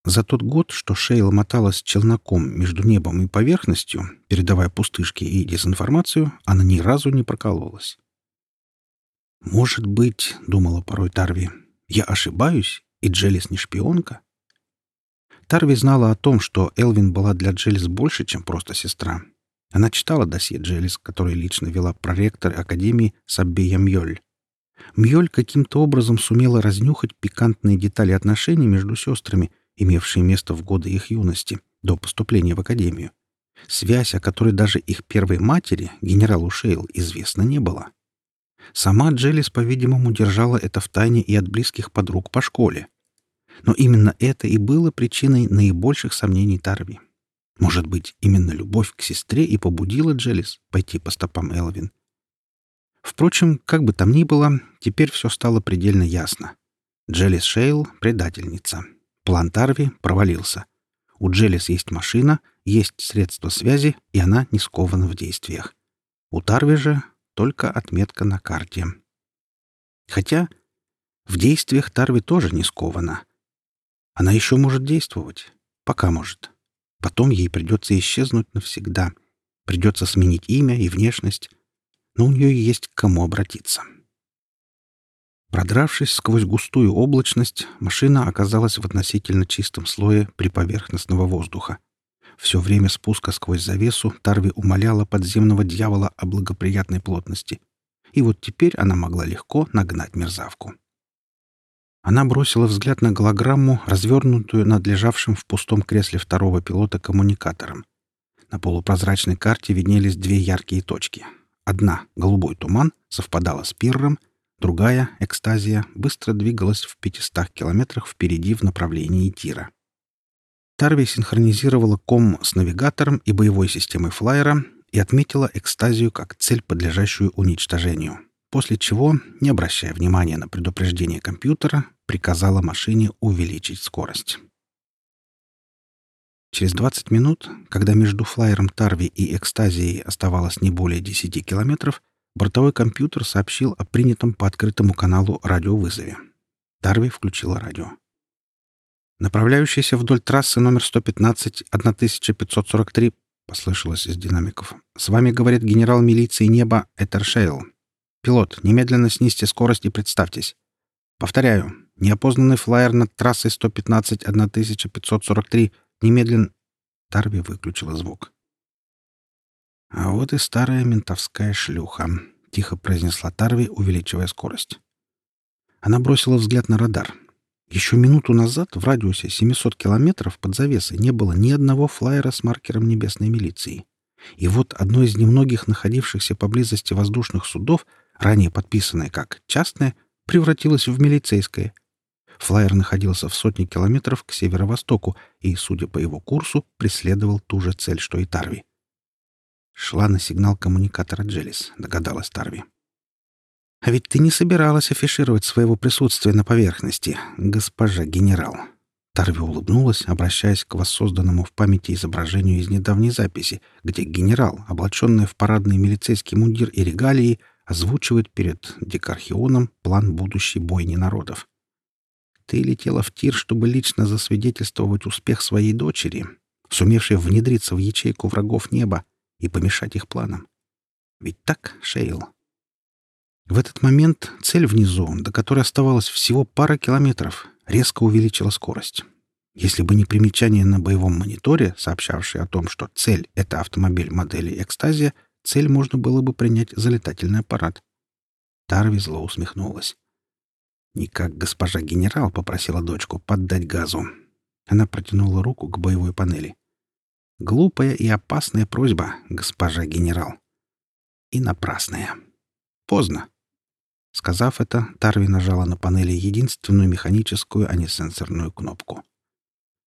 Speaker 1: За тот год, что Шейла моталась челноком между небом и поверхностью, передавая пустышки и дезинформацию, она ни разу не прокололась. «Может быть, — думала порой Тарви, — я ошибаюсь, и Джелис не шпионка?» Тарви знала о том, что Элвин была для Джелис больше, чем просто сестра. Она читала досье Джелис, который лично вела проректор Академии Саббея Мьёль. Мьёль каким-то образом сумела разнюхать пикантные детали отношений между сестрами имевшие место в годы их юности, до поступления в академию. Связь, о которой даже их первой матери, генералу Шейл, известно не было. Сама Джелис, по-видимому, держала это в тайне и от близких подруг по школе. Но именно это и было причиной наибольших сомнений Тарви. Может быть, именно любовь к сестре и побудила Джелис пойти по стопам Элвин. Впрочем, как бы там ни было, теперь все стало предельно ясно. Джелис Шейл — предательница. План Тарви провалился. У Джелис есть машина, есть средства связи, и она не скована в действиях. У Тарви же только отметка на карте. Хотя в действиях Тарви тоже не скована. Она еще может действовать. Пока может. Потом ей придется исчезнуть навсегда. Придется сменить имя и внешность. Но у нее есть к кому обратиться. Продравшись сквозь густую облачность, машина оказалась в относительно чистом слое приповерхностного воздуха. Все время спуска сквозь завесу Тарви умоляла подземного дьявола о благоприятной плотности. И вот теперь она могла легко нагнать мерзавку. Она бросила взгляд на голограмму, развернутую над лежавшим в пустом кресле второго пилота коммуникатором. На полупрозрачной карте виднелись две яркие точки. Одна — голубой туман, совпадала с пирром, другая, экстазия, быстро двигалась в 500 километрах впереди в направлении Тира. Тарви синхронизировала ком с навигатором и боевой системой флайера и отметила экстазию как цель, подлежащую уничтожению после чего, не обращая внимания на предупреждение компьютера, приказала машине увеличить скорость. Через 20 минут, когда между флайером Тарви и Экстазией оставалось не более 10 километров, бортовой компьютер сообщил о принятом по открытому каналу радиовызове. Тарви включила радио. «Направляющийся вдоль трассы номер 115 1543», — послышалось из динамиков. «С вами говорит генерал милиции неба Этершейл. «Пилот, немедленно снизьте скорость и представьтесь». «Повторяю, неопознанный флайер над трассой 115-1543. Немедленно...» Тарби выключила звук. «А вот и старая ментовская шлюха», — тихо произнесла Тарви, увеличивая скорость. Она бросила взгляд на радар. Еще минуту назад в радиусе 700 километров под завесой не было ни одного флайера с маркером небесной милиции. И вот одно из немногих находившихся поблизости воздушных судов ранее подписанное как частное, превратилось в милицейское. Флайер находился в сотне километров к северо-востоку и, судя по его курсу, преследовал ту же цель, что и Тарви. Шла на сигнал коммуникатора Джелис, догадалась Тарви. «А ведь ты не собиралась афишировать своего присутствия на поверхности, госпожа генерал». Тарви улыбнулась, обращаясь к воссозданному в памяти изображению из недавней записи, где генерал, облаченный в парадный милицейский мундир и регалии, озвучивает перед Декархионом план будущей бойни народов. Ты летела в тир, чтобы лично засвидетельствовать успех своей дочери, сумевшей внедриться в ячейку врагов неба и помешать их планам. Ведь так, Шейл? В этот момент цель внизу, до которой оставалось всего пара километров, резко увеличила скорость. Если бы не примечание на боевом мониторе, сообщавшее о том, что цель — это автомобиль модели «Экстазия», цель можно было бы принять за летательный аппарат. Тарви зло усмехнулась. Не как госпожа генерал попросила дочку поддать газу. Она протянула руку к боевой панели. Глупая и опасная просьба, госпожа генерал. И напрасная. Поздно. Сказав это, Тарви нажала на панели единственную механическую, а не сенсорную кнопку.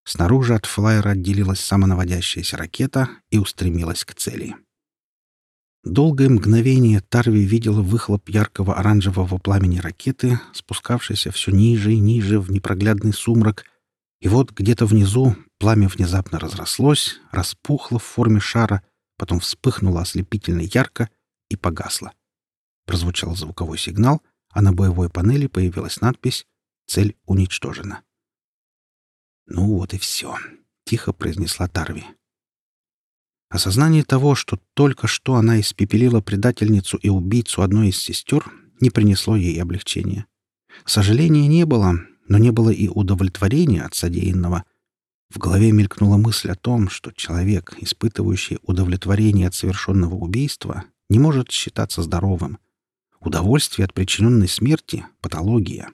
Speaker 1: Снаружи от флайера отделилась самонаводящаяся ракета и устремилась к цели. Долгое мгновение Тарви видела выхлоп яркого оранжевого пламени ракеты, спускавшейся все ниже и ниже в непроглядный сумрак, и вот где-то внизу пламя внезапно разрослось, распухло в форме шара, потом вспыхнуло ослепительно ярко и погасло. Прозвучал звуковой сигнал, а на боевой панели появилась надпись «Цель уничтожена». «Ну вот и все», — тихо произнесла Тарви. Осознание того, что только что она испепелила предательницу и убийцу одной из сестер, не принесло ей облегчения. Сожаления не было, но не было и удовлетворения от содеянного. В голове мелькнула мысль о том, что человек, испытывающий удовлетворение от совершенного убийства, не может считаться здоровым. Удовольствие от причиненной смерти — патология.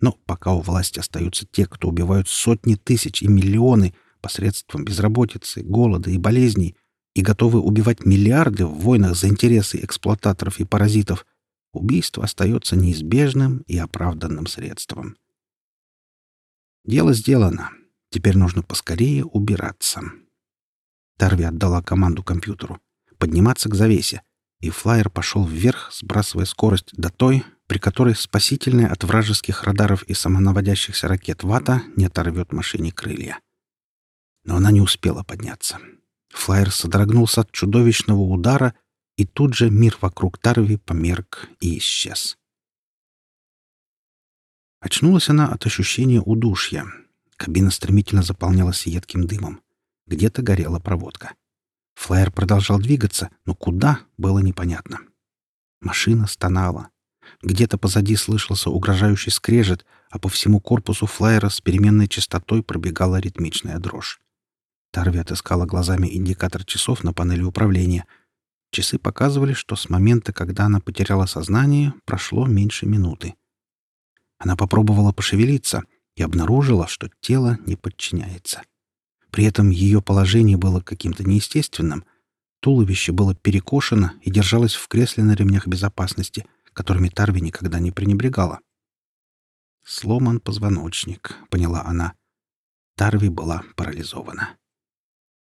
Speaker 1: Но пока у власти остаются те, кто убивают сотни тысяч и миллионы, посредством безработицы, голода и болезней и готовы убивать миллиарды в войнах за интересы эксплуататоров и паразитов, убийство остается неизбежным и оправданным средством. Дело сделано. Теперь нужно поскорее убираться. Тарви отдала команду компьютеру подниматься к завесе, и флайер пошел вверх, сбрасывая скорость до той, при которой спасительная от вражеских радаров и самонаводящихся ракет вата не оторвет машине крылья. Но она не успела подняться. Флайер содрогнулся от чудовищного удара, и тут же мир вокруг Тарви померк и исчез. Очнулась она от ощущения удушья. Кабина стремительно заполнялась едким дымом. Где-то горела проводка. Флайер продолжал двигаться, но куда — было непонятно. Машина стонала. Где-то позади слышался угрожающий скрежет, а по всему корпусу флайера с переменной частотой пробегала ритмичная дрожь. Тарви отыскала глазами индикатор часов на панели управления. Часы показывали, что с момента, когда она потеряла сознание, прошло меньше минуты. Она попробовала пошевелиться и обнаружила, что тело не подчиняется. При этом ее положение было каким-то неестественным. Туловище было перекошено и держалось в кресле на ремнях безопасности, которыми Тарви никогда не пренебрегала. «Сломан позвоночник», — поняла она. Тарви была парализована.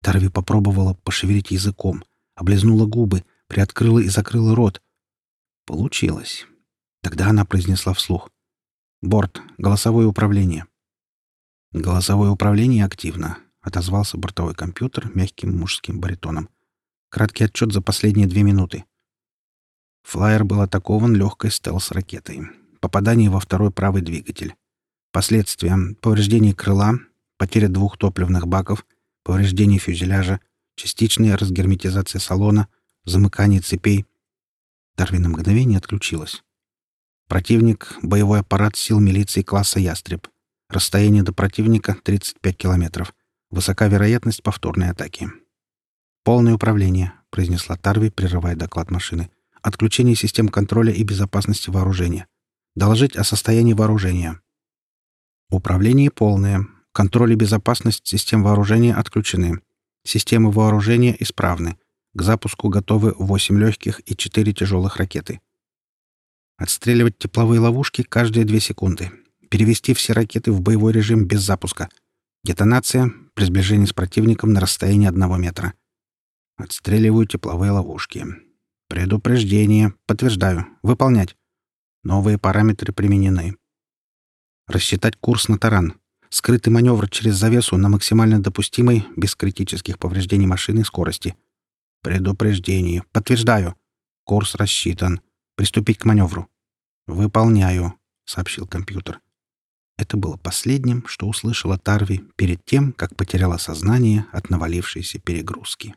Speaker 1: Тарви попробовала пошевелить языком, облизнула губы, приоткрыла и закрыла рот. Получилось. Тогда она произнесла вслух. «Борт. Голосовое управление». «Голосовое управление активно», — отозвался бортовой компьютер мягким мужским баритоном. «Краткий отчет за последние две минуты». Флайер был атакован легкой стелс-ракетой. Попадание во второй правый двигатель. Последствия — повреждение крыла, потеря двух топливных баков, повреждение фюзеляжа, частичная разгерметизация салона, замыкание цепей. Дарвин на мгновение отключилась. Противник — боевой аппарат сил милиции класса «Ястреб». Расстояние до противника — 35 километров. Высока вероятность повторной атаки. «Полное управление», — произнесла Тарви, прерывая доклад машины. «Отключение систем контроля и безопасности вооружения. Доложить о состоянии вооружения». «Управление полное. Контроль и безопасность систем вооружения отключены. Системы вооружения исправны. К запуску готовы 8 легких и 4 тяжелых ракеты. Отстреливать тепловые ловушки каждые 2 секунды. Перевести все ракеты в боевой режим без запуска. Детонация при сближении с противником на расстоянии 1 метра. Отстреливаю тепловые ловушки. Предупреждение. Подтверждаю. Выполнять. Новые параметры применены. Рассчитать курс на таран. Скрытый маневр через завесу на максимально допустимой, без критических повреждений машины, скорости. Предупреждение. Подтверждаю. Курс рассчитан. Приступить к маневру. Выполняю, сообщил компьютер. Это было последним, что услышала Тарви перед тем, как потеряла сознание от навалившейся перегрузки.